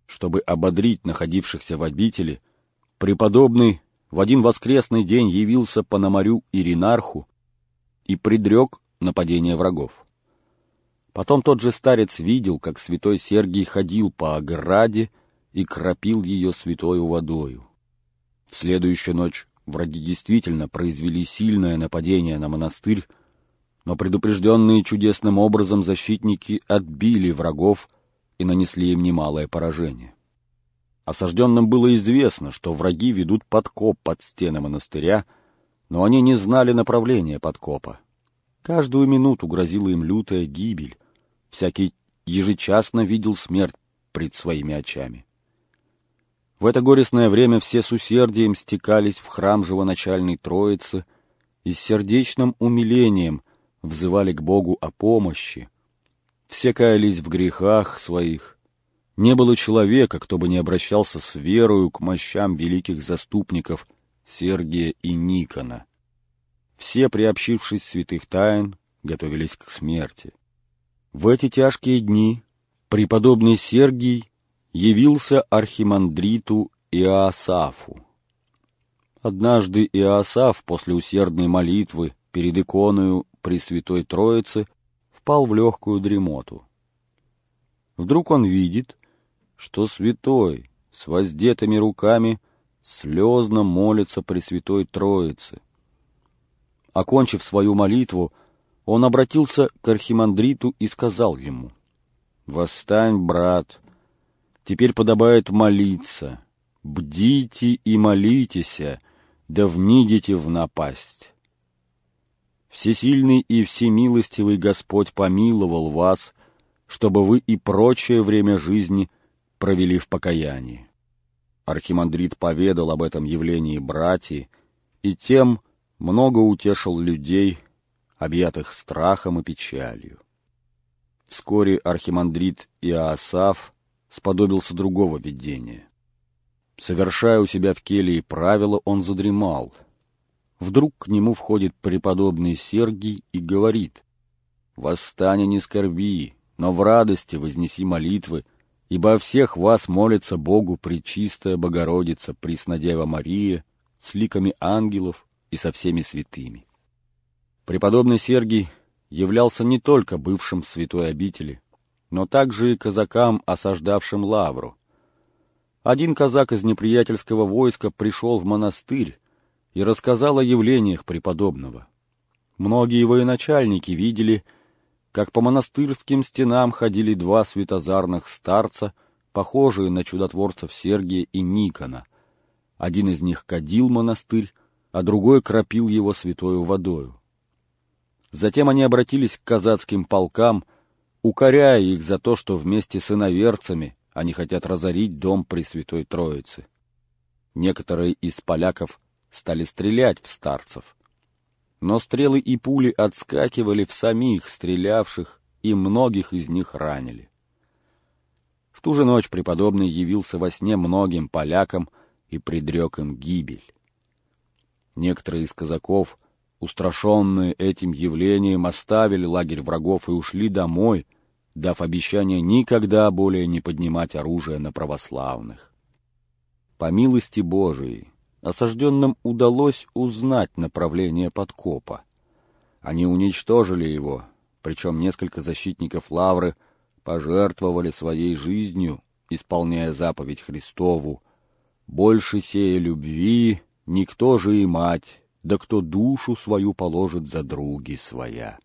Чтобы ободрить находившихся в обители, преподобный в один воскресный день явился Пономарю Иринарху и предрек нападение врагов. Потом тот же старец видел, как святой Сергий ходил по ограде и кропил ее святою водою. В следующую ночь враги действительно произвели сильное нападение на монастырь, но предупрежденные чудесным образом защитники отбили врагов и нанесли им немалое поражение. Осажденным было известно, что враги ведут подкоп под стены монастыря, но они не знали направления подкопа. Каждую минуту грозила им лютая гибель, всякий ежечасно видел смерть пред своими очами. В это горестное время все с усердием стекались в храм живоначальной Троицы и с сердечным умилением взывали к Богу о помощи, все каялись в грехах своих. Не было человека, кто бы не обращался с верою к мощам великих заступников Сергия и Никона. Все, приобщившись святых тайн, готовились к смерти. В эти тяжкие дни преподобный Сергий явился архимандриту Иоасафу. Однажды Иоасаф после усердной молитвы перед иконою Пресвятой Троицы впал в легкую дремоту. Вдруг он видит, что святой с воздетыми руками слезно молится Пресвятой Троице. Окончив свою молитву, он обратился к архимандриту и сказал ему, «Восстань, брат, теперь подобает молиться, бдите и молитесь, да внидите в напасть». Всесильный и всемилостивый Господь помиловал вас, чтобы вы и прочее время жизни провели в покаянии. Архимандрит поведал об этом явлении братьи, и тем много утешил людей, объятых страхом и печалью. Вскоре архимандрит Иоасаф сподобился другого видения. Совершая у себя в келье правила, он задремал. Вдруг к нему входит преподобный Сергий и говорит, «Восстань, не скорби, но в радости вознеси молитвы, ибо о всех вас молится Богу Пречистая Богородица, Преснодева Мария, с ликами ангелов и со всеми святыми». Преподобный Сергий являлся не только бывшим святой обители, но также и казакам, осаждавшим Лавру. Один казак из неприятельского войска пришел в монастырь и рассказал о явлениях преподобного. Многие военачальники видели, как по монастырским стенам ходили два светозарных старца, похожие на чудотворцев Сергия и Никона. Один из них кадил монастырь, а другой кропил его святою водою. Затем они обратились к казацким полкам, укоряя их за то, что вместе с иноверцами они хотят разорить дом Пресвятой Троицы. Некоторые из поляков стали стрелять в старцев. Но стрелы и пули отскакивали в самих стрелявших, и многих из них ранили. В ту же ночь преподобный явился во сне многим полякам и предрек им гибель. Некоторые из казаков — устрашенные этим явлением, оставили лагерь врагов и ушли домой, дав обещание никогда более не поднимать оружие на православных. По милости Божией, осажденным удалось узнать направление подкопа. Они уничтожили его, причем несколько защитников Лавры пожертвовали своей жизнью, исполняя заповедь Христову «Больше сея любви, никто же и мать да кто душу свою положит за други своя.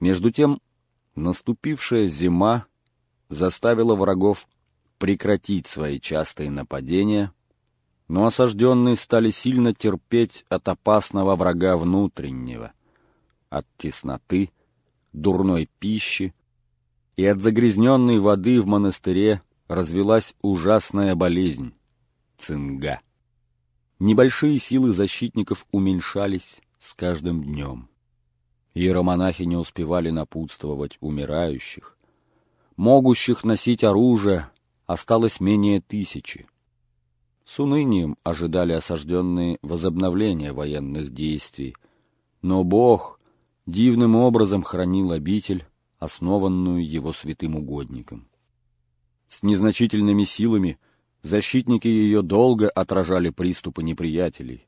Между тем, наступившая зима заставила врагов прекратить свои частые нападения, но осажденные стали сильно терпеть от опасного врага внутреннего, от тесноты, дурной пищи, и от загрязненной воды в монастыре развелась ужасная болезнь — цинга. Небольшие силы защитников уменьшались с каждым днем. Иеромонахи не успевали напутствовать умирающих. Могущих носить оружие осталось менее тысячи. С унынием ожидали осажденные возобновления военных действий, но Бог дивным образом хранил обитель, основанную его святым угодником. С незначительными силами – Защитники ее долго отражали приступы неприятелей.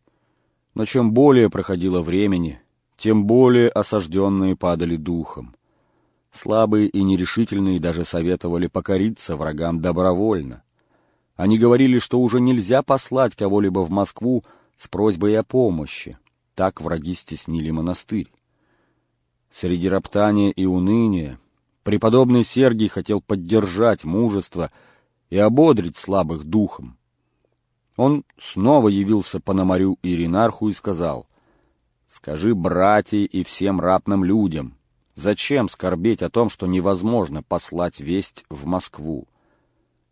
Но чем более проходило времени, тем более осажденные падали духом. Слабые и нерешительные даже советовали покориться врагам добровольно. Они говорили, что уже нельзя послать кого-либо в Москву с просьбой о помощи. Так враги стеснили монастырь. Среди роптания и уныния преподобный Сергий хотел поддержать мужество и ободрить слабых духом. Он снова явился Пономарю и Ринарху и сказал, «Скажи братья и всем ратным людям, зачем скорбеть о том, что невозможно послать весть в Москву?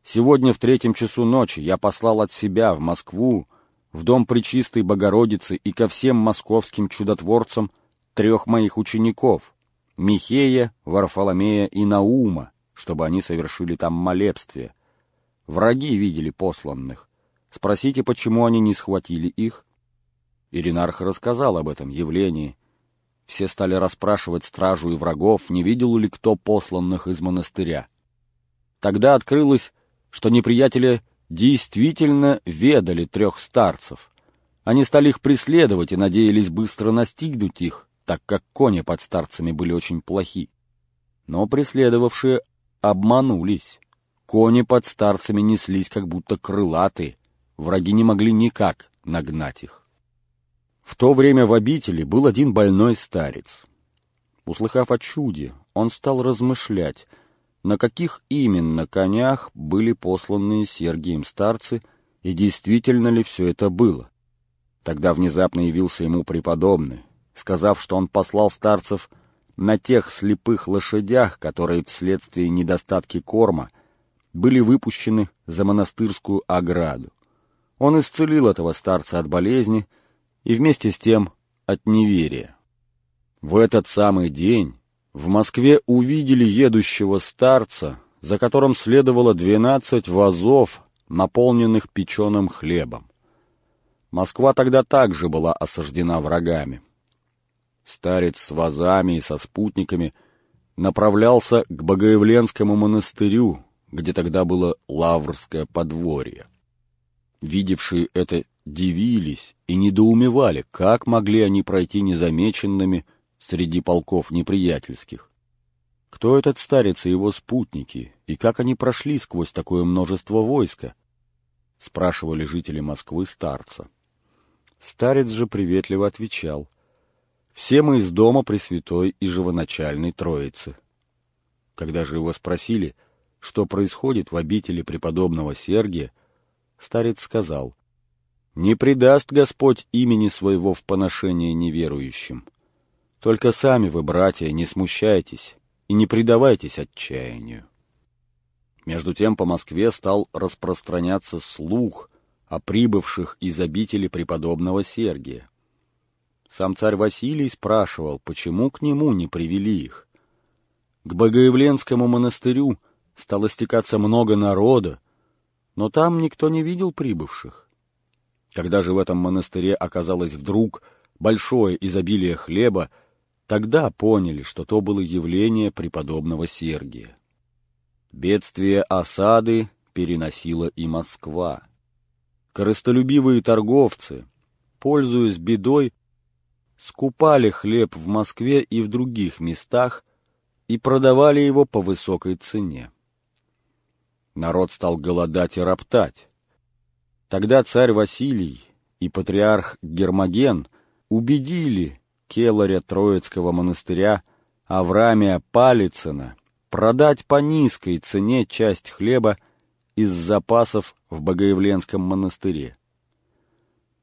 Сегодня в третьем часу ночи я послал от себя в Москву, в дом Пречистой Богородицы и ко всем московским чудотворцам трех моих учеников — Михея, Варфоломея и Наума, чтобы они совершили там молебствие — Враги видели посланных. Спросите, почему они не схватили их? Иринарх рассказал об этом явлении. Все стали расспрашивать стражу и врагов, не видел ли кто посланных из монастыря. Тогда открылось, что неприятели действительно ведали трех старцев. Они стали их преследовать и надеялись быстро настигнуть их, так как кони под старцами были очень плохи. Но преследовавшие обманулись. Кони под старцами неслись, как будто крылатые. Враги не могли никак нагнать их. В то время в обители был один больной старец. Услыхав о чуде, он стал размышлять, на каких именно конях были посланные Сергием старцы, и действительно ли все это было. Тогда внезапно явился ему преподобный, сказав, что он послал старцев на тех слепых лошадях, которые вследствие недостатки корма были выпущены за монастырскую ограду. Он исцелил этого старца от болезни и вместе с тем от неверия. В этот самый день в Москве увидели едущего старца, за которым следовало двенадцать вазов, наполненных печеным хлебом. Москва тогда также была осаждена врагами. Старец с вазами и со спутниками направлялся к Богоявленскому монастырю, где тогда было Лаврское подворье. Видевшие это дивились и недоумевали, как могли они пройти незамеченными среди полков неприятельских. Кто этот старец и его спутники, и как они прошли сквозь такое множество войска? Спрашивали жители Москвы старца. Старец же приветливо отвечал. Все мы из дома Пресвятой и Живоначальной Троицы. Когда же его спросили, что происходит в обители преподобного Сергия, старец сказал, «Не предаст Господь имени своего в поношение неверующим. Только сами вы, братья, не смущайтесь и не предавайтесь отчаянию». Между тем по Москве стал распространяться слух о прибывших из обители преподобного Сергия. Сам царь Василий спрашивал, почему к нему не привели их. К Богоявленскому монастырю стало стекаться много народа, но там никто не видел прибывших. Когда же в этом монастыре оказалось вдруг большое изобилие хлеба, тогда поняли, что то было явление преподобного Сергия. Бедствие осады переносила и Москва. Корыстолюбивые торговцы, пользуясь бедой, скупали хлеб в Москве и в других местах и продавали его по высокой цене. Народ стал голодать и роптать. Тогда царь Василий и патриарх Гермоген убедили келаря Троицкого монастыря Аврамия Палицына продать по низкой цене часть хлеба из запасов в Богоявленском монастыре.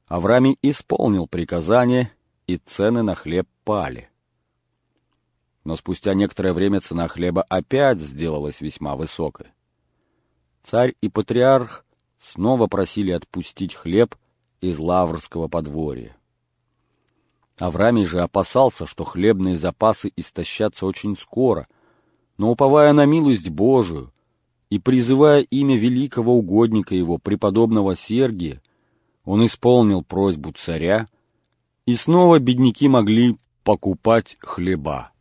Аврамий исполнил приказание, и цены на хлеб пали. Но спустя некоторое время цена хлеба опять сделалась весьма высокой. Царь и патриарх снова просили отпустить хлеб из Лаврского подворья. Авраамий же опасался, что хлебные запасы истощатся очень скоро, но, уповая на милость Божию и призывая имя великого угодника его, преподобного Сергия, он исполнил просьбу царя, и снова бедняки могли покупать хлеба.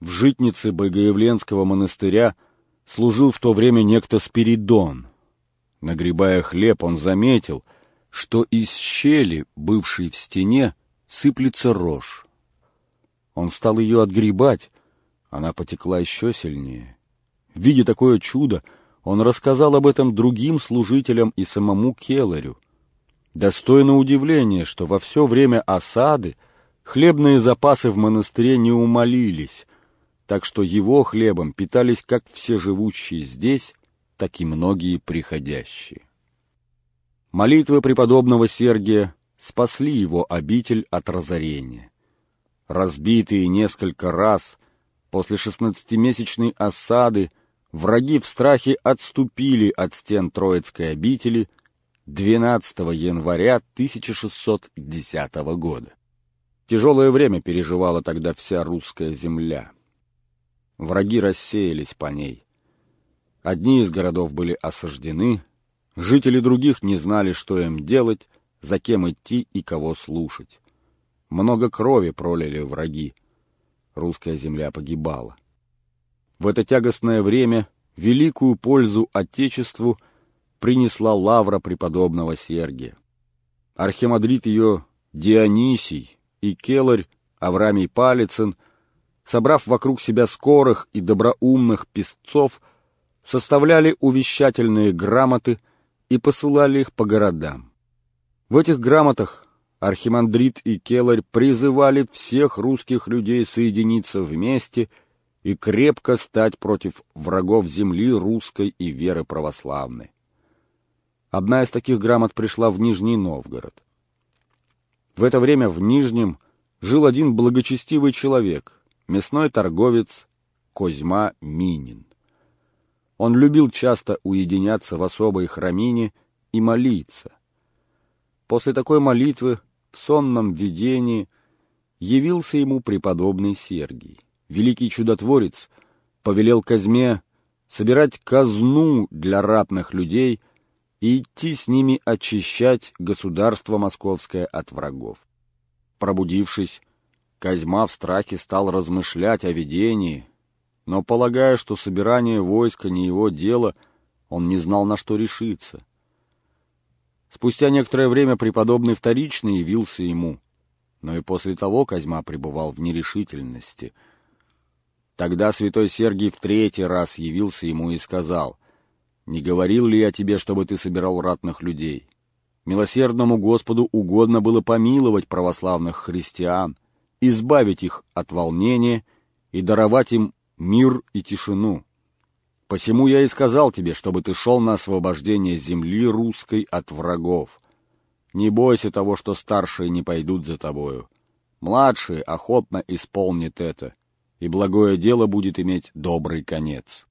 В житнице Богоявленского монастыря служил в то время некто Спиридон. Нагребая хлеб, он заметил, что из щели, бывшей в стене, сыплется рожь. Он стал ее отгребать, она потекла еще сильнее. Видя такое чудо, он рассказал об этом другим служителям и самому Келлерю. Достойно удивления, что во все время осады хлебные запасы в монастыре не умолились, так что его хлебом питались как все живущие здесь, так и многие приходящие. Молитвы преподобного Сергия спасли его обитель от разорения. Разбитые несколько раз после шестнадцатимесячной осады враги в страхе отступили от стен Троицкой обители 12 января 1610 года. Тяжелое время переживала тогда вся русская земля. Враги рассеялись по ней. Одни из городов были осаждены, жители других не знали, что им делать, за кем идти и кого слушать. Много крови пролили враги. Русская земля погибала. В это тягостное время великую пользу Отечеству принесла лавра преподобного Сергия. Архимандрит ее Дионисий и келарь Аврамий Палицын собрав вокруг себя скорых и доброумных песцов, составляли увещательные грамоты и посылали их по городам. В этих грамотах архимандрит и келарь призывали всех русских людей соединиться вместе и крепко стать против врагов земли русской и веры православной. Одна из таких грамот пришла в Нижний Новгород. В это время в Нижнем жил один благочестивый человек, мясной торговец Козьма Минин. Он любил часто уединяться в особой храмине и молиться. После такой молитвы в сонном видении явился ему преподобный Сергий. Великий чудотворец повелел Козьме собирать казну для ратных людей и идти с ними очищать государство московское от врагов. Пробудившись, Козьма в страхе стал размышлять о видении, но, полагая, что собирание войска не его дело, он не знал, на что решиться. Спустя некоторое время преподобный вторично явился ему, но и после того Козьма пребывал в нерешительности. Тогда святой Сергий в третий раз явился ему и сказал, «Не говорил ли я тебе, чтобы ты собирал ратных людей? Милосердному Господу угодно было помиловать православных христиан, избавить их от волнения и даровать им мир и тишину. Посему я и сказал тебе, чтобы ты шел на освобождение земли русской от врагов. Не бойся того, что старшие не пойдут за тобою. Младшие охотно исполнят это, и благое дело будет иметь добрый конец.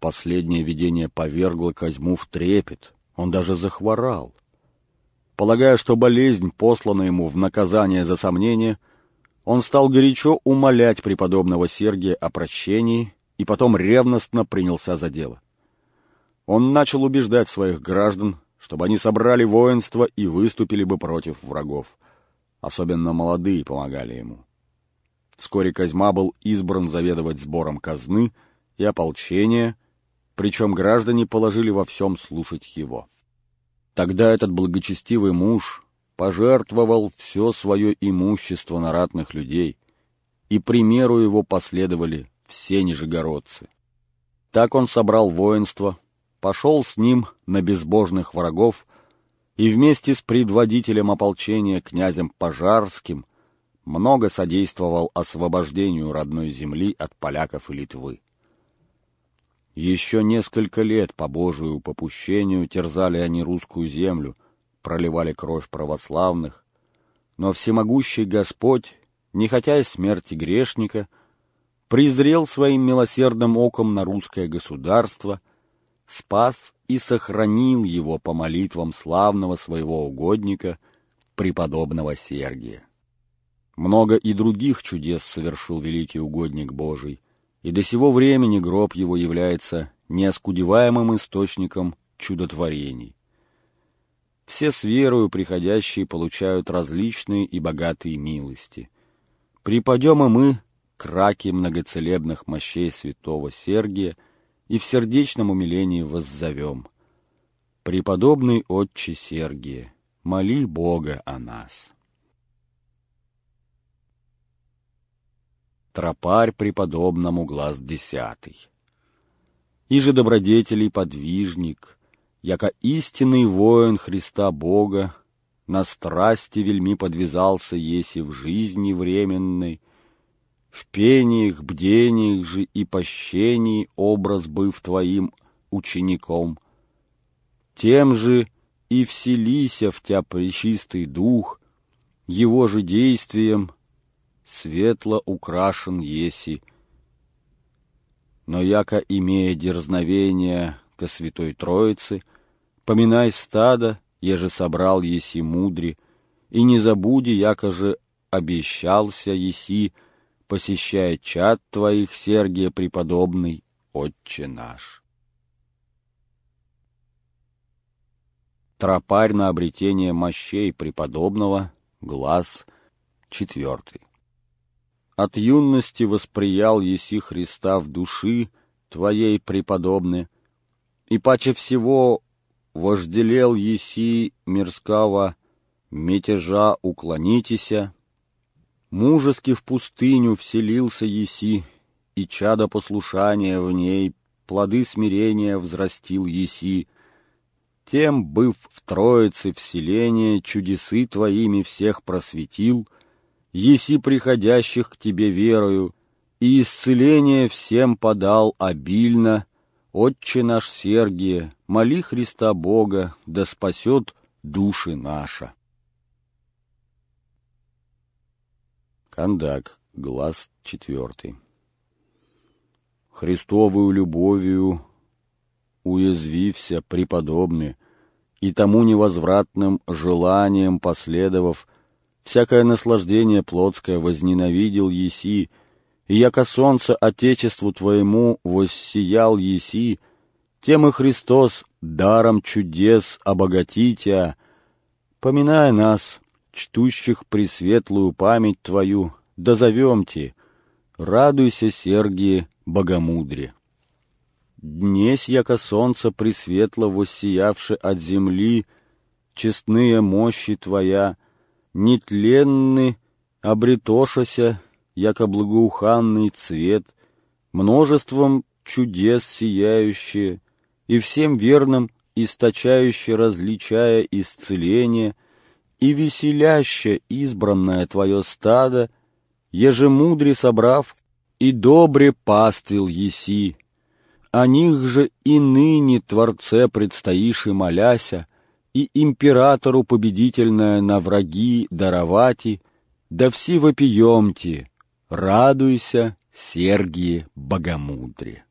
Последнее видение повергло Козьму в трепет, он даже захворал. Полагая, что болезнь послана ему в наказание за сомнение, он стал горячо умолять преподобного Сергия о прощении и потом ревностно принялся за дело. Он начал убеждать своих граждан, чтобы они собрали воинство и выступили бы против врагов. Особенно молодые помогали ему. Вскоре Козьма был избран заведовать сбором казны и ополчения, причем граждане положили во всем слушать его. Тогда этот благочестивый муж пожертвовал все свое имущество на ратных людей, и примеру его последовали все нижегородцы. Так он собрал воинство, пошел с ним на безбожных врагов и вместе с предводителем ополчения князем Пожарским много содействовал освобождению родной земли от поляков и Литвы. Еще несколько лет по Божию попущению терзали они русскую землю — проливали кровь православных, но всемогущий Господь, не хотя и смерти грешника, презрел своим милосердным оком на русское государство, спас и сохранил его по молитвам славного своего угодника, преподобного Сергия. Много и других чудес совершил великий угодник Божий, и до сего времени гроб его является неоскудеваемым источником чудотворений. Все с верою приходящие получают различные и богатые милости. Припадем и мы к раке многоцелебных мощей святого Сергия и в сердечном умилении воззовем. Преподобный Отче Сергия, моли Бога о нас. Тропарь преподобному глаз десятый. И же добродетелей подвижник — яко истинный воин Христа Бога, на страсти вельми подвязался еси в жизни временной, в пениях, бдениях же и пощении образ быв твоим учеником. Тем же и вселися в тебя пречистый дух, его же действием светло украшен еси. Но яко, имея дерзновение ко Святой Троице, поминай стадо, еже собрал еси мудри, и не забуди, яко же обещался еси, посещая чад твоих, Сергия преподобный, Отче наш. Тропарь на обретение мощей преподобного, глаз четвертый. От юности восприял еси Христа в души твоей преподобный, и паче всего вожделел еси мирского мятежа уклонитеся, мужески в пустыню вселился еси, и чадо послушания в ней, плоды смирения взрастил еси, тем, быв в Троице вселения, чудесы твоими всех просветил, еси приходящих к тебе верою, и исцеление всем подал обильно, Отче наш Сергие, моли Христа Бога, да спасет души наша. Кондак, глаз четвертый. Христовую любовью уязвився преподобный, и тому невозвратным желанием последовав, всякое наслаждение плотское возненавидел еси, и яко солнце Отечеству Твоему воссиял еси, тем и Христос даром чудес обогатитя, поминая нас, чтущих пресветлую память Твою, дозовемте, радуйся, Сергии, богомудре. Днесь, яко солнце пресветло воссиявши от земли, честные мощи Твоя, нетленны, обретошася, яко благоуханный цвет, множеством чудес сияющие, и всем верным источающе различая исцеление, и веселяще избранное твое стадо, ежемудре собрав, и добре паствил еси. О них же и ныне Творце предстоишь и моляся, и императору победительное на враги даровати, да все вопиемте, радуйся, Сергии Богомудре.